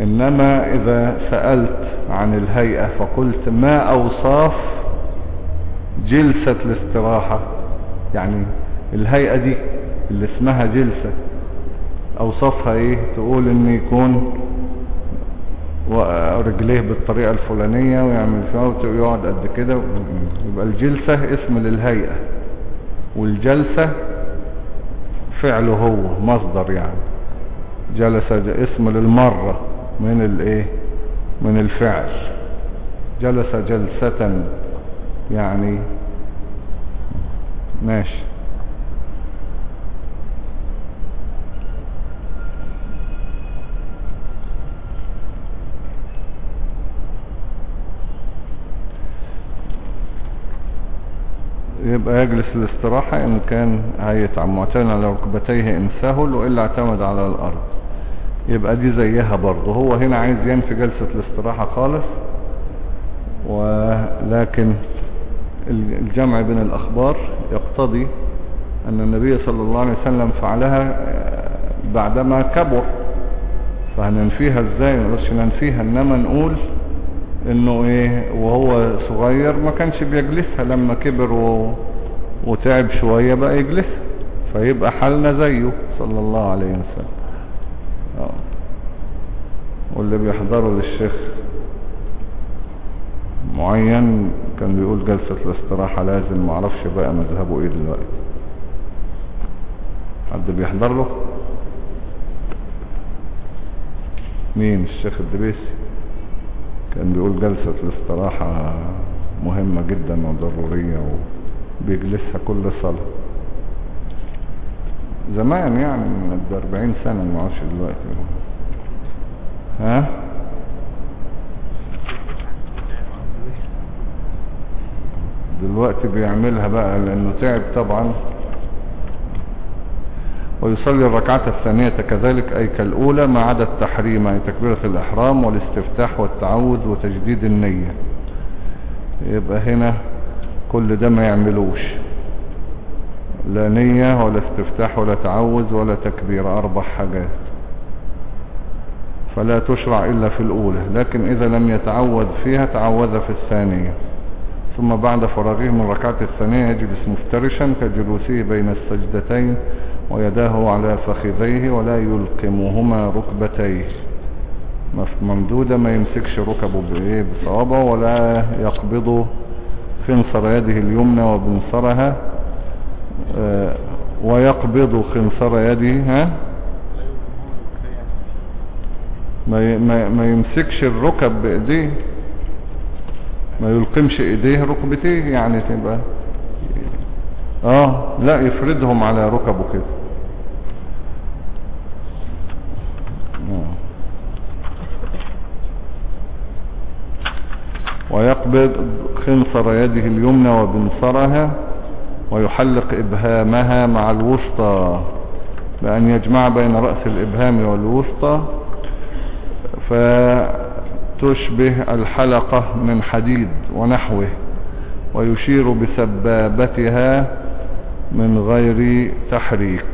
إنما إذا سألت عن الهيئة فقلت ما أوصاف جلسة الاستراحة؟ يعني الهيئة دي اللي اسمها جلسة أوصافها إيه؟ تقول إن يكون رجليه بالطريقة الفلانية ويعمل فيها ويقعد قد كده. يبقى الجلسة اسم للهيئة والجلسة فعله هو مصدر يعني. جلس اسم للمرة. من الايه؟ من الفعل. جلس جلسة يعني ماشي. يبقى يجلس الاستراحة إن كان هيتعب معتمد على ركبتيه إن سهل وإلا اعتمد على الأرض. يبقى دي زيها برضه. هو هنا عايز ينفي جلسة الاستراحة خالص ولكن الجمع بين الأخبار يقتضي أن النبي صلى الله عليه وسلم فعلها بعدما كبر. فهننفيها إزاي؟ نقولش ننفيها إنما نقول إنه إيه وهو صغير ما كانش بيجلسها. لما كبر و... وتعب شوية بقى يجلسها فيبقى حالنا زيه صلى الله عليه وسلم. آه. واللي بيحضروا للشيخ معين كان بيقول جلسة الاستراحة لازم معرفش بقى مذهبه إيه دلوقتي. حد بيحضر له؟ مين؟ الشيخ الدبيسي. كان بيقول جلسة الاستراحة مهمة جدا وضرورية وبيجلسها كل صلاة. زمان يعني من 40 سنة ما عادش دلوقتي. ها؟ دلوقتي بيعملها بقى لأنه تعب طبعا. ويصلي الركعة الثانية كذلك أي كالأولى ما عدا التحريم أي تكبيرة الإحرام والاستفتاح والتعوذ وتجديد النية. يبقى هنا كل ده ما يعملوش. لا نية ولا استفتاح ولا تعوذ ولا تكبير أربع حاجات. فلا تشرع إلا في الأولى لكن إذا لم يتعوذ فيها تعوذ في الثانية. ثم بعد فراغه من ركعة الثانية يجلس مفترشا كجلوسه بين السجدتين ويداه على فخذيه ولا يلقمهما ركبتيه. ممدودة ما يمسكش ركبه بإيه؟ بصوابه ولا يقبض خنصر يده اليمنى وبنصرها آه ويقبض خنصر يده ها ما, ما, ما يمسكش الركب بإيديه ما يلقمش إيديه ركبتيه يعني تبقى آه لا يفردهم على ركبه كده. ويقبض خنصر يده اليمنى وبنصرها ويحلق إبهامها مع الوسطى بأن يجمع بين رأس الإبهام والوسطى فتشبه الحلقة من حديد ونحوه ويشير بسبابتها من غير تحريك.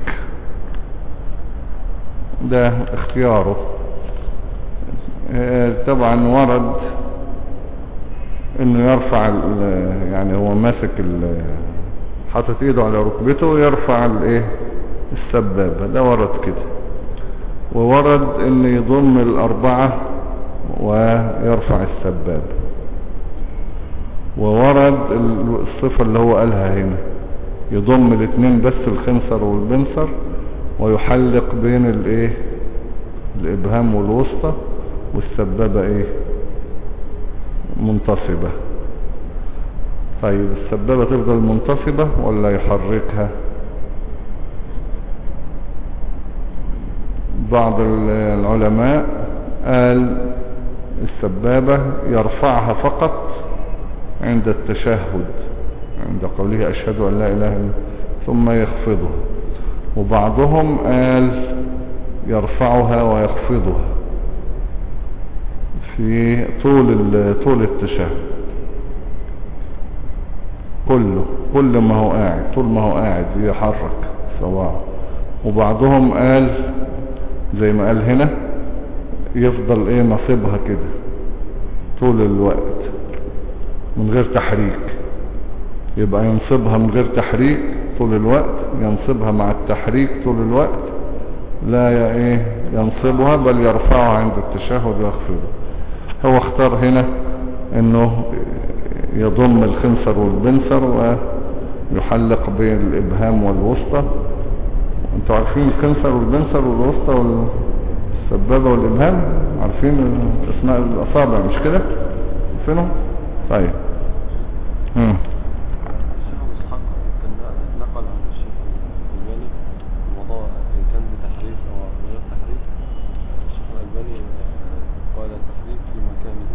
ده اختياره. طبعا ورد إنه يرفع يعني هو ماسك حاطط إيده على ركبته ويرفع الايه السبابة. ده ورد كده. وورد ان يضم الأربعة ويرفع السبابة وورد الصفة اللي هو قالها هنا يضم الاثنين بس الخنصر والبنصر ويحلق بين الإيه؟ الإبهام والوسطى والسبابة إيه؟ منتصبة. طيب السبابة تفضل منتصبة ولا يحركها؟ بعض العلماء قال السبابة يرفعها فقط عند التشهد عند قوله أشهد أن لا إله إلا ثم يخفضها. وبعضهم قال يرفعها ويخفضها في طول طول التشهد. كله كل ما هو قاعد طول ما هو قاعد يحرك سواء. وبعضهم قال زي ما قال هنا يفضل إيه نصيبها كده طول الوقت من غير تحريك. يبقى ينصبها من غير تحريك طول الوقت ينصبها مع التحريك طول الوقت لا ي- إيه ينصبها بل يرفعها عند التشهد ويخفضها. هو اختار هنا إنه يضم الخنصر والبنصر ويحلق بين الابهام والوسطى. أنتوا عارفين الخنصر والبنصر والوسطى والسبابة والإبهام؟ عارفين أسماء الأصابع مش كده؟ عارفينهم؟ طيب. مم. الشيخ أبو إسحاق كان نقل عن الشيخ الألباني الموضوع إن كان بتحريف أو غير تحريف الشيخ الألباني آه، قال التحريف في مكانه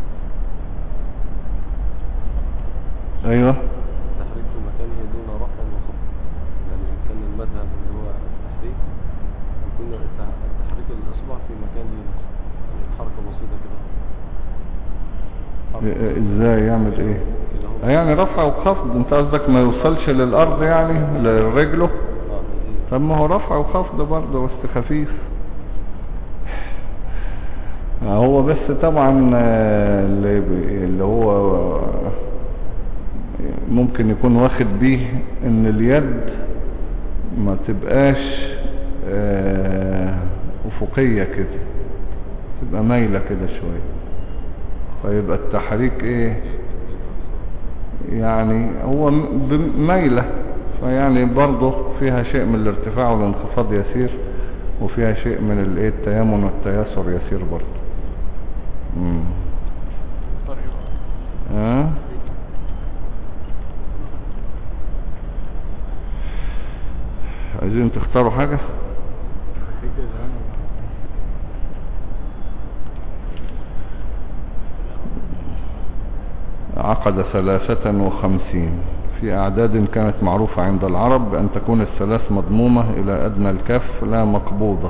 أيوه التحريف في مكانه دون رفع وخفض يعني إن كان المذهب اللي هو التحريف يكون التح- التحريك الإصبع في مكانه نفسه يعني حركة بسيطة كده حركة اه- إزاي يعمل إيه كده هو يعني رفع وخفض انت قصدك ما يوصلش للأرض يعني لرجله؟ طب ما هو رفع وخفض برضه بس خفيف. هو بس طبعا آه، اللي هو ممكن يكون واخد بيه إن اليد ما تبقاش آه، أفقية كده تبقى مايلة كده شوية. فيبقى التحريك إيه؟ يعني هو م- ب- مايلة فيعني برضه فيها شيء من الارتفاع والانخفاض يسير وفيها شيء من الايه التيمن والتيسر يسير برضه. عايزين تختاروا حاجة في كده زمان ولا؟ عقد ثلاثة وخمسين. في أعداد كانت معروفة عند العرب بأن تكون الثلاث مضمومة إلى أدنى الكف لا مقبوضة.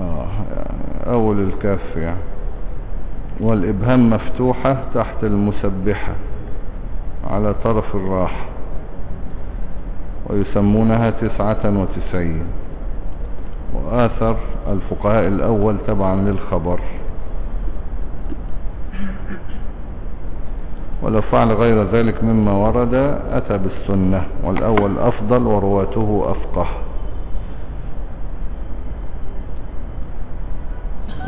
آه، أول الكف يعني. والإبهام مفتوحة تحت المسبحة على طرف الراحة. ويسمونها تسعة وتسعين. وآثر الفقهاء الأول تبعا للخبر. ولو فعل غير ذلك مما ورد أتى بالسنة والأول أفضل ورواته أفقه.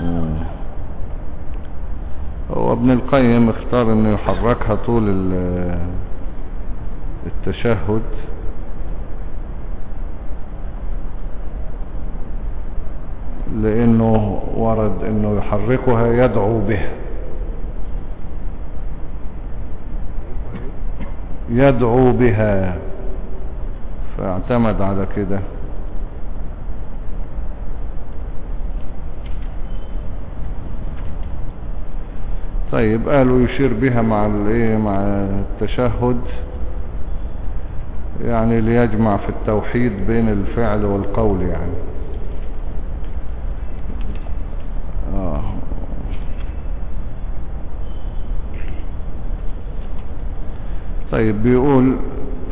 مم. هو ابن القيم اختار إنه يحركها طول ال- التشهد. لأنه ورد إنه يحركها يدعو به. يدعو بها. فاعتمد على كده. طيب قالوا يشير بها مع الايه؟ مع التشهد. يعني ليجمع في التوحيد بين الفعل والقول يعني. آه. طيب بيقول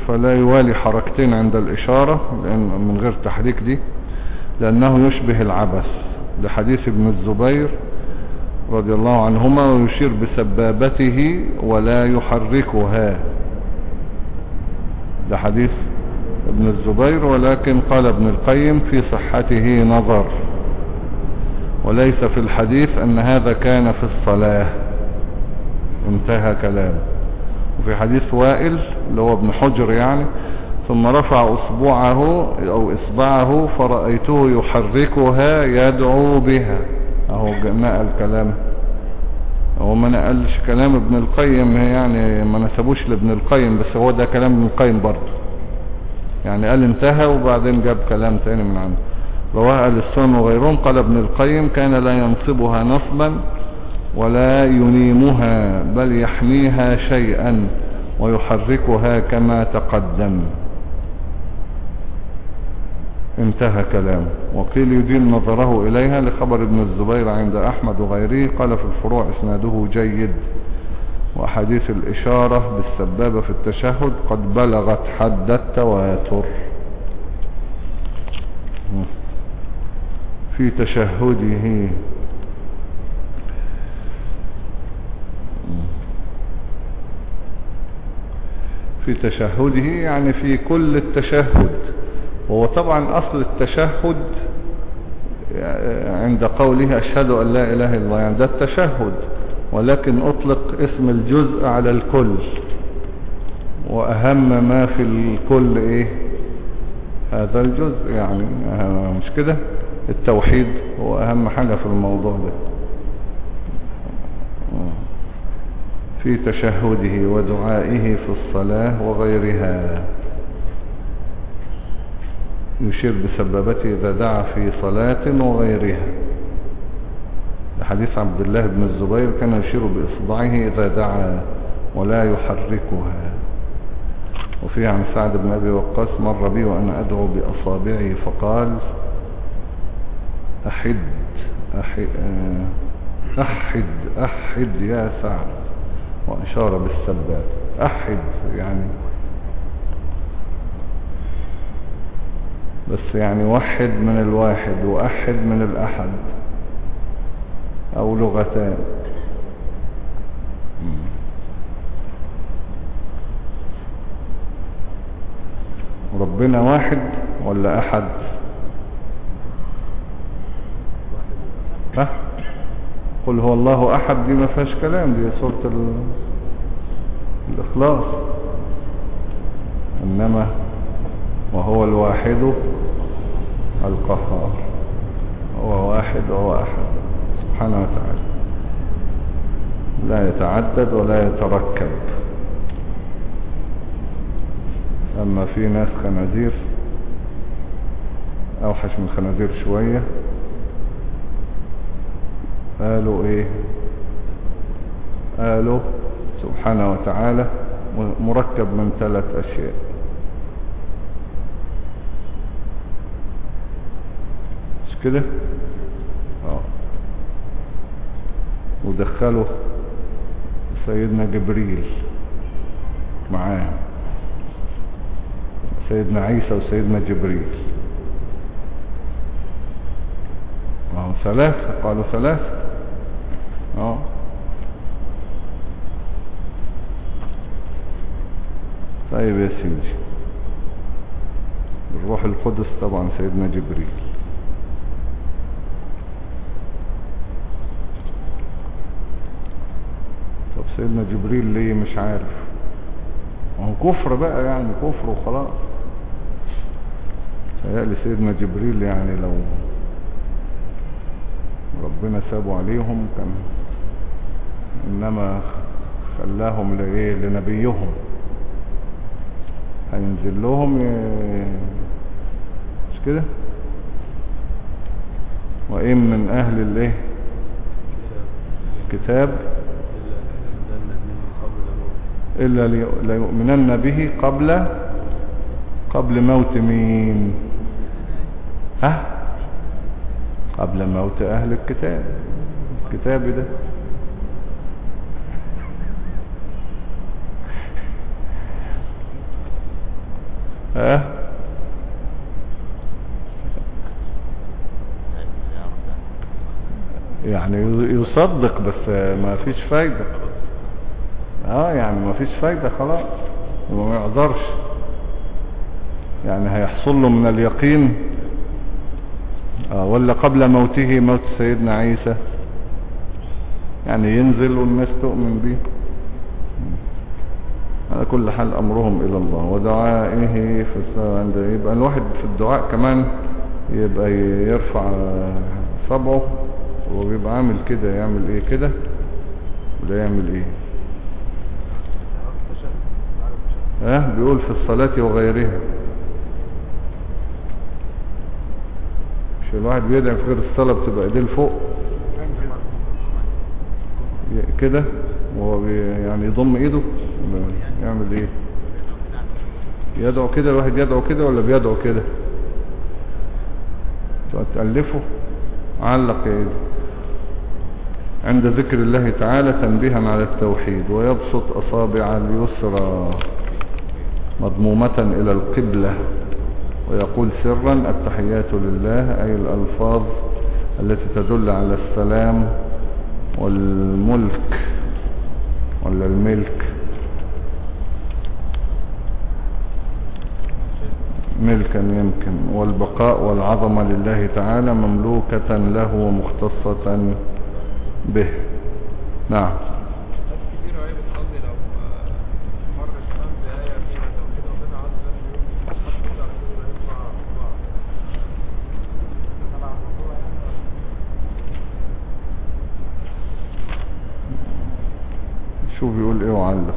فلا يوالي حركتين عند الإشارة لأن من غير تحريك دي لأنه يشبه العبث. لحديث ابن الزبير رضي الله عنهما ويشير بسبابته ولا يحركها. ده حديث ابن الزبير ولكن قال ابن القيم في صحته نظر. وليس في الحديث أن هذا كان في الصلاة. انتهى كلامه وفي حديث وائل اللي هو ابن حجر يعني ثم رفع أصبعه أو إصبعه فرأيته يحركها يدعو بها. أهو نقل كلام. هو ما نقلش كلام ابن القيم يعني ما نسبوش لابن القيم بس هو ده كلام ابن القيم برضه. يعني قال انتهى وبعدين جاب كلام تاني من عنده. رواه أهل السنة وغيرهم قال ابن القيم كان لا ينصبها نصبا ولا ينيمها بل يحميها شيئا ويحركها كما تقدم. انتهى كلامه وقيل يدين نظره إليها لخبر ابن الزبير عند أحمد وغيره. قال في الفروع إسناده جيد. وأحاديث الإشارة بالسبابة في التشهد قد بلغت حد التواتر. في تشهده في تشهده يعني في كل التشهد. وهو طبعا أصل التشهد عند قوله أشهد أن لا إله إلا الله يعني ده التشهد. ولكن أطلق اسم الجزء على الكل. وأهم ما في الكل إيه؟ هذا الجزء يعني مش كده؟ التوحيد هو أهم حاجة في الموضوع ده. في تشهده ودعائه في الصلاة وغيرها. يشير بسببته إذا دعا في صلاة وغيرها. حديث عبد الله بن الزبير كان يشير بإصبعه إذا دعا ولا يحركها. وفي عن سعد بن أبي وقاص مر بي وأنا أدعو بأصابعي فقال أحد أحد, أحد, أحد يا سعد. وأشار بالسباب أحد يعني. بس يعني وحد من الواحد وأحد من الأحد. أو لغتان. ربنا واحد ولا أحد؟ ها؟ قل هو الله أحد دي ما فيهاش كلام دي سورة ال... الإخلاص. إنما وهو الواحد القهار. هو واحد وهو أحد. سبحانه وتعالى. لا يتعدد ولا يتركب. أما في ناس خنازير أوحش من خنازير شوية. قالوا إيه؟ قالوا سبحانه وتعالى مركب من ثلاث أشياء. مش كده؟ آه. ودخلوا سيدنا جبريل معاه. سيدنا عيسى وسيدنا جبريل. وهم ثلاثة قالوا ثلاثة آه. طيب يا سيدي. الروح القدس طبعا سيدنا جبريل. طب سيدنا جبريل ليه مش عارف؟ هو كفر بقى يعني كفر وخلاص. فيقلي سيدنا جبريل يعني لو ربنا سابوا عليهم كان إنما خلاهم لايه لنبيهم. هينزل لهم ي... مش كده؟ وإن من أهل الايه كتاب إلا لي- ليؤمنن به قبل قبل موت مين؟ ها؟ قبل موت أهل الكتاب. الكتاب ده. ها؟ يعني يصدق بس ما فيش فايدة. آه يعني ما فيش فايدة خلاص. وما يقدرش يعني هيحصل له من اليقين. آه ولا قبل موته موت سيدنا عيسى. يعني ينزل والناس تؤمن على كل حال أمرهم إلى الله ودعائه في السماء عند يبقى الواحد في الدعاء كمان يبقى يرفع صبعه وبيبقى عامل كده يعمل إيه كده؟ ولا يعمل إيه؟ ها؟ بيقول في الصلاة وغيرها. الواحد بيدعي في غير الصلاة بتبقى إيديه لفوق. كده؟ وهو يعني يضم إيده. يعمل إيه؟ يدعو كده الواحد يدعو كده ولا بيدعو كده؟ تألفه علق ايدي عند ذكر الله تعالى تنبيها على التوحيد ويبسط أصابع اليسرى مضمومة إلى القبلة ويقول سرا التحيات لله أي الألفاظ التي تدل على السلام والملك ولا الملك. ملكا يمكن والبقاء والعظمة لله تعالى مملوكة له ومختصة به. نعم. ناس كتير وهي بتصلي لو آه، مر الإمام بآية فيها توحيد ربنا عز وجل يقول حط كده على كده يطلع بعض تبع الموضوع يعني ولا؟ شوف يقول إيه وعلق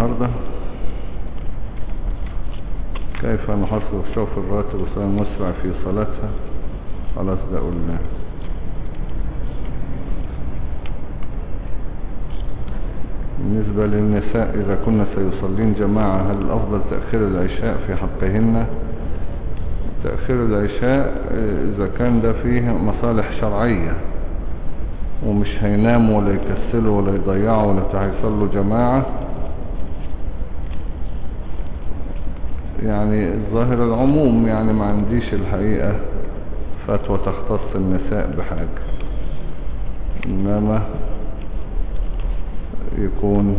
النهارده. كيف نحصل الشوف الراتب وصلاة مسرع في صلاتها؟ خلاص ده قلنا بالنسبة للنساء إذا كنا سيصلين جماعة هل الأفضل تأخير العشاء في حقهن؟ تأخير العشاء إذا كان ده فيه مصالح شرعية ومش هيناموا ولا يكسلوا ولا يضيعوا ولا بتاع يصلوا جماعة يعني الظاهر العموم يعني ما عنديش الحقيقة فتوى تختص النساء بحاجة. إنما يكون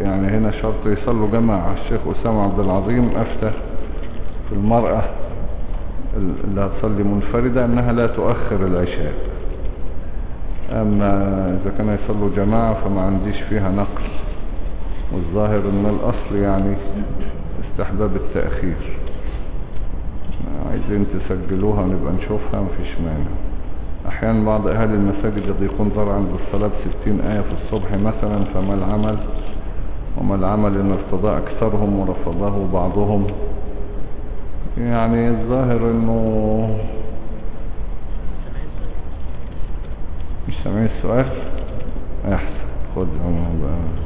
يعني هنا شرط يصلوا جماعة. الشيخ أسامة عبد العظيم أفتى في المرأة اللي هتصلي منفردة أنها لا تؤخر العشاء. أما إذا كانوا يصلوا جماعة فما عنديش فيها نقل والظاهر إن الأصل يعني استحباب التأخير. عايزين تسجلوها ونبقى نشوفها مفيش مانع. أحيانا بعض اهالي المساجد يضيقون ذرعا بالصلاة بستين آية في الصبح مثلا فما العمل؟ وما العمل إن ارتضى أكثرهم ورفضه بعضهم. يعني الظاهر إنه مش سامعين السؤال؟ أحسن خد عمو بقى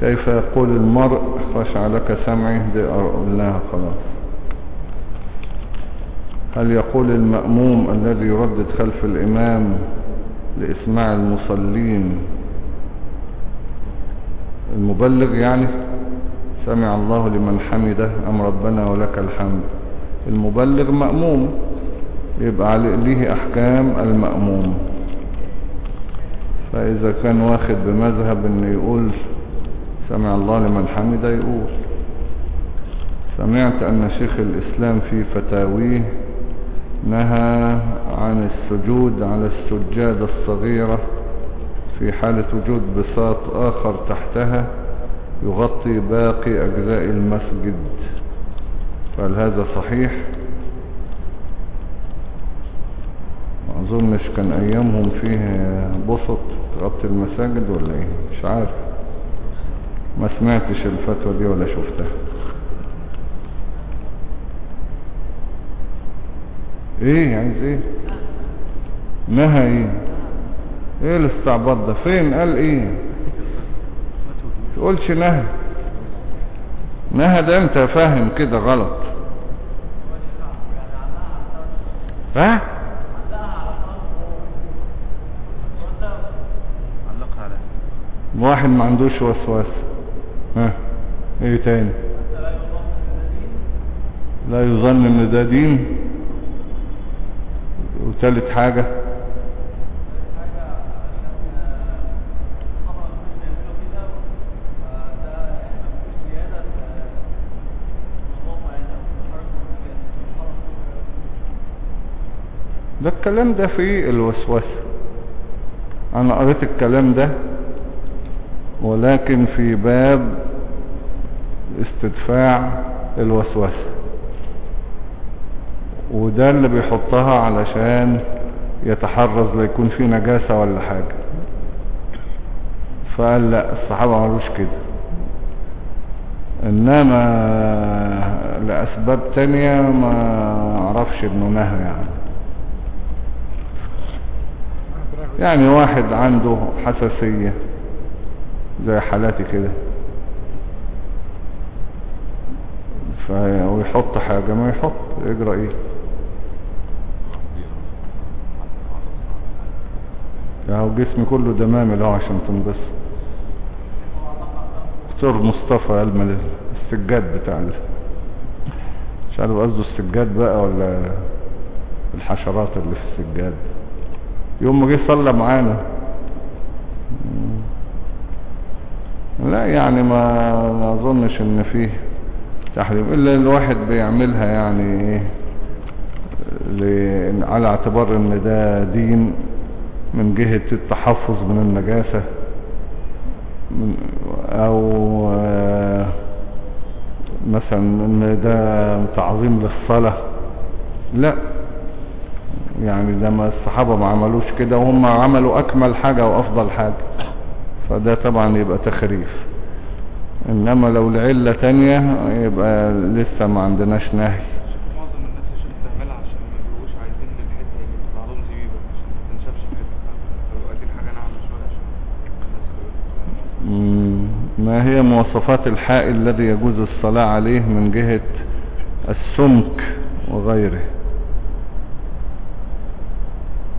كيف يقول المرء خشع لك سمعي دي قلناها خلاص. هل يقول المأموم الذي يردد خلف الإمام لإسماع المصلين المبلغ يعني سمع الله لمن حمده أم ربنا ولك الحمد المبلغ مأموم يبقى عليه ليه أحكام المأموم. فإذا كان واخد بمذهب إنه يقول سمع الله لمن حمده يقول سمعت أن شيخ الإسلام في فتاويه نهى عن السجود على السجادة الصغيرة في حالة وجود بساط آخر تحتها يغطي باقي أجزاء المسجد. فهل هذا صحيح؟ أظنش كان أيامهم فيه بسط تغطي المساجد ولا إيه؟ مش عارف. ما سمعتش الفتوى دي ولا شفتها. إيه عايز إيه؟ نهى إيه؟ إيه الاستعباط ده؟ فين؟ قال إيه؟ تقولش نهى. نهى ده انت فاهم كده غلط. ها؟ واحد ما عندوش وسواس. ها إيه تاني؟ لا يظن إن ده دين. وثالث حاجة؟ ده الكلام ده في الوسوسة. أنا قريت الكلام ده ولكن في باب استدفاع الوسوسة. وده اللي بيحطها علشان يتحرز ليكون في نجاسة ولا حاجة. فقال لا الصحابة ما قالوش كده. إنما لأسباب تانية ما أعرفش انه نهى يعني. يعني واحد عنده حساسية. زي حالاتي كده. ويحط حاجة ما يحط يجرى إيه؟ اهو جسمي كله دمامل اهو عشان تنبسط. دكتور مصطفى ألمل السجاد بتاع ال- مش عارف قصده السجاد بقى ولا الحشرات اللي في السجاد. يوم ما جه صلى معانا. لا يعني ما أظنش إن فيه تحريم إلا الواحد بيعملها يعني ل- على اعتبار إن ده دين من جهة التحفظ من النجاسة أو آه، مثلا إن ده تعظيم للصلاة. لا يعني ده ما الصحابة ما عملوش كده وهم عملوا أكمل حاجة وأفضل حاجة. فده طبعا يبقى تخريف. إنما لو العلة تانية يبقى لسه ما عندناش نهي. ما هي مواصفات الحائل الذي يجوز الصلاة عليه من جهة السمك وغيره.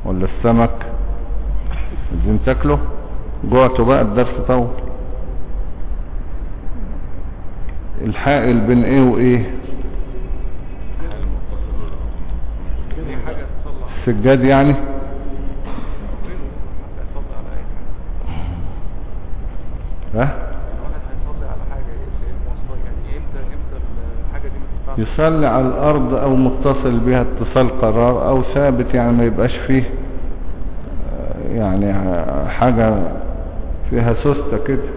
ولا السمك؟ عايزين تاكله؟ جوعتوا بقى الدرس طول. الحائل بين إيه وإيه؟ السجاد يعني؟ ها؟ يصلي على الأرض أو متصل بها اتصال قرار أو ثابت يعني ما يبقاش فيه آه، يعني حاجة فيها سوستة كده.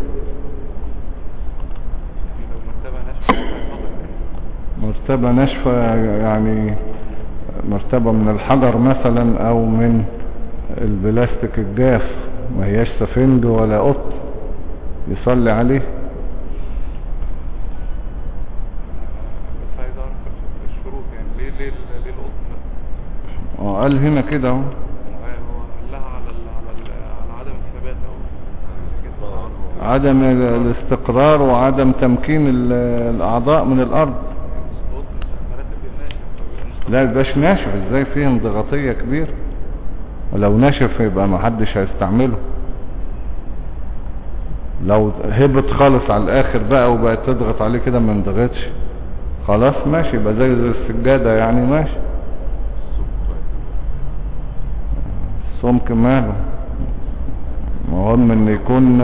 مرتبة ناشفة يعني مرتبة من الحجر مثلا أو من البلاستيك الجاف ما هياش سفنج ولا قط يصلي عليه. بس عايز أعرف الشروط يعني ليه ليه ليه القطن وقال هنا كده أهو هو قال لها على ال على ال على عدم الثبات أو كده عدم ال- الاستقرار وعدم تمكين ال- الأعضاء من الأرض. لا يبقاش ناشف. إزاي فيه انضغاطية كبيرة؟ ولو ناشف يبقى ما حدش هيستعمله. لو هبط خالص على الآخر بقى وبقت تضغط عليه كده ما انضغطش. خلاص ماشي. يبقى زي زي السجادة يعني ماشي. السمك ماله؟ مهم ان يكون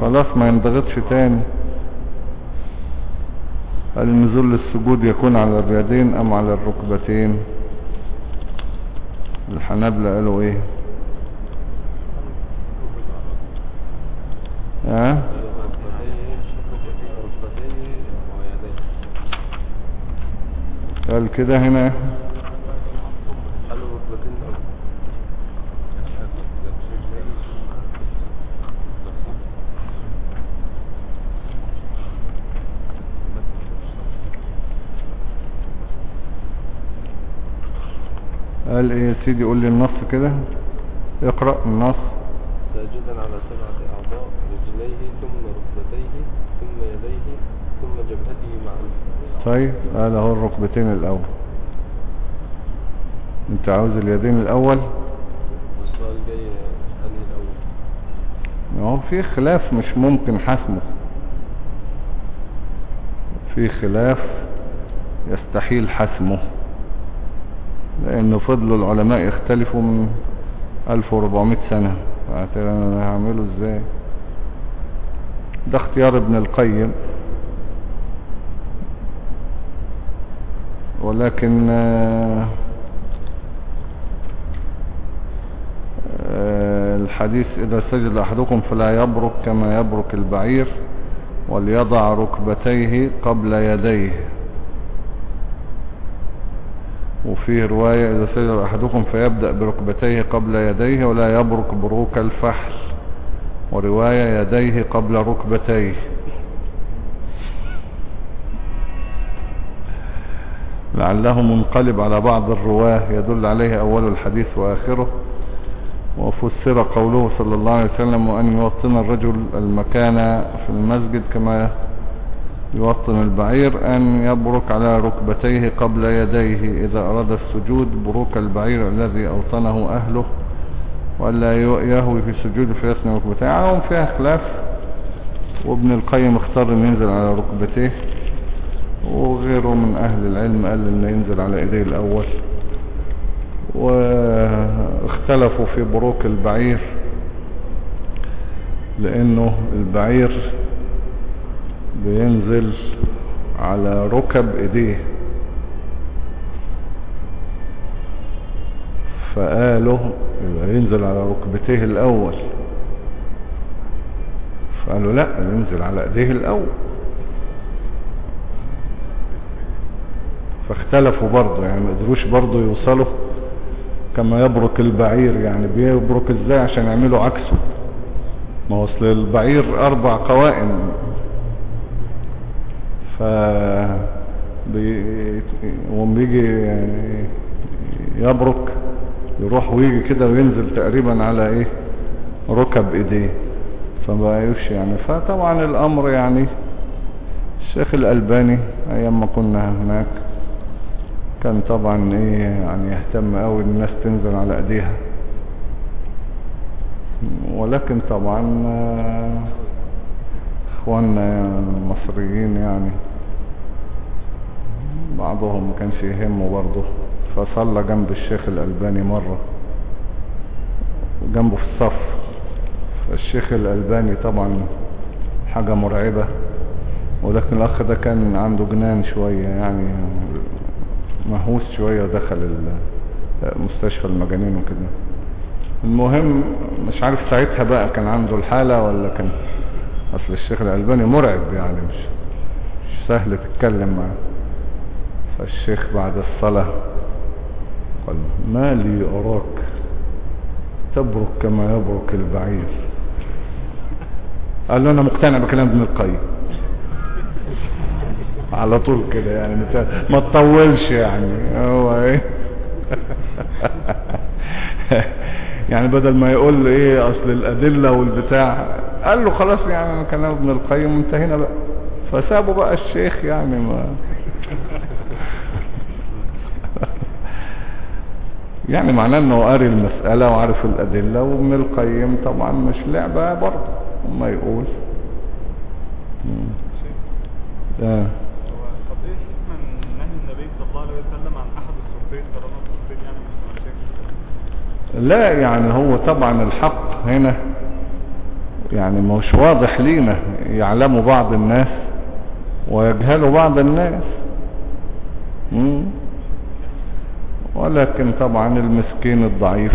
خلاص ما ينضغطش تاني هل النزول للسجود يكون على اليدين ام على الركبتين الحنابلة قالوا إيه ها قال كده هنا قالوا ركبتين الأول قال إيه يا سيدي؟ قول لي النص كده. اقرأ النص. ساجدا على سبعة أعضاء رجليه ثم ركبتيه ثم يديه ثم جبهته مع. طيب قال أهو الركبتين الأول. أنت عاوز اليدين الأول؟ والسؤال جاي أنهي الأول؟ ما هو في خلاف مش ممكن حسمه في خلاف يستحيل حسمه لأنه فضلوا العلماء يختلفوا من 1400 سنة. أنا هعمله إزاي؟ ده اختيار ابن القيم. ولكن آه، الحديث إذا سجد أحدكم فلا يبرك كما يبرك البعير وليضع ركبتيه قبل يديه. وفيه رواية إذا سجد أحدكم فيبدأ بركبتيه قبل يديه ولا يبرك بروك الفحل. ورواية يديه قبل ركبتيه. لعله منقلب على بعض الرواة يدل عليه أول الحديث وآخره. وفسر قوله صلى الله عليه وسلم وأن يوطن الرجل المكان في المسجد كما يوطن البعير أن يبرك على ركبتيه قبل يديه إذا أراد السجود. بروك البعير الذي أوطنه أهله ولا يهوي في السجود فيسنى ركبتيه. عنهم فيها خلاف. وابن القيم اختار أن ينزل على ركبتيه وغيره من أهل العلم قال أن ينزل على إيديه الأول. واختلفوا في بروك البعير لأنه البعير بينزل على ركب إيديه. فقالوا يبقى ينزل على ركبتيه الأول. فقالوا لا ينزل على إيديه الأول. فاختلفوا برضه يعني ما قدروش برضه يوصلوا كما يبرك البعير. يعني بيبرك إزاي؟ عشان يعملوا عكسه. ما هو أصل البعير أربع قوائم. ف بي... بيجي يبرك يروح ويجي كده وينزل تقريبا على إيه؟ ركب إيديه. فما يفش يعني. فطبعا الأمر يعني الشيخ الألباني أيام ما كنا هناك كان طبعا إيه يعني يهتم قوي الناس تنزل على إيديها. ولكن طبعا آه، إخواننا المصريين يعني بعضهم ما كانش يهمه برضه فصلى جنب الشيخ الألباني مرة جنبه في الصف. فالشيخ الألباني طبعا حاجة مرعبة ولكن الأخ ده كان عنده جنان شوية يعني مهووس شوية دخل مستشفى المجانين وكده. المهم مش عارف ساعتها بقى كان عنده الحالة ولا كان؟ أصل الشيخ الألباني مرعب يعني مش, مش سهل تتكلم معاه. فالشيخ بعد الصلاة قال ما لي أراك تبرك كما يبرك البعير. قال له أنا مقتنع بكلام ابن القيم. على طول كده يعني ما- تطولش يعني. هو إيه؟ يعني بدل ما يقول له إيه أصل الأدلة والبتاع قال له خلاص يعني كلام ابن القيم انتهينا بقى. فسابوا بقى الشيخ يعني ما يعني معناه إنه قاري المسألة وعارف الأدلة وابن القيم طبعا مش لعبة برضه ما يقول. مشاكل لا يعني هو طبعا الحق هنا يعني مش واضح لينا يعلم بعض الناس ويجهل بعض الناس. مم. ولكن طبعا المسكين الضعيف.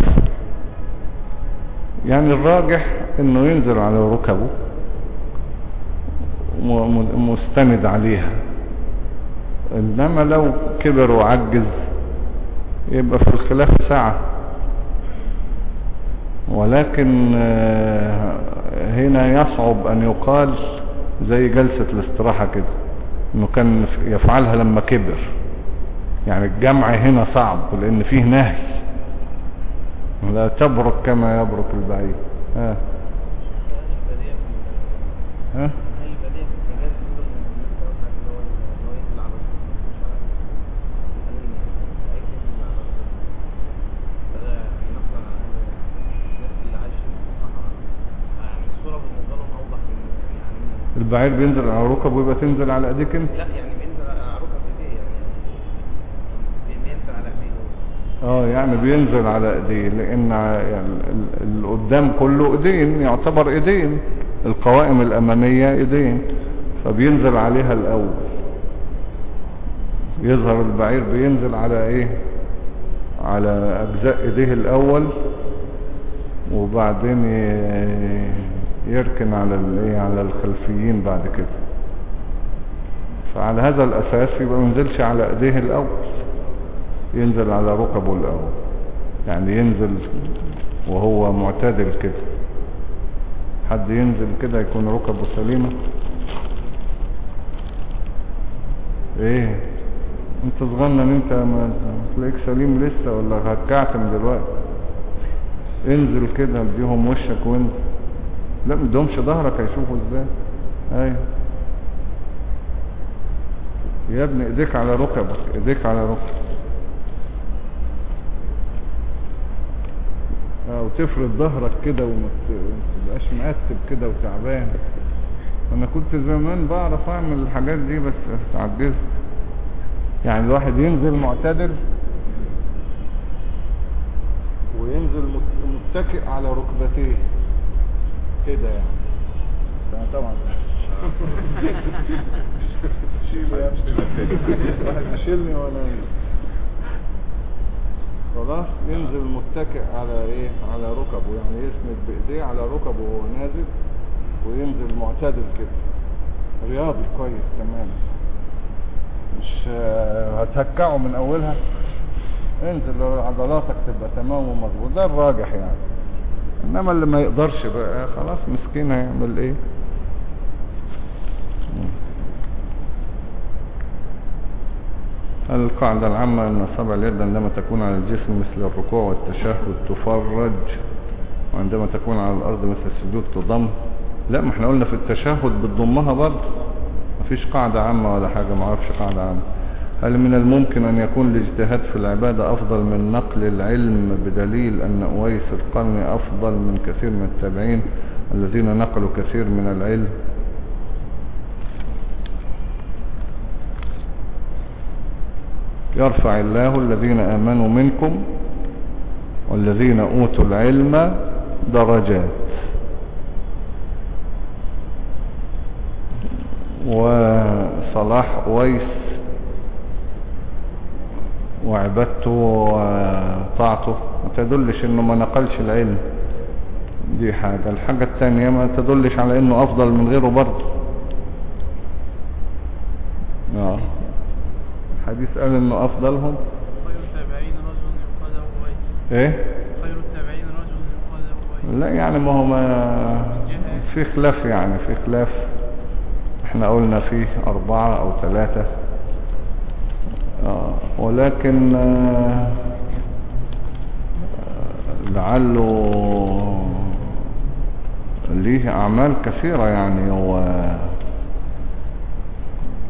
يعني الراجح إنه ينزل على ركبه مستند عليها. إنما لو كبر وعجز يبقى في الخلاف ساعة. ولكن آه، هنا يصعب أن يقال زي جلسة الاستراحة كده إنه كان يفعلها لما كبر. يعني الجمع هنا صعب لأن فيه نهي. لا تبرك كما يبرك البعير. ها؟ ها؟ البعير بينزل على ركبه ويبقى تنزل على ايديك انت لا يعني بينزل على ركب ايديه يعني بينزل على ايديه آه يعني بينزل على إيديه لأن يعني ال- اللي قدام كله إيدين يعتبر إيدين القوائم الأمامية إيدين فبينزل عليها الأول. يظهر البعير بينزل على إيه؟ على أجزاء إيديه الأول وبعدين يركن على الايه على الخلفيين بعد كده. فعلى هذا الأساس يبقى ما ينزلش على إيديه الأول. ينزل على ركبه الأول. يعني ينزل وهو معتدل كده. حد ينزل كده يكون ركبه سليمة؟ إيه؟ أنت صغنن أنت ما تلاقيك سليم لسه ولا هتكعتم دلوقتي؟ انزل كده اديهم وشك وانت لا مدهمش ظهرك هيشوفوا إزاي؟ أيوه. يا ابني ايديك على ركبك ايديك على ركبك آه وتفرد ظهرك كده وما تبقاش مقتب كده وتعبان. أنا كنت زمان بعرف أعمل الحاجات دي بس عجزت يعني الواحد ينزل معتدل وينزل مت- متكئ على ركبتيه. كده يعني. طبعا. شيل يا ابني. واحد يشيلني وأنا خلاص ينزل متكئ على إيه؟ على ركبه يعني يسند بإيديه على ركبه وهو نازل وينزل معتدل كده. رياضي كويس تمام. مش هتهكعه من أولها؟ انزل عضلاتك تبقى تمام ومظبوط. ده الراجح يعني. إنما اللي ما يقدرش بقى خلاص مسكين هيعمل إيه؟ القاعدة العامة أن أصابع اليد عندما تكون على الجسم مثل الركوع والتشهد تفرج وعندما تكون على الأرض مثل السجود تضم. لا ما إحنا قلنا في التشهد بتضمها برضه. مفيش قاعدة عامة ولا حاجة ما أعرفش قاعدة عامة. هل من الممكن أن يكون الاجتهاد في العبادة أفضل من نقل العلم بدليل أن أويس القرن أفضل من كثير من التابعين الذين نقلوا كثير من العلم؟ يرفع الله الذين آمنوا منكم والذين أوتوا العلم درجات. وصلاح ويس وعبادته وطاعته. ما تدلش إنه ما نقلش العلم. دي حاجة. الحاجة التانية ما تدلش على إنه أفضل من غيره برضه آه الحديث قال إنه أفضلهم. خير التابعين رجل يقال له إيه؟ خير التابعين رجل يقال له لا يعني ما هو ما في خلاف يعني في خلاف. إحنا قلنا فيه أربعة أو ثلاثة. آه ولكن آه، لعله ليه أعمال كثيرة يعني. هو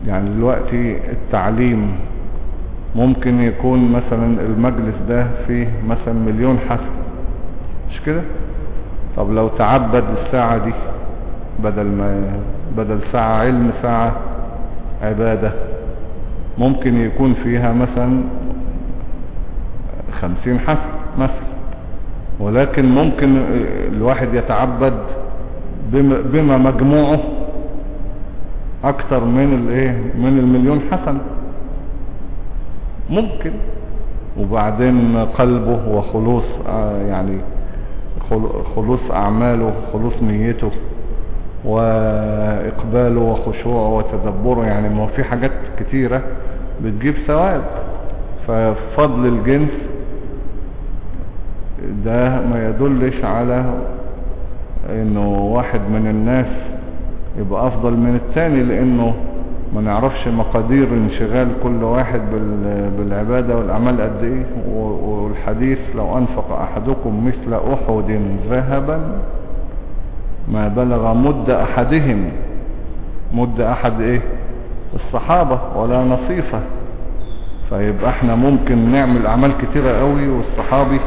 يعني دلوقتي التعليم ممكن يكون مثلا المجلس ده فيه مثلا مليون حسن. مش كده؟ طب لو تعبد الساعة دي بدل ما بدل ساعة علم ساعة عبادة ممكن يكون فيها مثلا خمسين حسن مثلا. ولكن ممكن الواحد يتعبد بما, مجموعه أكتر من الايه من المليون حسن. ممكن. وبعدين قلبه وخلوص آه، يعني خل- خلوص أعماله خلوص نيته وإقباله وخشوعه وتدبره. يعني ما في حاجات كتيرة بتجيب ثواب. ففضل الجنس ده ما يدلش على إنه واحد من الناس يبقى أفضل من التاني لأنه ما نعرفش مقادير انشغال كل واحد بال- بالعبادة والأعمال قد و- والحديث لو أنفق أحدكم مثل أحد ذهبا ما بلغ مد أحدهم. مد أحد إيه؟ الصحابة ولا نصيفة. فيبقى إحنا ممكن نعمل أعمال كتيرة قوي والصحابي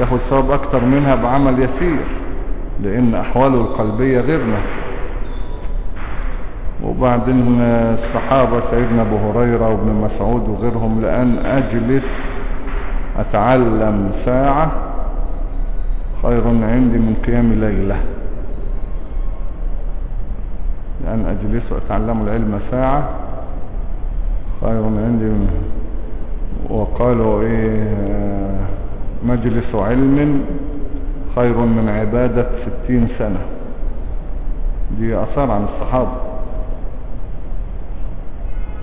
ياخد ثواب أكتر منها بعمل يسير لأن أحواله القلبية غيرنا. وبعدين الصحابة سيدنا أبو هريرة وابن مسعود وغيرهم لأن أجلس أتعلم ساعة خير عندي من قيام ليلة. لأن أجلس وأتعلم العلم ساعة خير عندي وقالوا إيه مجلس علم خير من عبادة ستين سنة. دي أثار عن الصحابة.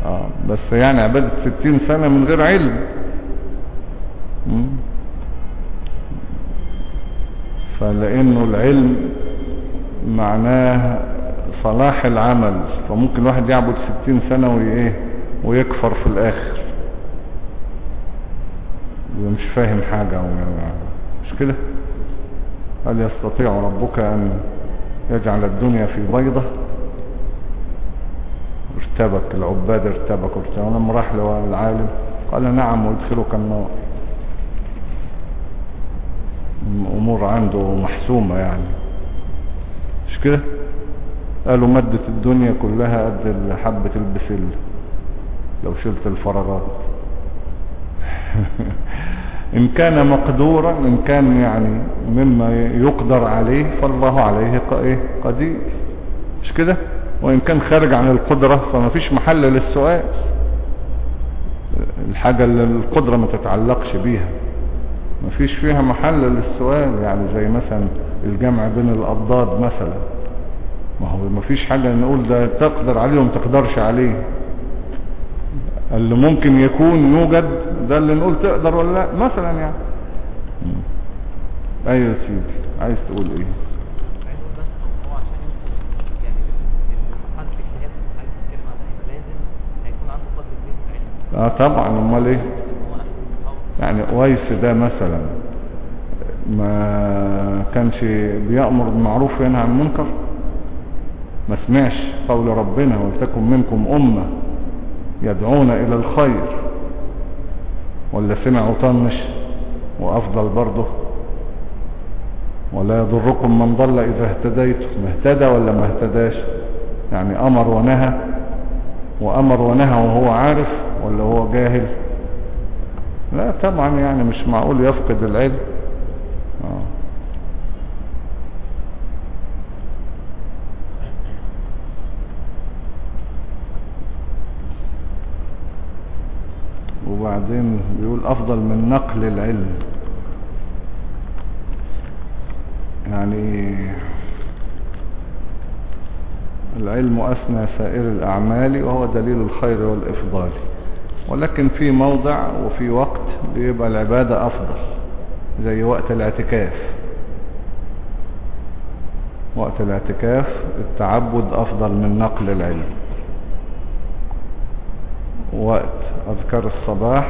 آه بس يعني عبادة ستين سنة من غير علم. فلأنه العلم معناه صلاح العمل فممكن الواحد يعبد ستين سنة وإيه ويكفر في الآخر. ومش فاهم حاجة مش كده؟ هل يستطيع ربك أن يجعل الدنيا في بيضة؟ ارتبك العباد ارتبك ارتبك ولما راح له العالم. قال نعم ويدخلك النار. امور عنده محسومة يعني. مش كده؟ قالوا مادة الدنيا كلها قد حبة البسل لو شلت الفراغات. إن كان مقدورا إن كان يعني مما يقدر عليه فالله عليه إيه؟ قدير. مش كده؟ وإن كان خارج عن القدرة فما فيش محل للسؤال. الحاجة اللي القدرة ما تتعلقش بيها. ما فيش فيها محل للسؤال. يعني زي مثلا الجمع بين الأضداد مثلا. ما هو ما فيش حاجة نقول ده تقدر عليه وما تقدرش عليه. اللي ممكن يكون يوجد ده اللي نقول تقدر ولا لا. مثلا يعني. أيوه سيدي. عايز تقول إيه عايز أقول بس طب هو عشان يوصل يعني لمرحله الاجتهاد عايز تتكلم عنها يبقى لازم هيكون عنده قدر كبير من العلم آه طبعا أمال إيه؟ يعني قويس ده مثلا ما كانش بيأمر بالمعروف وينهى عن المنكر؟ ما سمعش قول ربنا ولتكن منكم أمة يدعون إلى الخير ولا سمع وطنش وأفضل برضه؟ ولا يضركم من ضل إذا اهتديتم اهتدى ولا ما اهتداش؟ يعني أمر ونهى وأمر ونهى وهو عارف ولا هو جاهل؟ لا طبعا يعني مش معقول يفقد العلم. آه. وبعدين بيقول أفضل من نقل العلم. يعني العلم أثنى سائر الأعمال وهو دليل الخير والإفضال. ولكن في موضع وفي وقت بيبقى العبادة أفضل زي وقت الاعتكاف. وقت الاعتكاف التعبد أفضل من نقل العلم. وقت أذكار الصباح